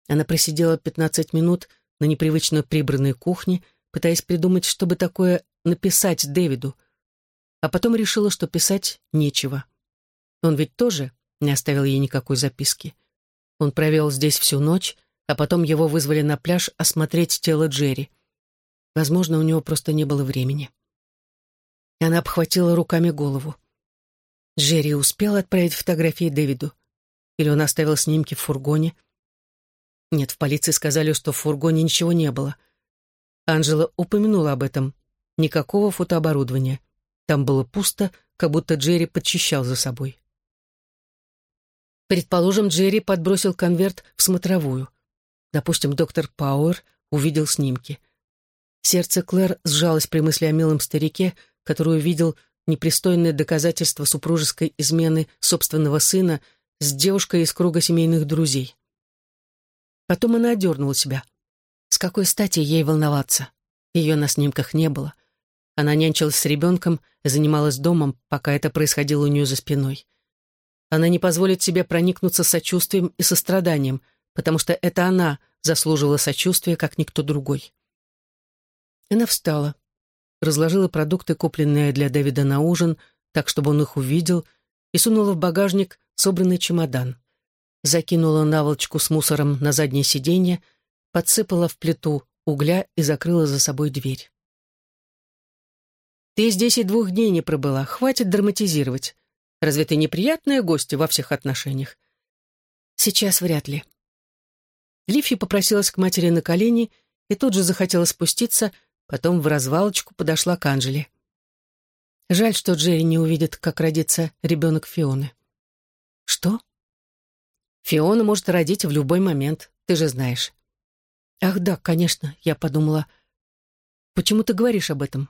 A: Она просидела пятнадцать минут, на непривычно прибранной кухне, пытаясь придумать, чтобы такое написать Дэвиду, а потом решила, что писать нечего. Он ведь тоже не оставил ей никакой записки. Он провел здесь всю ночь, а потом его вызвали на пляж осмотреть тело Джерри. Возможно, у него просто не было времени. И она обхватила руками голову. Джерри успел отправить фотографии Дэвиду? Или он оставил снимки в фургоне? Нет, в полиции сказали, что в фургоне ничего не было. Анжела упомянула об этом. Никакого фотооборудования. Там было пусто, как будто Джерри подчищал за собой. Предположим, Джерри подбросил конверт в смотровую. Допустим, доктор Пауэр увидел снимки. Сердце Клэр сжалось при мысли о милом старике, который увидел непристойное доказательство супружеской измены собственного сына с девушкой из круга семейных друзей. Потом она одернула себя. С какой стати ей волноваться? Ее на снимках не было. Она нянчилась с ребенком занималась домом, пока это происходило у нее за спиной. Она не позволит себе проникнуться сочувствием и состраданием, потому что это она заслужила сочувствия, как никто другой. Она встала, разложила продукты, купленные для Дэвида на ужин, так, чтобы он их увидел, и сунула в багажник собранный чемодан закинула наволочку с мусором на заднее сиденье, подсыпала в плиту угля и закрыла за собой дверь. «Ты здесь и двух дней не пробыла, хватит драматизировать. Разве ты неприятная гостья во всех отношениях?» «Сейчас вряд ли». Лифи попросилась к матери на колени и тут же захотела спуститься, потом в развалочку подошла к Анжеле. Жаль, что Джерри не увидит, как родится ребенок Фионы. «Что?» Фиона может родить в любой момент, ты же знаешь. Ах да, конечно, я подумала. Почему ты говоришь об этом?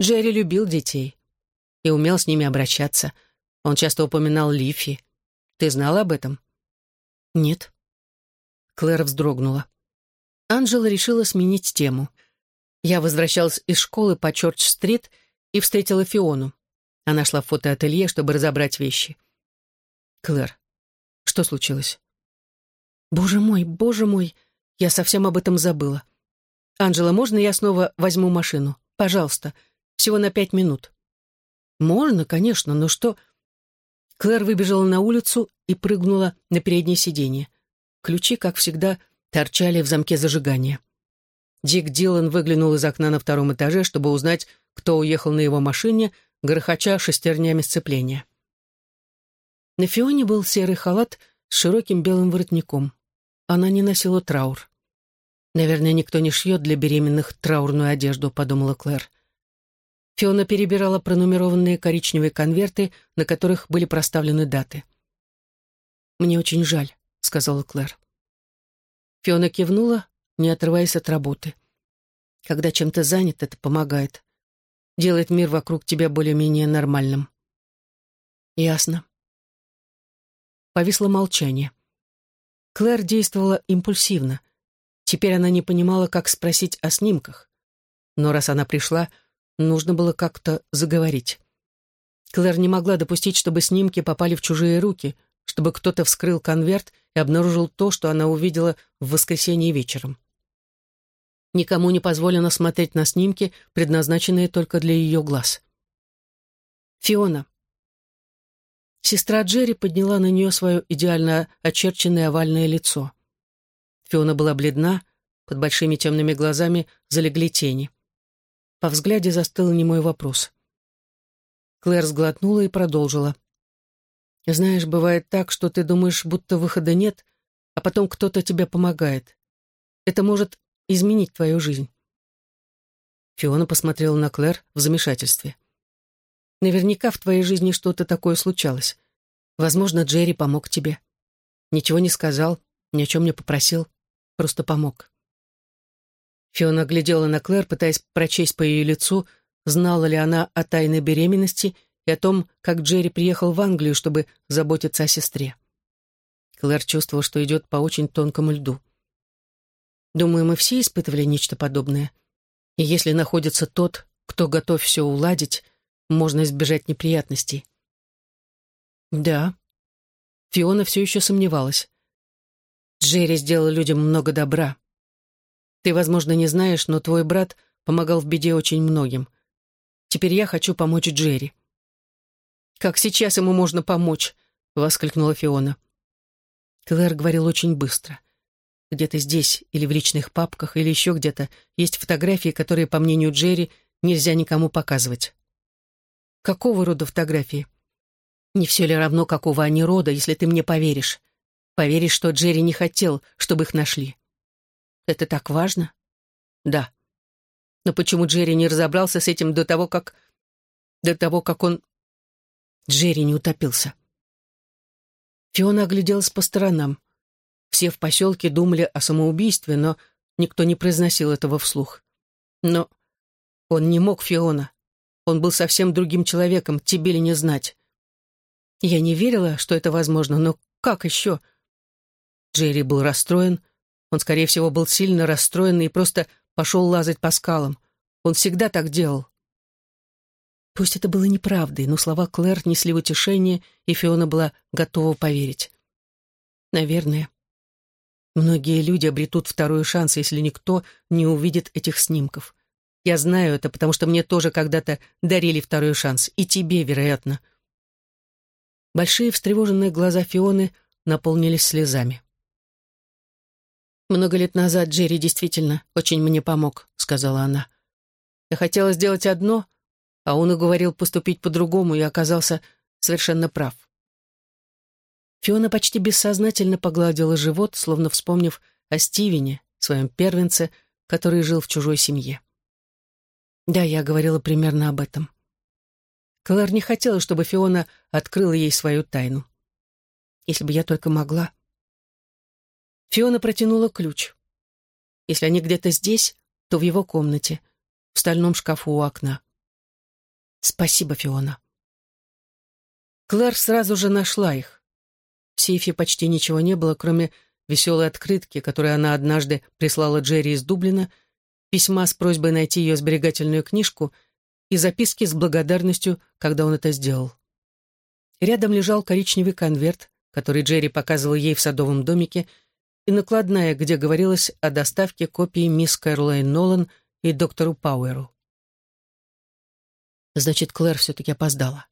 A: Джерри любил детей и умел с ними обращаться. Он часто упоминал Лифи. Ты знала об этом? Нет. Клэр вздрогнула. Анжела решила сменить тему. Я возвращалась из школы по Чорч-стрит и встретила Фиону. Она шла в фотоателье, чтобы разобрать вещи. Клэр, что случилось? Боже мой, боже мой, я совсем об этом забыла. Анжела, можно я снова возьму машину? Пожалуйста, всего на пять минут. Можно, конечно, но что... Клэр выбежала на улицу и прыгнула на переднее сиденье. Ключи, как всегда, торчали в замке зажигания. Дик Дилан выглянул из окна на втором этаже, чтобы узнать, кто уехал на его машине, грохоча шестернями сцепления. На Фионе был серый халат с широким белым воротником. Она не носила траур. «Наверное, никто не шьет для беременных траурную одежду», — подумала Клэр. Фиона перебирала пронумерованные коричневые конверты, на которых были проставлены даты. «Мне очень жаль», — сказала Клэр. Фиона кивнула, не отрываясь от работы. «Когда чем-то занят, это помогает. Делает мир вокруг тебя более-менее нормальным». «Ясно. Повисло молчание. Клэр действовала импульсивно. Теперь она не понимала, как спросить о снимках. Но раз она пришла, нужно было как-то заговорить. Клэр не могла допустить, чтобы снимки попали в чужие руки, чтобы кто-то вскрыл конверт и обнаружил то, что она увидела в воскресенье вечером. Никому не позволено смотреть на снимки, предназначенные только для ее глаз. Фиона. Сестра Джерри подняла на нее свое идеально очерченное овальное лицо. Фиона была бледна, под большими темными глазами залегли тени. По взгляде застыл немой вопрос. Клэр сглотнула и продолжила. «Знаешь, бывает так, что ты думаешь, будто выхода нет, а потом кто-то тебе помогает. Это может изменить твою жизнь». Фиона посмотрела на Клэр в замешательстве. «Наверняка в твоей жизни что-то такое случалось. Возможно, Джерри помог тебе. Ничего не сказал, ни о чем не попросил, просто помог». Фиона глядела на Клэр, пытаясь прочесть по ее лицу, знала ли она о тайной беременности и о том, как Джерри приехал в Англию, чтобы заботиться о сестре. Клэр чувствовала, что идет по очень тонкому льду. Думаю, мы все испытывали нечто подобное. И если находится тот, кто готов все уладить, можно избежать неприятностей. Да. Фиона все еще сомневалась. Джерри сделал людям много добра. Ты, возможно, не знаешь, но твой брат помогал в беде очень многим. Теперь я хочу помочь Джерри. «Как сейчас ему можно помочь?» — воскликнула Фиона. Клэр говорил очень быстро. Где-то здесь, или в личных папках, или еще где-то, есть фотографии, которые, по мнению Джерри, нельзя никому показывать. Какого рода фотографии? Не все ли равно, какого они рода, если ты мне поверишь? Поверишь, что Джерри не хотел, чтобы их нашли? Это так важно? Да. Но почему Джерри не разобрался с этим до того, как... До того, как он... Джерри не утопился. Фиона огляделась по сторонам. Все в поселке думали о самоубийстве, но никто не произносил этого вслух. Но он не мог, Фиона. Он был совсем другим человеком, тебе ли не знать. Я не верила, что это возможно, но как еще? Джерри был расстроен. Он, скорее всего, был сильно расстроен и просто пошел лазать по скалам. Он всегда так делал. Пусть это было неправдой, но слова Клэр несли утешение, и Фиона была готова поверить. Наверное. Многие люди обретут второй шанс, если никто не увидит этих снимков. Я знаю это, потому что мне тоже когда-то дарили второй шанс, и тебе, вероятно. Большие встревоженные глаза Фионы наполнились слезами. «Много лет назад Джерри действительно очень мне помог», — сказала она. «Я хотела сделать одно, а он уговорил поступить по-другому и оказался совершенно прав». Фиона почти бессознательно погладила живот, словно вспомнив о Стивене, своем первенце, который жил в чужой семье. Да, я говорила примерно об этом. Клэр не хотела, чтобы Фиона открыла ей свою тайну. Если бы я только могла. Фиона протянула ключ. Если они где-то здесь, то в его комнате, в стальном шкафу у окна. Спасибо, Фиона. Клэр сразу же нашла их. В сейфе почти ничего не было, кроме веселой открытки, которую она однажды прислала Джерри из Дублина, письма с просьбой найти ее сберегательную книжку и записки с благодарностью, когда он это сделал. Рядом лежал коричневый конверт, который Джерри показывал ей в садовом домике, и накладная, где говорилось о доставке копии мисс Кэролайн Нолан и доктору Пауэру. Значит, Клэр все-таки опоздала.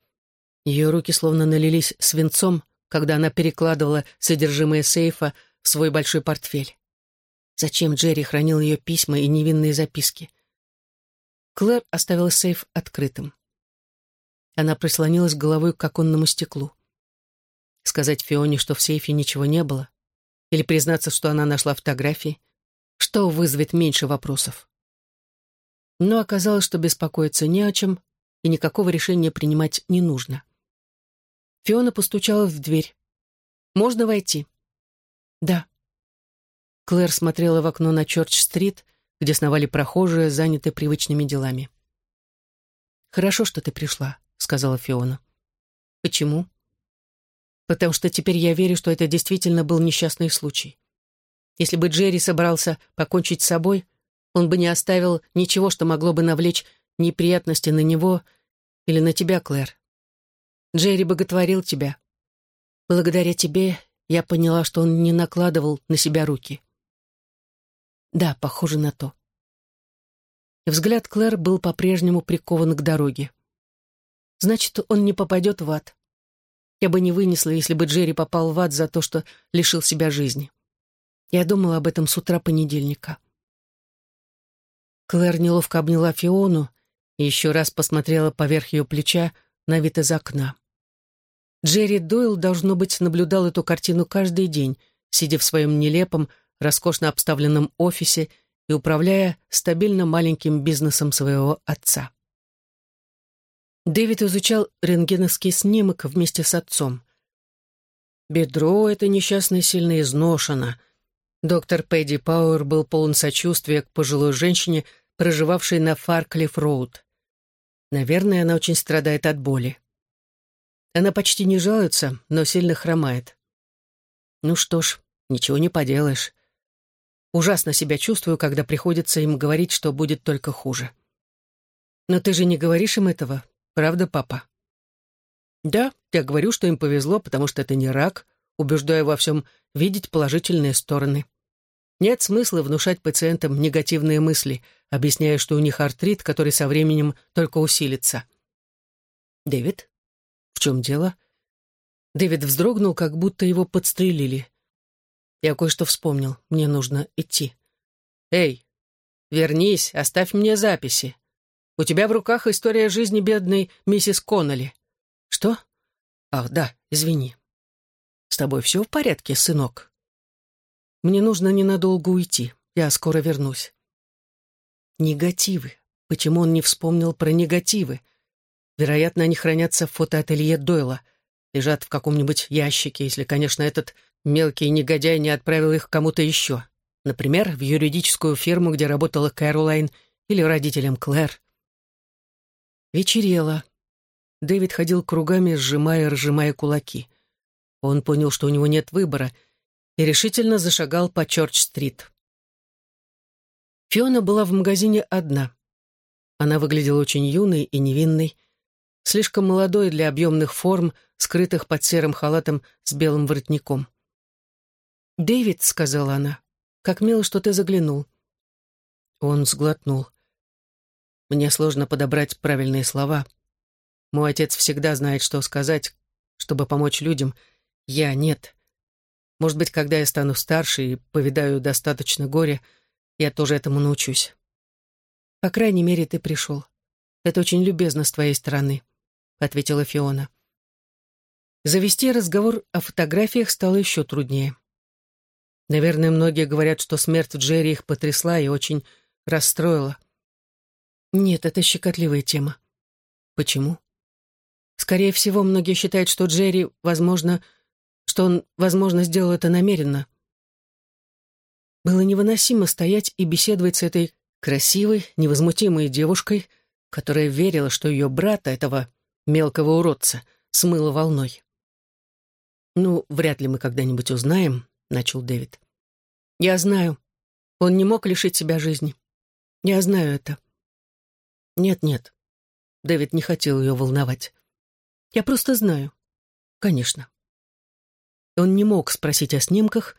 A: Ее руки словно налились свинцом, когда она перекладывала содержимое сейфа в свой большой портфель. Зачем Джерри хранил ее письма и невинные записки? Клэр оставила сейф открытым. Она прислонилась головой к оконному стеклу. Сказать Фионе, что в сейфе ничего не было, или признаться, что она нашла фотографии? Что вызовет меньше вопросов? Но оказалось, что беспокоиться не о чем, и никакого решения принимать не нужно. Фиона постучала в дверь. «Можно войти?» «Да». Клэр смотрела в окно на Чорч-стрит, где сновали прохожие, занятые привычными делами. «Хорошо, что ты пришла», — сказала Фиона. «Почему?» Потому что теперь я верю, что это действительно был несчастный случай. Если бы Джерри собрался покончить с собой, он бы не оставил ничего, что могло бы навлечь неприятности на него или на тебя, Клэр. Джерри боготворил тебя. Благодаря тебе я поняла, что он не накладывал на себя руки. Да, похоже на то. Взгляд Клэр был по-прежнему прикован к дороге. Значит, он не попадет в ад. Я бы не вынесла, если бы Джерри попал в ад за то, что лишил себя жизни. Я думала об этом с утра понедельника. Клэр неловко обняла Фиону и еще раз посмотрела поверх ее плеча на вид из окна. Джерри Дойл, должно быть, наблюдал эту картину каждый день, сидя в своем нелепом, роскошно обставленном офисе и управляя стабильно маленьким бизнесом своего отца. Дэвид изучал рентгеновский снимок вместе с отцом. Бедро это несчастное сильно изношено. Доктор Пэдди Пауэр был полон сочувствия к пожилой женщине, проживавшей на Фарклифф-Роуд. Наверное, она очень страдает от боли. Она почти не жалуется, но сильно хромает. Ну что ж, ничего не поделаешь. Ужасно себя чувствую, когда приходится им говорить, что будет только хуже. Но ты же не говоришь им этого, Правда, папа? Да, я говорю, что им повезло, потому что это не рак, убеждаю во всем видеть положительные стороны. Нет смысла внушать пациентам негативные мысли, объясняя, что у них артрит, который со временем только усилится. Дэвид? В чем дело? Дэвид вздрогнул, как будто его подстрелили. Я кое-что вспомнил. Мне нужно идти. Эй, вернись, оставь мне записи. У тебя в руках история жизни бедной миссис Конноли. Что? Ах, да, извини. С тобой все в порядке, сынок? Мне нужно ненадолго уйти. Я скоро вернусь. Негативы. Почему он не вспомнил про негативы? Вероятно, они хранятся в фотоателье Дойла. Лежат в каком-нибудь ящике, если, конечно, этот мелкий негодяй не отправил их кому-то еще. Например, в юридическую фирму, где работала Кэролайн, или родителям Клэр. Вечерело. Дэвид ходил кругами, сжимая и разжимая кулаки. Он понял, что у него нет выбора, и решительно зашагал по Чорч-стрит. Фиона была в магазине одна. Она выглядела очень юной и невинной, слишком молодой для объемных форм, скрытых под серым халатом с белым воротником. «Дэвид», — сказала она, — «как мило, что ты заглянул». Он сглотнул. Мне сложно подобрать правильные слова. Мой отец всегда знает, что сказать, чтобы помочь людям. Я нет. Может быть, когда я стану старше и повидаю достаточно горя, я тоже этому научусь. По крайней мере, ты пришел. Это очень любезно с твоей стороны, — ответила Фиона. Завести разговор о фотографиях стало еще труднее. Наверное, многие говорят, что смерть Джерри их потрясла и очень расстроила. Нет, это щекотливая тема. Почему? Скорее всего, многие считают, что Джерри, возможно, что он, возможно, сделал это намеренно. Было невыносимо стоять и беседовать с этой красивой, невозмутимой девушкой, которая верила, что ее брата, этого мелкого уродца, смыло волной. «Ну, вряд ли мы когда-нибудь узнаем», — начал Дэвид. «Я знаю. Он не мог лишить себя жизни. Я знаю это. «Нет-нет». Дэвид не хотел ее волновать. «Я просто знаю». «Конечно». Он не мог спросить о снимках,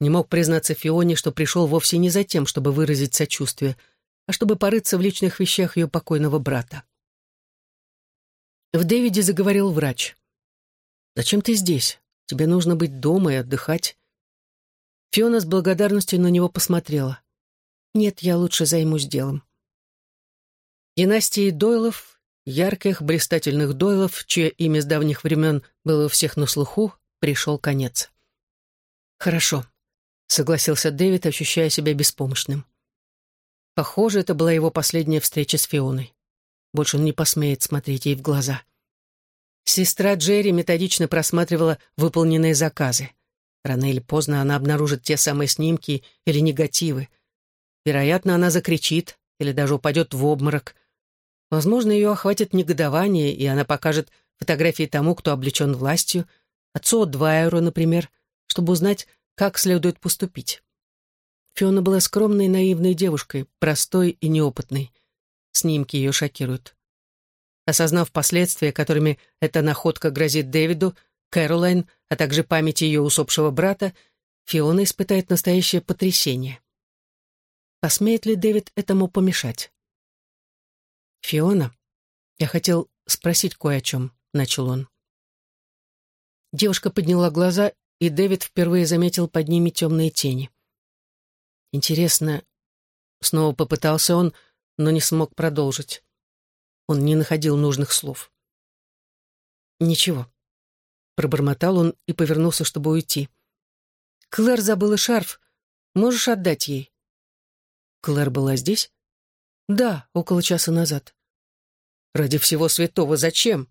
A: не мог признаться Фионе, что пришел вовсе не за тем, чтобы выразить сочувствие, а чтобы порыться в личных вещах ее покойного брата. В Дэвиде заговорил врач. «Зачем ты здесь? Тебе нужно быть дома и отдыхать». Фиона с благодарностью на него посмотрела. «Нет, я лучше займусь делом». Династии Дойлов, ярких, блистательных Дойлов, чье имя с давних времен было у всех на слуху, пришел конец. «Хорошо», — согласился Дэвид, ощущая себя беспомощным. Похоже, это была его последняя встреча с Фионой. Больше он не посмеет смотреть ей в глаза. Сестра Джерри методично просматривала выполненные заказы. Рано или поздно она обнаружит те самые снимки или негативы. Вероятно, она закричит или даже упадет в обморок — Возможно, ее охватит негодование, и она покажет фотографии тому, кто облечен властью, отцу Двайеру, например, чтобы узнать, как следует поступить. Фиона была скромной наивной девушкой, простой и неопытной. Снимки ее шокируют. Осознав последствия, которыми эта находка грозит Дэвиду, Кэролайн, а также память ее усопшего брата, Фиона испытает настоящее потрясение. Посмеет ли Дэвид этому помешать? «Фиона, я хотел спросить кое о чем», — начал он. Девушка подняла глаза, и Дэвид впервые заметил под ними темные тени. Интересно, снова попытался он, но не смог продолжить. Он не находил нужных слов. «Ничего», — пробормотал он и повернулся, чтобы уйти. «Клэр забыла шарф. Можешь отдать ей?» «Клэр была здесь?» «Да, около часа назад». «Ради всего святого, зачем?»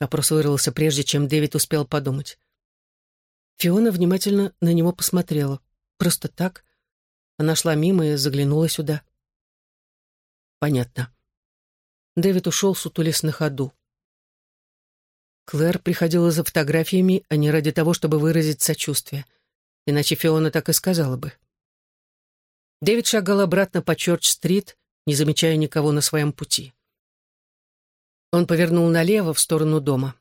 A: Вопрос вырвался прежде, чем Дэвид успел подумать. Фиона внимательно на него посмотрела. Просто так. Она шла мимо и заглянула сюда. Понятно. Дэвид ушел, сутулясь на ходу. Клэр приходила за фотографиями, а не ради того, чтобы выразить сочувствие. Иначе Фиона так и сказала бы. Дэвид шагал обратно по Чорч-стрит, не замечая никого на своем пути. Он повернул налево, в сторону дома.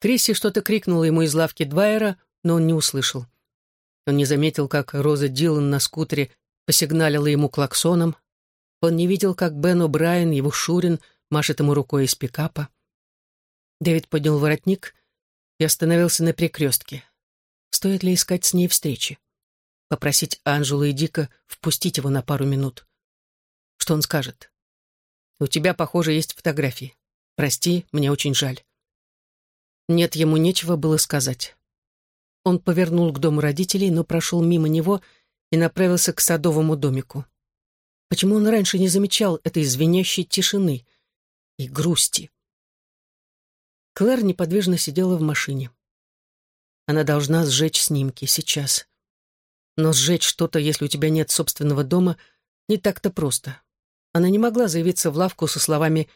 A: Крисси что-то крикнула ему из лавки Двайера, но он не услышал. Он не заметил, как Роза Дилан на скутере посигналила ему клаксоном. Он не видел, как Бен О'Брайен, его Шурин, машет ему рукой из пикапа. Дэвид поднял воротник и остановился на перекрестке. Стоит ли искать с ней встречи? Попросить Анжелу и Дика впустить его на пару минут. Что он скажет? «У тебя, похоже, есть фотографии. Прости, мне очень жаль». Нет, ему нечего было сказать. Он повернул к дому родителей, но прошел мимо него и направился к садовому домику. Почему он раньше не замечал этой звенящей тишины и грусти? Клэр неподвижно сидела в машине. Она должна сжечь снимки сейчас. Но сжечь что-то, если у тебя нет собственного дома, не так-то просто. Она не могла заявиться в лавку со словами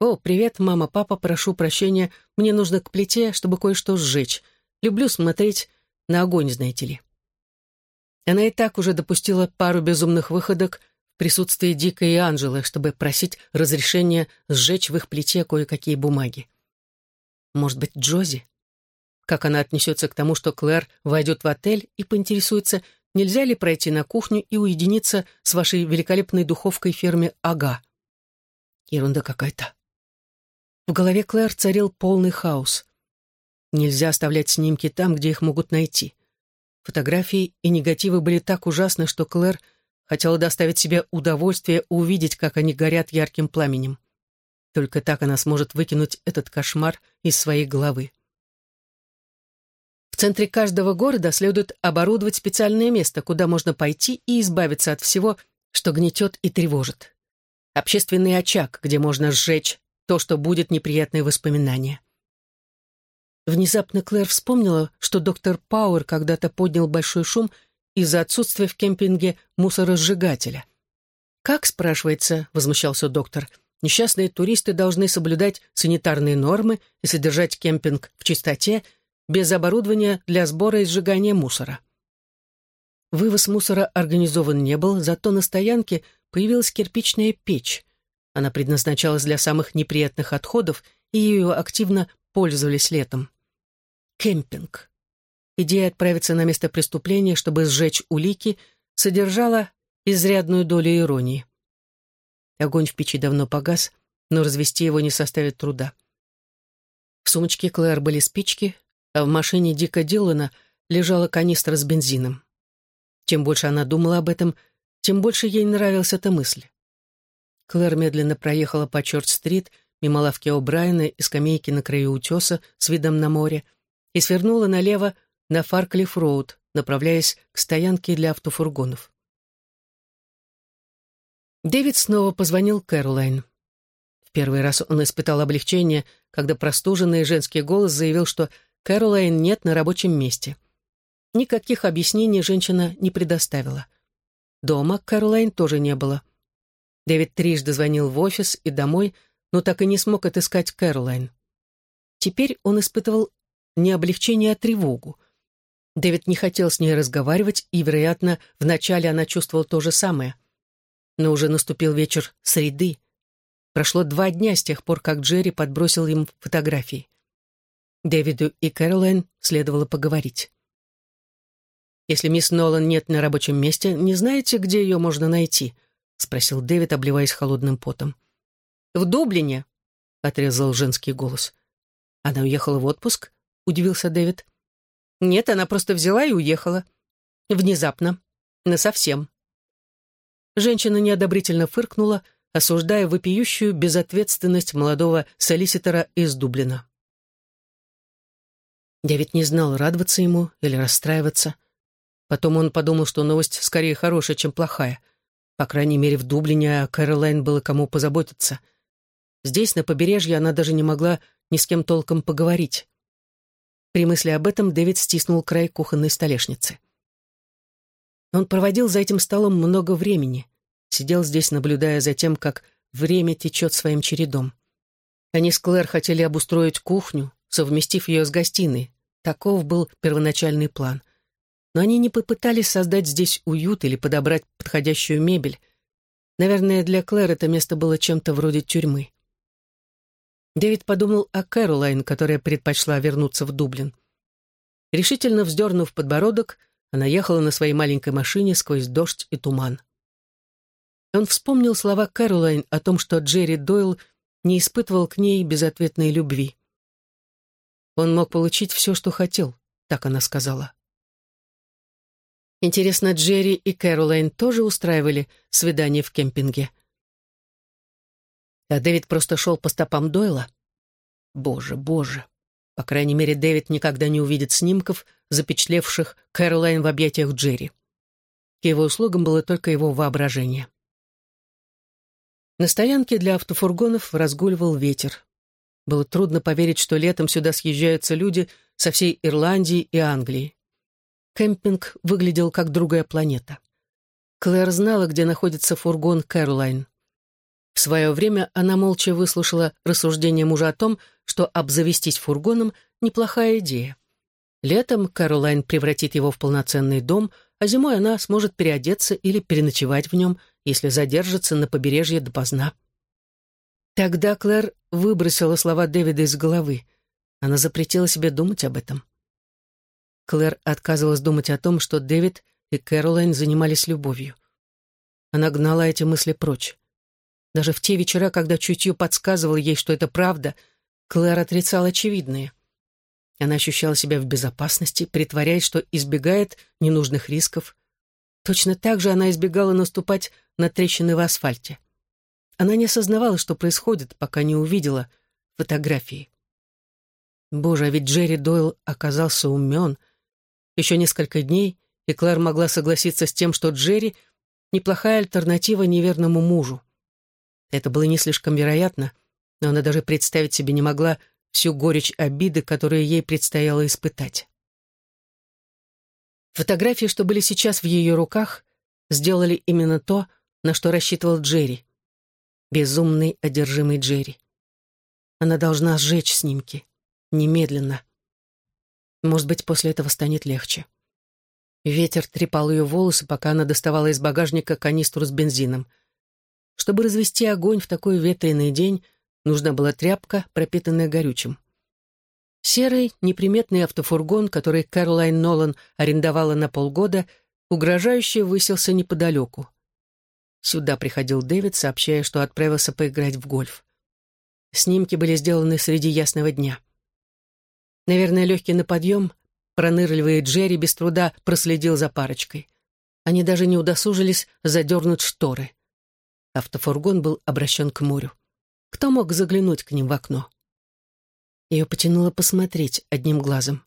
A: «О, привет, мама, папа, прошу прощения, мне нужно к плите, чтобы кое-что сжечь. Люблю смотреть на огонь, знаете ли». Она и так уже допустила пару безумных выходок в присутствии Дика и Анжелы, чтобы просить разрешения сжечь в их плите кое-какие бумаги. Может быть, Джози? Как она отнесется к тому, что Клэр войдет в отель и поинтересуется, нельзя ли пройти на кухню и уединиться с вашей великолепной духовкой ферме Ага? Ерунда какая-то. В голове Клэр царил полный хаос. Нельзя оставлять снимки там, где их могут найти. Фотографии и негативы были так ужасны, что Клэр хотела доставить себе удовольствие увидеть, как они горят ярким пламенем. Только так она сможет выкинуть этот кошмар из своей головы. В центре каждого города следует оборудовать специальное место, куда можно пойти и избавиться от всего, что гнетет и тревожит. Общественный очаг, где можно сжечь то, что будет неприятные воспоминания. Внезапно Клэр вспомнила, что доктор Пауэр когда-то поднял большой шум из-за отсутствия в кемпинге мусоросжигателя. «Как, спрашивается, — возмущался доктор, — несчастные туристы должны соблюдать санитарные нормы и содержать кемпинг в чистоте без оборудования для сбора и сжигания мусора». Вывоз мусора организован не был, зато на стоянке появилась кирпичная печь. Она предназначалась для самых неприятных отходов, и ее активно пользовались летом. Кемпинг. Идея отправиться на место преступления, чтобы сжечь улики, содержала изрядную долю иронии. Огонь в печи давно погас, но развести его не составит труда. В сумочке Клэр были спички, а в машине Дика Дилана лежала канистра с бензином. Чем больше она думала об этом, тем больше ей нравилась эта мысль. Клэр медленно проехала по Чорт-стрит, мимо лавки О'Брайена и скамейки на краю утеса с видом на море, и свернула налево на Фарклифф-роуд, направляясь к стоянке для автофургонов. Дэвид снова позвонил Кэролайн. В первый раз он испытал облегчение, когда простуженный женский голос заявил, что Кэролайн нет на рабочем месте. Никаких объяснений женщина не предоставила. Дома Кэролайн тоже не было. Дэвид трижды звонил в офис и домой, но так и не смог отыскать Кэролайн. Теперь он испытывал не облегчение, а тревогу. Дэвид не хотел с ней разговаривать, и, вероятно, вначале она чувствовала то же самое. Но уже наступил вечер среды. Прошло два дня с тех пор, как Джерри подбросил им фотографии. Дэвиду и Кэролайн следовало поговорить. «Если мисс Нолан нет на рабочем месте, не знаете, где ее можно найти?» — спросил Дэвид, обливаясь холодным потом. «В Дублине», — отрезал женский голос. «Она уехала в отпуск?» — удивился Дэвид. «Нет, она просто взяла и уехала. Внезапно. Насовсем». Женщина неодобрительно фыркнула, осуждая вопиющую безответственность молодого солиситора из Дублина. Дэвид не знал, радоваться ему или расстраиваться. Потом он подумал, что новость скорее хорошая, чем плохая. По крайней мере, в Дублине о Кэролайн было кому позаботиться. Здесь, на побережье, она даже не могла ни с кем толком поговорить. При мысли об этом Дэвид стиснул край кухонной столешницы. Он проводил за этим столом много времени, сидел здесь, наблюдая за тем, как время течет своим чередом. Они с Клэр хотели обустроить кухню, совместив ее с гостиной. Таков был первоначальный план. Но они не попытались создать здесь уют или подобрать подходящую мебель. Наверное, для Клэр это место было чем-то вроде тюрьмы. Дэвид подумал о Кэролайн, которая предпочла вернуться в Дублин. Решительно вздернув подбородок, она ехала на своей маленькой машине сквозь дождь и туман. Он вспомнил слова Кэролайн о том, что Джерри Дойл не испытывал к ней безответной любви. Он мог получить все, что хотел, так она сказала. Интересно, Джерри и Кэролайн тоже устраивали свидание в кемпинге? А Дэвид просто шел по стопам Дойла? Боже, боже. По крайней мере, Дэвид никогда не увидит снимков, запечатлевших Кэролайн в объятиях Джерри. К его услугам было только его воображение. На стоянке для автофургонов разгуливал ветер. Было трудно поверить, что летом сюда съезжаются люди со всей Ирландии и Англии. Кемпинг выглядел как другая планета. Клэр знала, где находится фургон Кэролайн. В свое время она молча выслушала рассуждение мужа о том, что обзавестись фургоном — неплохая идея. Летом Кэролайн превратит его в полноценный дом, а зимой она сможет переодеться или переночевать в нем, если задержится на побережье допоздна. Тогда Клэр выбросила слова Дэвида из головы. Она запретила себе думать об этом. Клэр отказывалась думать о том, что Дэвид и Кэролайн занимались любовью. Она гнала эти мысли прочь. Даже в те вечера, когда чутье подсказывало ей, что это правда, Клэр отрицала очевидное. Она ощущала себя в безопасности, притворяясь, что избегает ненужных рисков. Точно так же она избегала наступать на трещины в асфальте. Она не осознавала, что происходит, пока не увидела фотографии. Боже, а ведь Джерри Дойл оказался умен. Еще несколько дней, и Клэр могла согласиться с тем, что Джерри — неплохая альтернатива неверному мужу. Это было не слишком вероятно, но она даже представить себе не могла всю горечь обиды, которую ей предстояло испытать. Фотографии, что были сейчас в ее руках, сделали именно то, на что рассчитывал Джерри безумный, одержимый Джерри. Она должна сжечь снимки. Немедленно. Может быть, после этого станет легче. Ветер трепал ее волосы, пока она доставала из багажника канистру с бензином. Чтобы развести огонь в такой ветреный день, нужна была тряпка, пропитанная горючим. Серый, неприметный автофургон, который Кэролайн Нолан арендовала на полгода, угрожающе высился неподалеку. Сюда приходил Дэвид, сообщая, что отправился поиграть в гольф. Снимки были сделаны среди ясного дня. Наверное, легкий на подъем, пронырливый Джерри без труда проследил за парочкой. Они даже не удосужились задернуть шторы. Автофургон был обращен к морю. Кто мог заглянуть к ним в окно? Ее потянуло посмотреть одним глазом.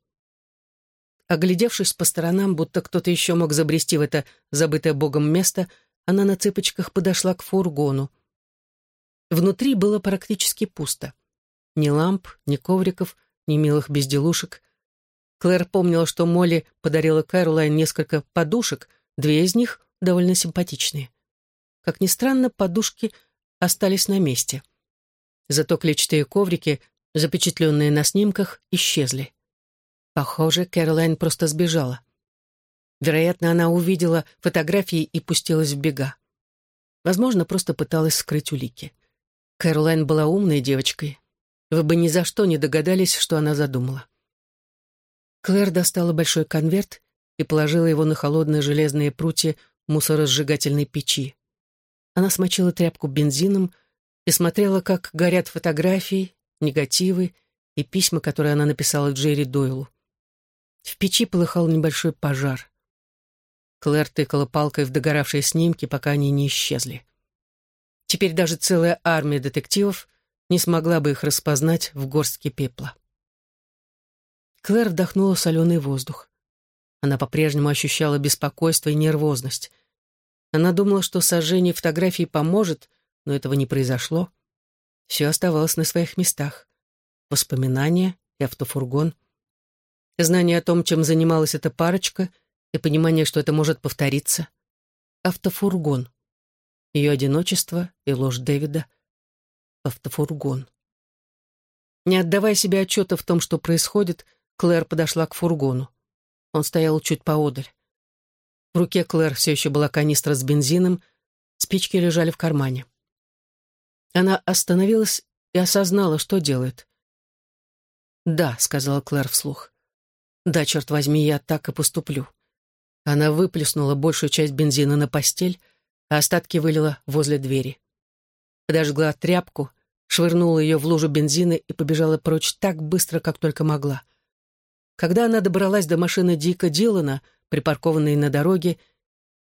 A: Оглядевшись по сторонам, будто кто-то еще мог забрести в это забытое богом место, она на цыпочках подошла к фургону. Внутри было практически пусто. Ни ламп, ни ковриков, ни милых безделушек. Клэр помнила, что Молли подарила Кэролайн несколько подушек, две из них довольно симпатичные. Как ни странно, подушки остались на месте. Зато клетчатые коврики, запечатленные на снимках, исчезли. Похоже, Кэролайн просто сбежала. Вероятно, она увидела фотографии и пустилась в бега. Возможно, просто пыталась скрыть улики. Кэролайн была умной девочкой. Вы бы ни за что не догадались, что она задумала. Клэр достала большой конверт и положила его на холодные железные прутья мусоросжигательной печи. Она смочила тряпку бензином и смотрела, как горят фотографии, негативы и письма, которые она написала Джерри Дойлу. В печи полыхал небольшой пожар. Клэр тыкала палкой в догоравшие снимки, пока они не исчезли. Теперь даже целая армия детективов не смогла бы их распознать в горстке пепла. Клэр вдохнула соленый воздух. Она по-прежнему ощущала беспокойство и нервозность. Она думала, что сожжение фотографий поможет, но этого не произошло. Все оставалось на своих местах. Воспоминания и автофургон. Знание о том, чем занималась эта парочка, и понимание, что это может повториться. Автофургон. Ее одиночество и ложь Дэвида. Автофургон. Не отдавая себе отчета в том, что происходит, Клэр подошла к фургону. Он стоял чуть поодаль. В руке Клэр все еще была канистра с бензином, спички лежали в кармане. Она остановилась и осознала, что делает. «Да», — сказала Клэр вслух. «Да, черт возьми, я так и поступлю». Она выплеснула большую часть бензина на постель, а остатки вылила возле двери. Подожгла тряпку, швырнула ее в лужу бензина и побежала прочь так быстро, как только могла. Когда она добралась до машины Дика Дилана, припаркованной на дороге,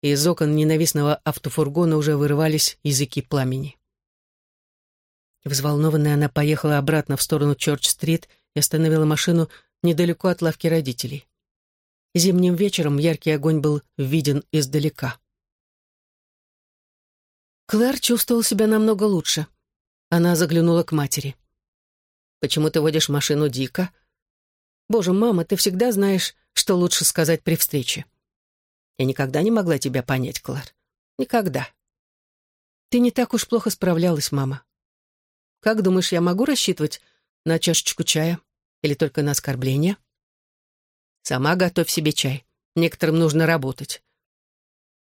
A: из окон ненавистного автофургона уже вырывались языки пламени. Взволнованная она поехала обратно в сторону Чорч-стрит и остановила машину недалеко от лавки родителей. Зимним вечером яркий огонь был виден издалека. Клэр чувствовал себя намного лучше. Она заглянула к матери. «Почему ты водишь машину дико?» «Боже, мама, ты всегда знаешь, что лучше сказать при встрече». «Я никогда не могла тебя понять, Клэр. Никогда». «Ты не так уж плохо справлялась, мама. Как думаешь, я могу рассчитывать на чашечку чая? Или только на оскорбление?» Сама готовь себе чай. Некоторым нужно работать.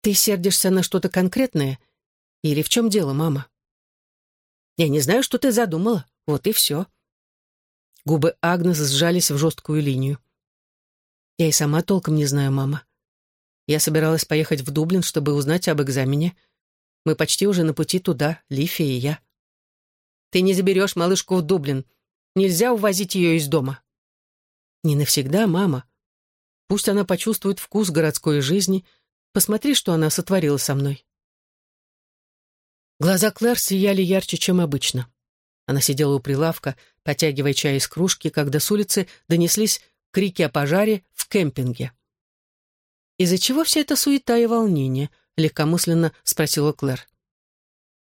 A: Ты сердишься на что-то конкретное? Или в чем дело, мама? Я не знаю, что ты задумала. Вот и все. Губы Агнес сжались в жесткую линию. Я и сама толком не знаю, мама. Я собиралась поехать в Дублин, чтобы узнать об экзамене. Мы почти уже на пути туда, Лифия и я. Ты не заберешь малышку в Дублин. Нельзя увозить ее из дома. Не навсегда, мама. Пусть она почувствует вкус городской жизни. Посмотри, что она сотворила со мной. Глаза Клэр сияли ярче, чем обычно. Она сидела у прилавка, потягивая чай из кружки, когда с улицы донеслись крики о пожаре в кемпинге. «Из-за чего вся эта суета и волнение?» — легкомысленно спросила Клэр.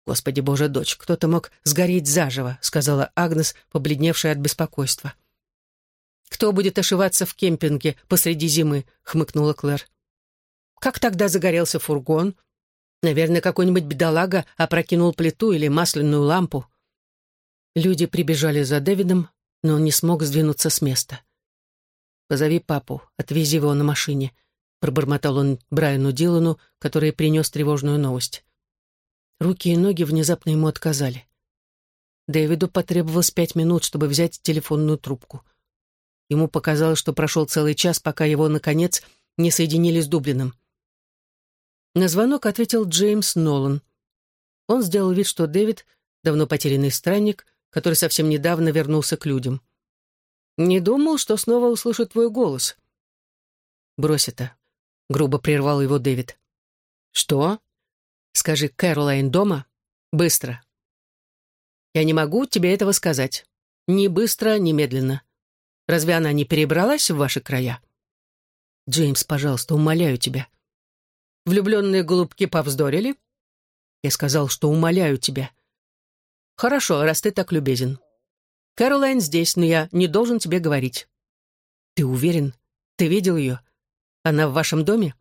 A: «Господи боже, дочь, кто-то мог сгореть заживо», — сказала Агнес, побледневшая от беспокойства. «Кто будет ошиваться в кемпинге посреди зимы?» — хмыкнула Клэр. «Как тогда загорелся фургон? Наверное, какой-нибудь бедолага опрокинул плиту или масляную лампу». Люди прибежали за Дэвидом, но он не смог сдвинуться с места. «Позови папу, отвези его на машине», — пробормотал он Брайану Дилану, который принес тревожную новость. Руки и ноги внезапно ему отказали. Дэвиду потребовалось пять минут, чтобы взять телефонную трубку — Ему показалось, что прошел целый час, пока его, наконец, не соединили с Дублином. На звонок ответил Джеймс Нолан. Он сделал вид, что Дэвид — давно потерянный странник, который совсем недавно вернулся к людям. «Не думал, что снова услышу твой голос». «Брось это», — грубо прервал его Дэвид. «Что?» «Скажи, Кэролайн дома? Быстро». «Я не могу тебе этого сказать. Ни быстро, ни медленно. Разве она не перебралась в ваши края? Джеймс, пожалуйста, умоляю тебя. Влюбленные голубки повздорили? Я сказал, что умоляю тебя. Хорошо, раз ты так любезен. Кэролайн здесь, но я не должен тебе говорить. Ты уверен? Ты видел ее? Она в вашем доме?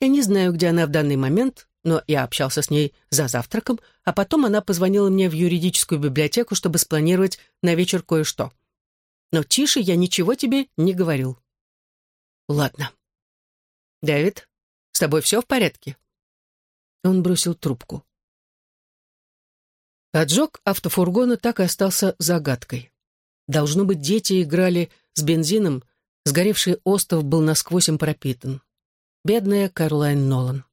A: Я не знаю, где она в данный момент, но я общался с ней за завтраком, а потом она позвонила мне в юридическую библиотеку, чтобы спланировать на вечер кое-что. Но тише я ничего тебе не говорил. Ладно. Дэвид, с тобой все в порядке? Он бросил трубку. Поджог автофургона так и остался загадкой. Должно быть, дети играли с бензином, сгоревший остов был насквозь им пропитан. Бедная Кэролайн Нолан.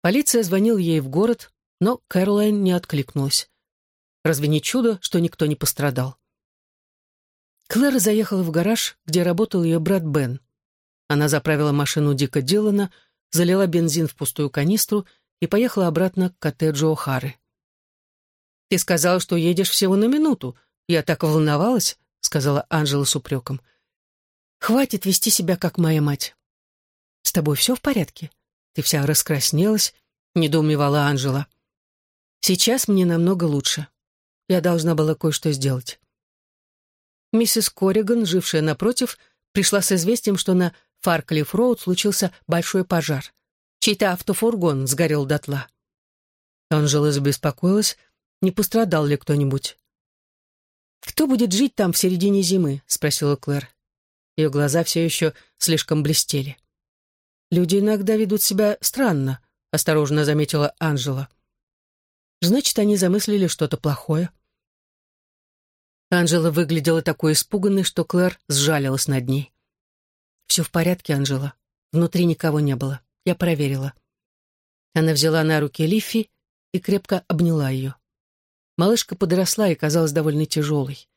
A: Полиция звонил ей в город, но Кэролайн не откликнулась. Разве не чудо, что никто не пострадал? Клэр заехала в гараж, где работал ее брат Бен. Она заправила машину Дика Дилана, залила бензин в пустую канистру и поехала обратно к коттеджу О'Хары. «Ты сказала, что едешь всего на минуту. Я так волновалась», — сказала Анжела с упреком. «Хватит вести себя, как моя мать». «С тобой все в порядке? Ты вся раскраснелась», — недоумевала Анжела. «Сейчас мне намного лучше. Я должна была кое-что сделать». Миссис Корриган, жившая напротив, пришла с известием, что на Фарклифф-Роуд случился большой пожар. Чей-то автофургон сгорел дотла. Анжела забеспокоилась, не пострадал ли кто-нибудь. «Кто будет жить там в середине зимы?» — спросила Клэр. Ее глаза все еще слишком блестели. «Люди иногда ведут себя странно», — осторожно заметила Анжела. «Значит, они замыслили что-то плохое». Анжела выглядела такой испуганной, что Клэр сжалилась над ней. «Все в порядке, Анжела. Внутри никого не было. Я проверила». Она взяла на руки Лиффи и крепко обняла ее. Малышка подросла и казалась довольно тяжелой.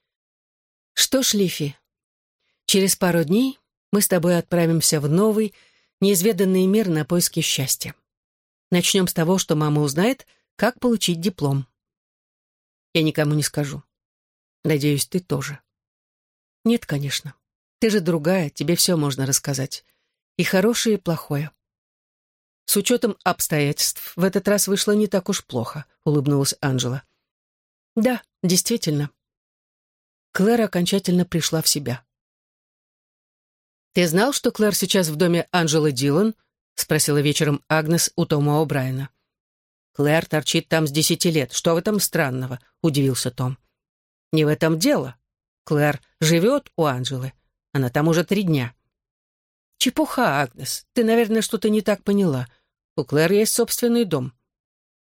A: «Что ж, Лифи, через пару дней мы с тобой отправимся в новый, неизведанный мир на поиски счастья. Начнем с того, что мама узнает, как получить диплом. Я никому не скажу. Надеюсь, ты тоже. Нет, конечно. Ты же другая, тебе все можно рассказать. И хорошее, и плохое. С учетом обстоятельств, в этот раз вышло не так уж плохо, улыбнулась Анжела. Да, действительно. Клэр окончательно пришла в себя. «Ты знал, что Клэр сейчас в доме Анжелы Дилан?» — спросила вечером Агнес у Тома О'Брайена. «Клэр торчит там с десяти лет. Что в этом странного?» — удивился Том. «Не в этом дело. Клэр живет у Анжелы. Она там уже три дня». «Чепуха, Агнес. Ты, наверное, что-то не так поняла. У Клэр есть собственный дом.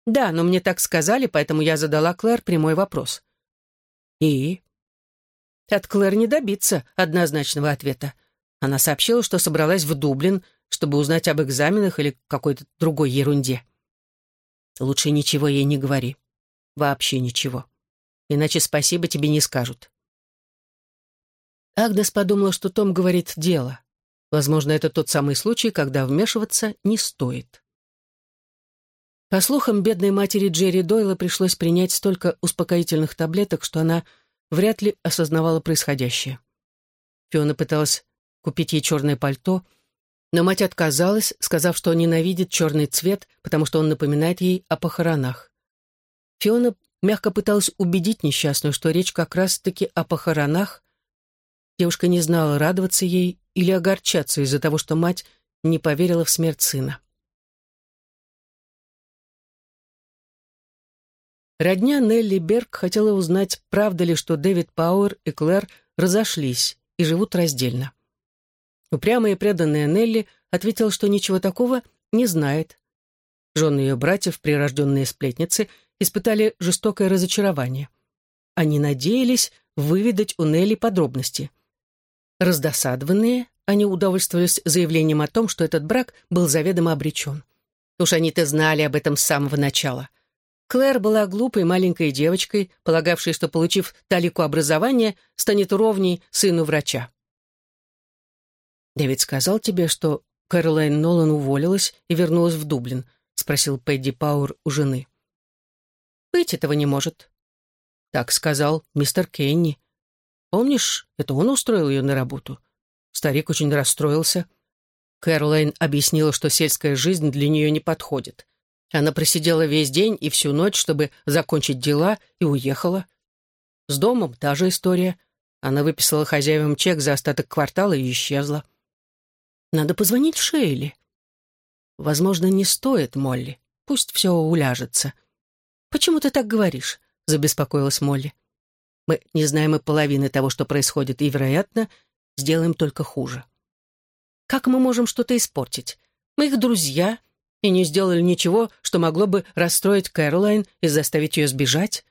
A: «Да, но мне так сказали, поэтому я задала Клэр прямой вопрос». «И?» От Клэр не добиться однозначного ответа. Она сообщила, что собралась в Дублин, чтобы узнать об экзаменах или какой-то другой ерунде. Лучше ничего ей не говори. Вообще ничего. Иначе спасибо тебе не скажут. Агнес подумала, что Том говорит «дело». Возможно, это тот самый случай, когда вмешиваться не стоит. По слухам, бедной матери Джерри Дойла пришлось принять столько успокоительных таблеток, что она вряд ли осознавала происходящее. Фиона пыталась купить ей черное пальто, но мать отказалась, сказав, что ненавидит черный цвет, потому что он напоминает ей о похоронах. Фиона мягко пыталась убедить несчастную, что речь как раз-таки о похоронах. Девушка не знала, радоваться ей или огорчаться из-за того, что мать не поверила в смерть сына. Родня Нелли Берг хотела узнать, правда ли, что Дэвид Пауэр и Клэр разошлись и живут раздельно. Упрямая и преданная Нелли ответила, что ничего такого не знает. Жены ее братьев, прирожденные сплетницы, испытали жестокое разочарование. Они надеялись выведать у Нелли подробности. Раздосадованные, они удовольствовались заявлением о том, что этот брак был заведомо обречен. Уж они-то знали об этом с самого начала. Клэр была глупой маленькой девочкой, полагавшей, что, получив талику образования, станет ровней сыну врача. «Дэвид сказал тебе, что Кэролайн Нолан уволилась и вернулась в Дублин?» — спросил Пэдди Пауэр у жены. «Быть этого не может». Так сказал мистер Кенни. Помнишь, это он устроил ее на работу? Старик очень расстроился. Кэролайн объяснила, что сельская жизнь для нее не подходит. Она просидела весь день и всю ночь, чтобы закончить дела, и уехала. С домом та же история. Она выписала хозяевам чек за остаток квартала и исчезла. Надо позвонить Шейли. Возможно, не стоит, Молли. Пусть все уляжется. Почему ты так говоришь? Забеспокоилась Молли. Мы не знаем и половины того, что происходит, и, вероятно, сделаем только хуже. Как мы можем что-то испортить? Мы их друзья и не сделали ничего, что могло бы расстроить Кэролайн и заставить ее сбежать.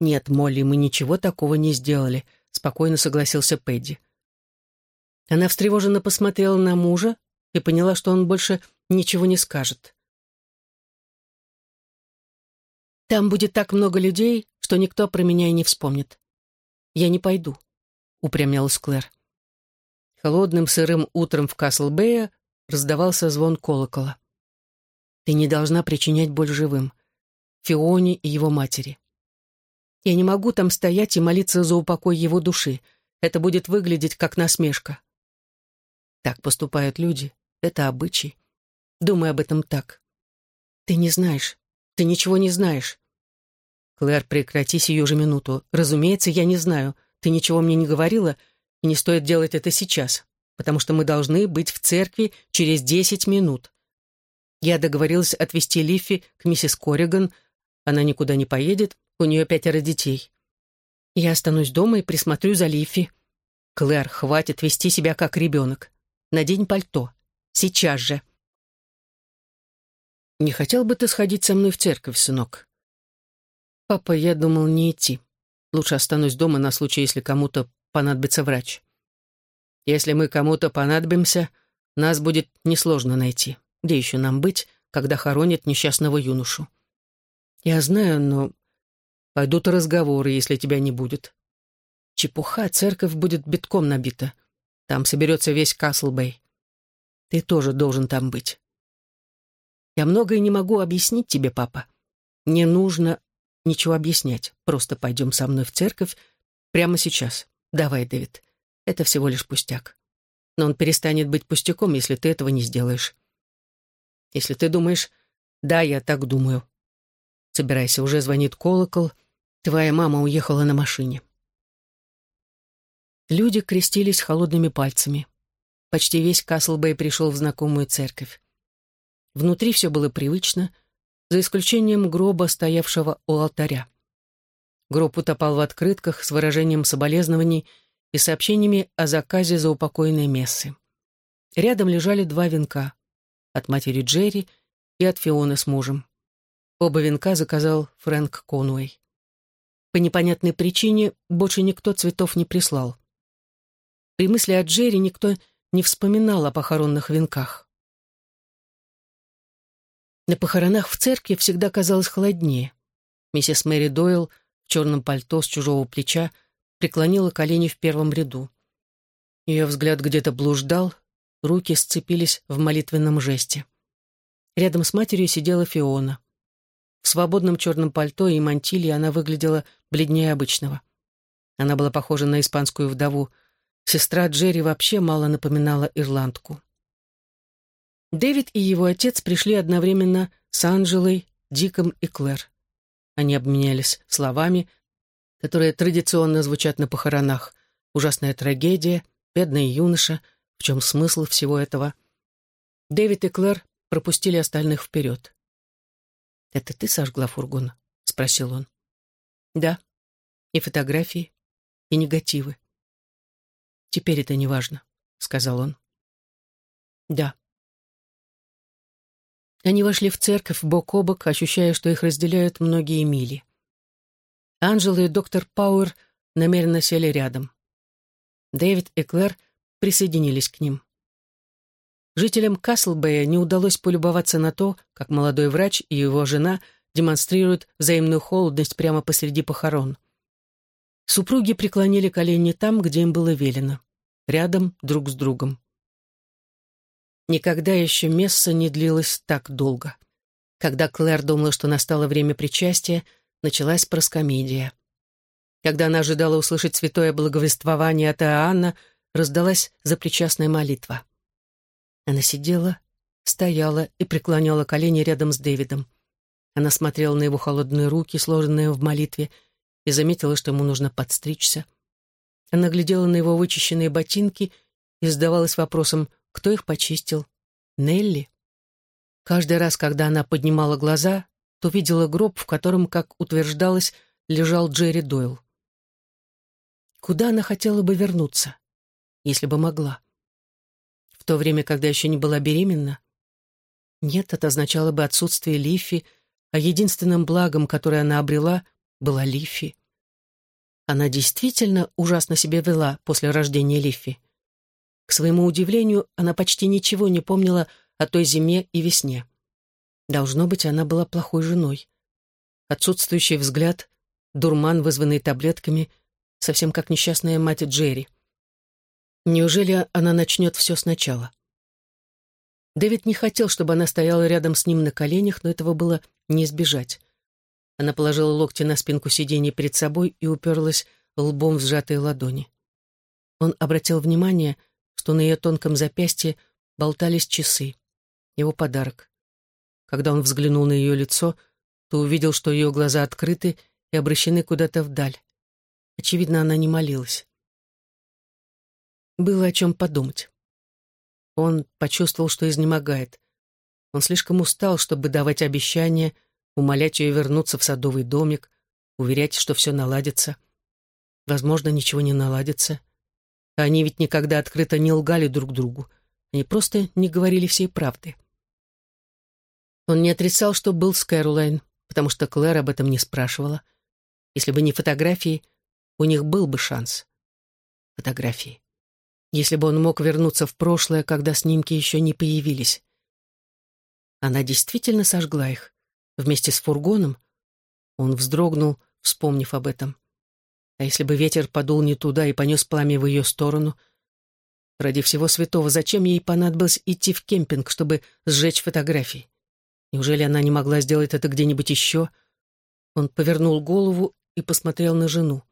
A: «Нет, Молли, мы ничего такого не сделали», — спокойно согласился Пэдди. Она встревоженно посмотрела на мужа и поняла, что он больше ничего не скажет. «Там будет так много людей, что никто про меня и не вспомнит. Я не пойду», — упрямялась Клэр. Холодным сырым утром в Каслбэе раздавался звон колокола. «Ты не должна причинять боль живым. Фионе и его матери. Я не могу там стоять и молиться за упокой его души. Это будет выглядеть как насмешка. Так поступают люди. Это обычай. Думай об этом так. Ты не знаешь. Ты ничего не знаешь. Клэр, прекрати сию же минуту. Разумеется, я не знаю. Ты ничего мне не говорила, и не стоит делать это сейчас, потому что мы должны быть в церкви через десять минут. Я договорилась отвезти Лиффи к миссис Корриган. Она никуда не поедет, у нее пятеро детей. Я останусь дома и присмотрю за Лиффи. Клэр, хватит вести себя как ребенок. Надень пальто. Сейчас же. Не хотел бы ты сходить со мной в церковь, сынок? Папа, я думал не идти. Лучше останусь дома на случай, если кому-то понадобится врач. Если мы кому-то понадобимся, нас будет несложно найти. Где еще нам быть, когда хоронят несчастного юношу? Я знаю, но пойдут разговоры, если тебя не будет. Чепуха, церковь будет битком набита. Там соберется весь Каслбэй. Ты тоже должен там быть. Я многое не могу объяснить тебе, папа. Не нужно ничего объяснять. Просто пойдем со мной в церковь прямо сейчас. Давай, Дэвид. Это всего лишь пустяк. Но он перестанет быть пустяком, если ты этого не сделаешь. Если ты думаешь, да, я так думаю. Собирайся, уже звонит колокол. Твоя мама уехала на машине. Люди крестились холодными пальцами. Почти весь Каслбэй пришел в знакомую церковь. Внутри все было привычно, за исключением гроба, стоявшего у алтаря. Гроб утопал в открытках с выражением соболезнований и сообщениями о заказе за упокойные мессы. Рядом лежали два венка — от матери Джерри и от Фионы с мужем. Оба венка заказал Фрэнк Конуэй. По непонятной причине больше никто цветов не прислал. При мысли о Джерри никто не вспоминал о похоронных венках. На похоронах в церкви всегда казалось холоднее. Миссис Мэри Дойл в черном пальто с чужого плеча преклонила колени в первом ряду. Ее взгляд где-то блуждал, руки сцепились в молитвенном жесте. Рядом с матерью сидела Фиона. В свободном черном пальто и мантилии она выглядела бледнее обычного. Она была похожа на испанскую вдову, Сестра Джерри вообще мало напоминала ирландку. Дэвид и его отец пришли одновременно с Анжелой, Диком и Клэр. Они обменялись словами, которые традиционно звучат на похоронах. Ужасная трагедия, бедный юноша, в чем смысл всего этого. Дэвид и Клэр пропустили остальных вперед. «Это ты сожгла фургон?» — спросил он. «Да. И фотографии, и негативы. «Теперь это не важно», — сказал он. «Да». Они вошли в церковь бок о бок, ощущая, что их разделяют многие мили. Анжела и доктор Пауэр намеренно сели рядом. Дэвид и Клэр присоединились к ним. Жителям Каслбэя не удалось полюбоваться на то, как молодой врач и его жена демонстрируют взаимную холодность прямо посреди похорон. Супруги преклонили колени там, где им было велено, рядом друг с другом. Никогда еще месса не длилось так долго. Когда Клэр думала, что настало время причастия, началась проскомедия. Когда она ожидала услышать святое благовествование от Иоанна, раздалась запричастная молитва. Она сидела, стояла и преклоняла колени рядом с Дэвидом. Она смотрела на его холодные руки, сложенные в молитве, и заметила, что ему нужно подстричься. Она глядела на его вычищенные ботинки и задавалась вопросом, кто их почистил? Нелли? Каждый раз, когда она поднимала глаза, то видела гроб, в котором, как утверждалось, лежал Джерри Дойл. Куда она хотела бы вернуться, если бы могла? в то время, когда еще не была беременна? Нет, это означало бы отсутствие Лифи, а единственным благом, которое она обрела, была Лифи. Она действительно ужасно себя вела после рождения Лифи. К своему удивлению, она почти ничего не помнила о той зиме и весне. Должно быть, она была плохой женой. Отсутствующий взгляд, дурман, вызванный таблетками, совсем как несчастная мать Джерри. Неужели она начнет все сначала? Дэвид не хотел, чтобы она стояла рядом с ним на коленях, но этого было не избежать. Она положила локти на спинку сиденья перед собой и уперлась лбом в сжатые ладони. Он обратил внимание, что на ее тонком запястье болтались часы. Его подарок. Когда он взглянул на ее лицо, то увидел, что ее глаза открыты и обращены куда-то вдаль. Очевидно, она не молилась. Было о чем подумать. Он почувствовал, что изнемогает. Он слишком устал, чтобы давать обещания, умолять ее вернуться в садовый домик, уверять, что все наладится. Возможно, ничего не наладится. Они ведь никогда открыто не лгали друг другу. Они просто не говорили всей правды. Он не отрицал, что был с Кэролайн, потому что Клэр об этом не спрашивала. Если бы не фотографии, у них был бы шанс. Фотографии. Если бы он мог вернуться в прошлое, когда снимки еще не появились. Она действительно сожгла их. Вместе с фургоном. Он вздрогнул, вспомнив об этом. А если бы ветер подул не туда и понес пламя в ее сторону? Ради всего святого, зачем ей понадобилось идти в кемпинг, чтобы сжечь фотографии? Неужели она не могла сделать это где-нибудь еще? Он повернул голову и посмотрел на жену.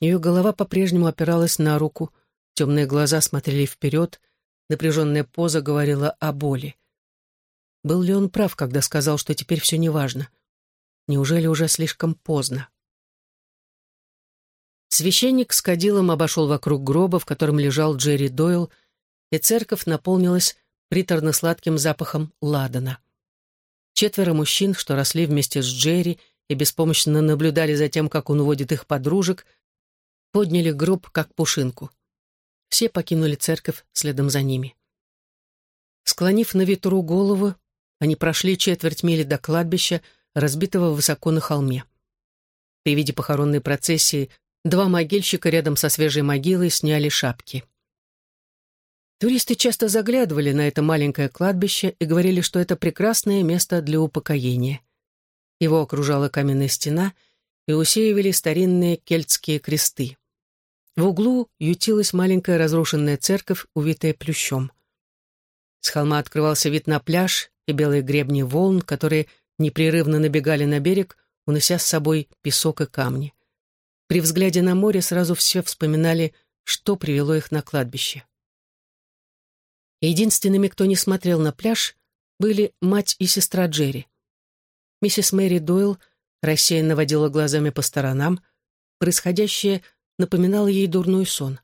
A: Ее голова по-прежнему опиралась на руку, темные глаза смотрели вперед, напряженная поза говорила о боли. Был ли он прав, когда сказал, что теперь все неважно? Неужели уже слишком поздно? Священник с кадилом обошел вокруг гроба, в котором лежал Джерри Дойл, и церковь наполнилась приторно-сладким запахом ладана. Четверо мужчин, что росли вместе с Джерри и беспомощно наблюдали за тем, как он уводит их подружек, подняли гроб, как пушинку. Все покинули церковь следом за ними. Склонив на ветру голову, они прошли четверть мили до кладбища, разбитого высоко на холме. При виде похоронной процессии два могильщика рядом со свежей могилой сняли шапки. Туристы часто заглядывали на это маленькое кладбище и говорили, что это прекрасное место для упокоения. Его окружала каменная стена и усеивали старинные кельтские кресты. В углу ютилась маленькая разрушенная церковь, увитая плющом. С холма открывался вид на пляж и белые гребни волн, которые непрерывно набегали на берег, унося с собой песок и камни. При взгляде на море сразу все вспоминали, что привело их на кладбище. Единственными, кто не смотрел на пляж, были мать и сестра Джерри. Миссис Мэри Дойл рассеянно водила глазами по сторонам. Происходящее напоминало ей дурной сон.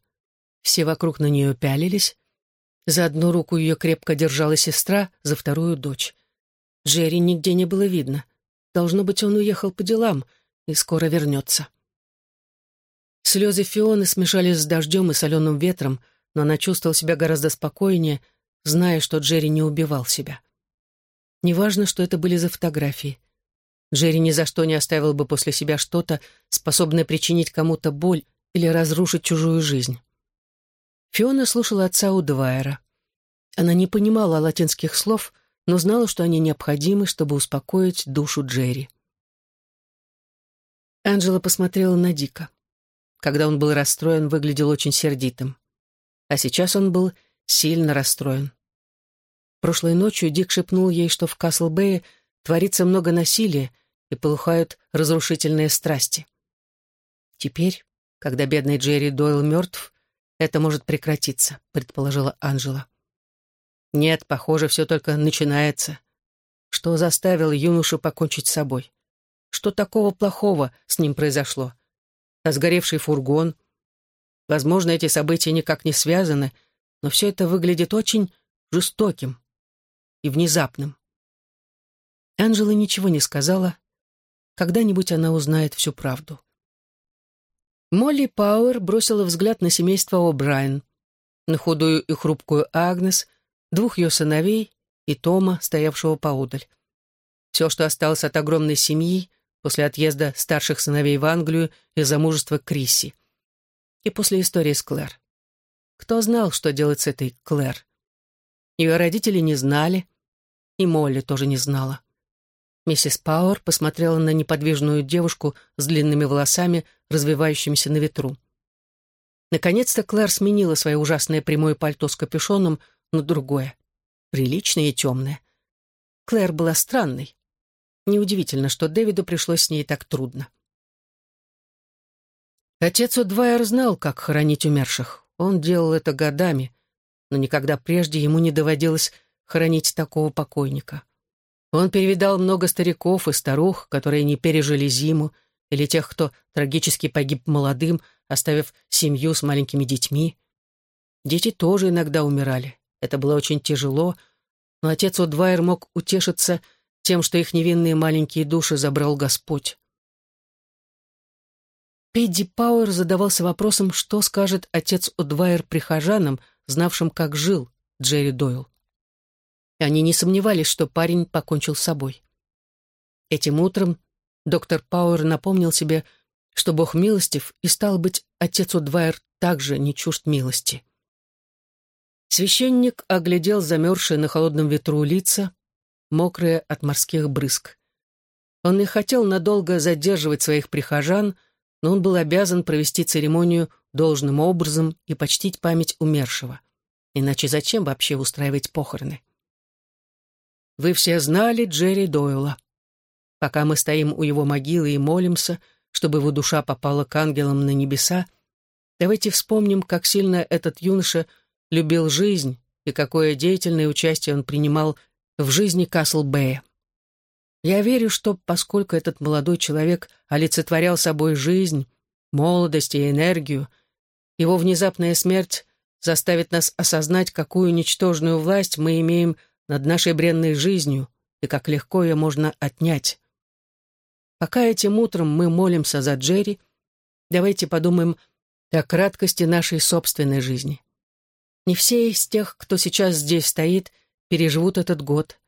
A: Все вокруг на нее пялились, за одну руку ее крепко держала сестра, за вторую — дочь. Джерри нигде не было видно. Должно быть, он уехал по делам и скоро вернется. Слезы Фионы смешались с дождем и соленым ветром, но она чувствовала себя гораздо спокойнее, зная, что Джерри не убивал себя. Неважно, что это были за фотографии. Джерри ни за что не оставил бы после себя что-то, способное причинить кому-то боль или разрушить чужую жизнь. Фиона слушала отца Удвайера. Она не понимала латинских слов, но знала, что они необходимы, чтобы успокоить душу Джерри. Анжела посмотрела на Дика. Когда он был расстроен, выглядел очень сердитым. А сейчас он был сильно расстроен. Прошлой ночью Дик шепнул ей, что в Каслбэе творится много насилия и полыхают разрушительные страсти. Теперь, когда бедный Джерри Дойл мертв, это может прекратиться», — предположила Анжела. «Нет, похоже, все только начинается. Что заставило юношу покончить с собой? Что такого плохого с ним произошло? А сгоревший фургон? Возможно, эти события никак не связаны, но все это выглядит очень жестоким и внезапным». Анжела ничего не сказала. Когда-нибудь она узнает всю правду. Молли Пауэр бросила взгляд на семейство О'Брайен. на худую и хрупкую Агнес, двух ее сыновей и Тома, стоявшего поодаль. Все, что осталось от огромной семьи после отъезда старших сыновей в Англию и замужества Крисси. И после истории с Клэр. Кто знал, что делать с этой Клэр? Ее родители не знали, и Молли тоже не знала. Миссис Пауэр посмотрела на неподвижную девушку с длинными волосами, развивающимися на ветру. Наконец-то Клэр сменила свое ужасное прямое пальто с капюшоном на другое, приличное и темное. Клэр была странной. Неудивительно, что Дэвиду пришлось с ней так трудно. Отец Удвайер знал, как хоронить умерших. Он делал это годами, но никогда прежде ему не доводилось хоронить такого покойника. Он перевидал много стариков и старух, которые не пережили зиму, или тех, кто трагически погиб молодым, оставив семью с маленькими детьми. Дети тоже иногда умирали. Это было очень тяжело, но отец Удвайер мог утешиться тем, что их невинные маленькие души забрал Господь. Педди Пауэр задавался вопросом, что скажет отец Удвайер прихожанам, знавшим, как жил Джерри Дойл. И они не сомневались, что парень покончил с собой. Этим утром доктор Пауэр напомнил себе, что Бог милостив, и стал быть, отец Удвайер также не чужд милости. Священник оглядел замерзшие на холодном ветру лица, мокрые от морских брызг. Он не хотел надолго задерживать своих прихожан, но он был обязан провести церемонию должным образом и почтить память умершего. Иначе зачем вообще устраивать похороны? Вы все знали Джерри Дойла. Пока мы стоим у его могилы и молимся, чтобы его душа попала к ангелам на небеса, давайте вспомним, как сильно этот юноша любил жизнь и какое деятельное участие он принимал в жизни Касл-Бэя. Я верю, что поскольку этот молодой человек олицетворял собой жизнь, молодость и энергию, его внезапная смерть заставит нас осознать, какую ничтожную власть мы имеем над нашей бренной жизнью и как легко ее можно отнять. Пока этим утром мы молимся за Джерри, давайте подумаем о краткости нашей собственной жизни. Не все из тех, кто сейчас здесь стоит, переживут этот год,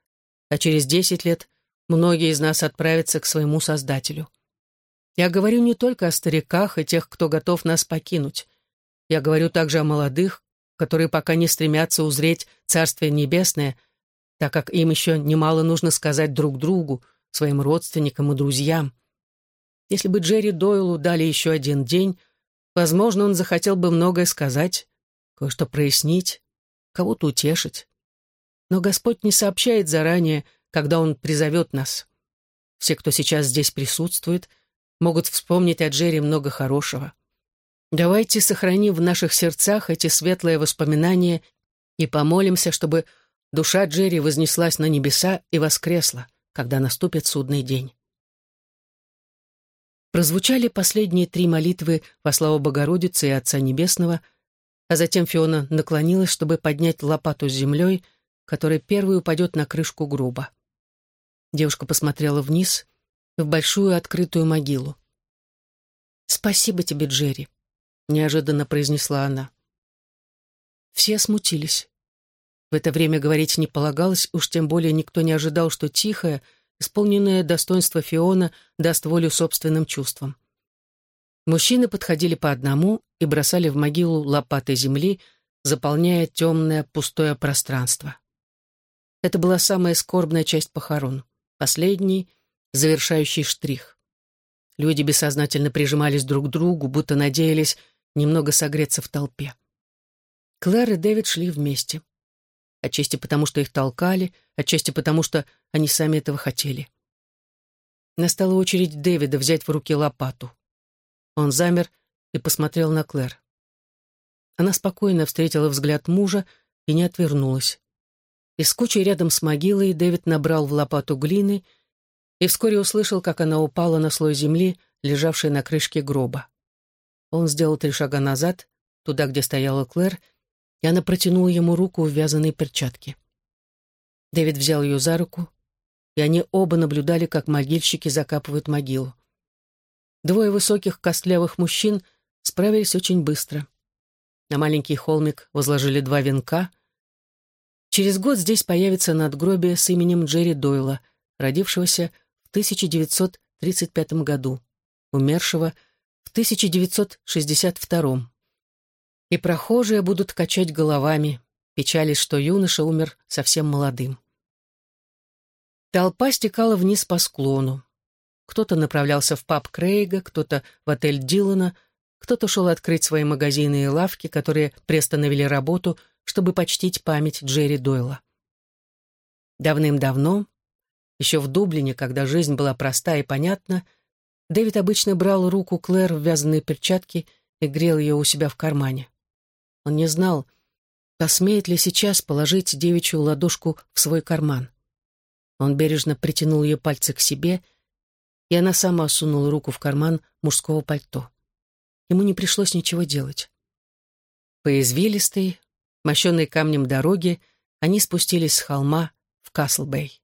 A: а через десять лет многие из нас отправятся к своему Создателю. Я говорю не только о стариках и тех, кто готов нас покинуть. Я говорю также о молодых, которые пока не стремятся узреть Царствие Небесное, так как им еще немало нужно сказать друг другу, своим родственникам и друзьям. Если бы Джерри Дойлу дали еще один день, возможно, он захотел бы многое сказать, кое-что прояснить, кого-то утешить. Но Господь не сообщает заранее, когда Он призовет нас. Все, кто сейчас здесь присутствует, могут вспомнить о Джерри много хорошего. Давайте сохраним в наших сердцах эти светлые воспоминания и помолимся, чтобы душа Джерри вознеслась на небеса и воскресла, когда наступит судный день. Прозвучали последние три молитвы во славу Богородицы и Отца Небесного, а затем Фиона наклонилась, чтобы поднять лопату с землей, которая первой упадет на крышку гроба. Девушка посмотрела вниз, в большую открытую могилу. «Спасибо тебе, Джерри», — неожиданно произнесла она. Все смутились. В это время говорить не полагалось, уж тем более никто не ожидал, что тихое, исполненное достоинство Фиона даст волю собственным чувствам. Мужчины подходили по одному и бросали в могилу лопаты земли, заполняя темное пустое пространство. Это была самая скорбная часть похорон, последний, завершающий штрих. Люди бессознательно прижимались друг к другу, будто надеялись немного согреться в толпе. Клэр и Дэвид шли вместе. Отчасти потому, что их толкали, отчасти потому, что они сами этого хотели. Настала очередь Дэвида взять в руки лопату. Он замер и посмотрел на Клэр. Она спокойно встретила взгляд мужа и не отвернулась. Из кучи рядом с могилой Дэвид набрал в лопату глины и вскоре услышал, как она упала на слой земли, лежавший на крышке гроба. Он сделал три шага назад, туда, где стояла Клэр, и она протянула ему руку в вязаной перчатке. Дэвид взял ее за руку, и они оба наблюдали, как могильщики закапывают могилу. Двое высоких костлявых мужчин справились очень быстро. На маленький холмик возложили два венка. Через год здесь появится надгробие с именем Джерри Дойла, родившегося в 1935 году, умершего в 1962. И прохожие будут качать головами, печались, что юноша умер совсем молодым. Толпа стекала вниз по склону. Кто-то направлялся в паб Крейга, кто-то в отель Дилана, кто-то шел открыть свои магазины и лавки, которые приостановили работу, чтобы почтить память Джерри Дойла. Давным-давно, еще в Дублине, когда жизнь была проста и понятна, Дэвид обычно брал руку Клэр в вязаные перчатки и грел ее у себя в кармане. Он не знал, посмеет ли сейчас положить девичью ладошку в свой карман. Он бережно притянул ее пальцы к себе и она сама сунула руку в карман мужского пальто. Ему не пришлось ничего делать. По извилистой, мощенной камнем дороге, они спустились с холма в Каслбей.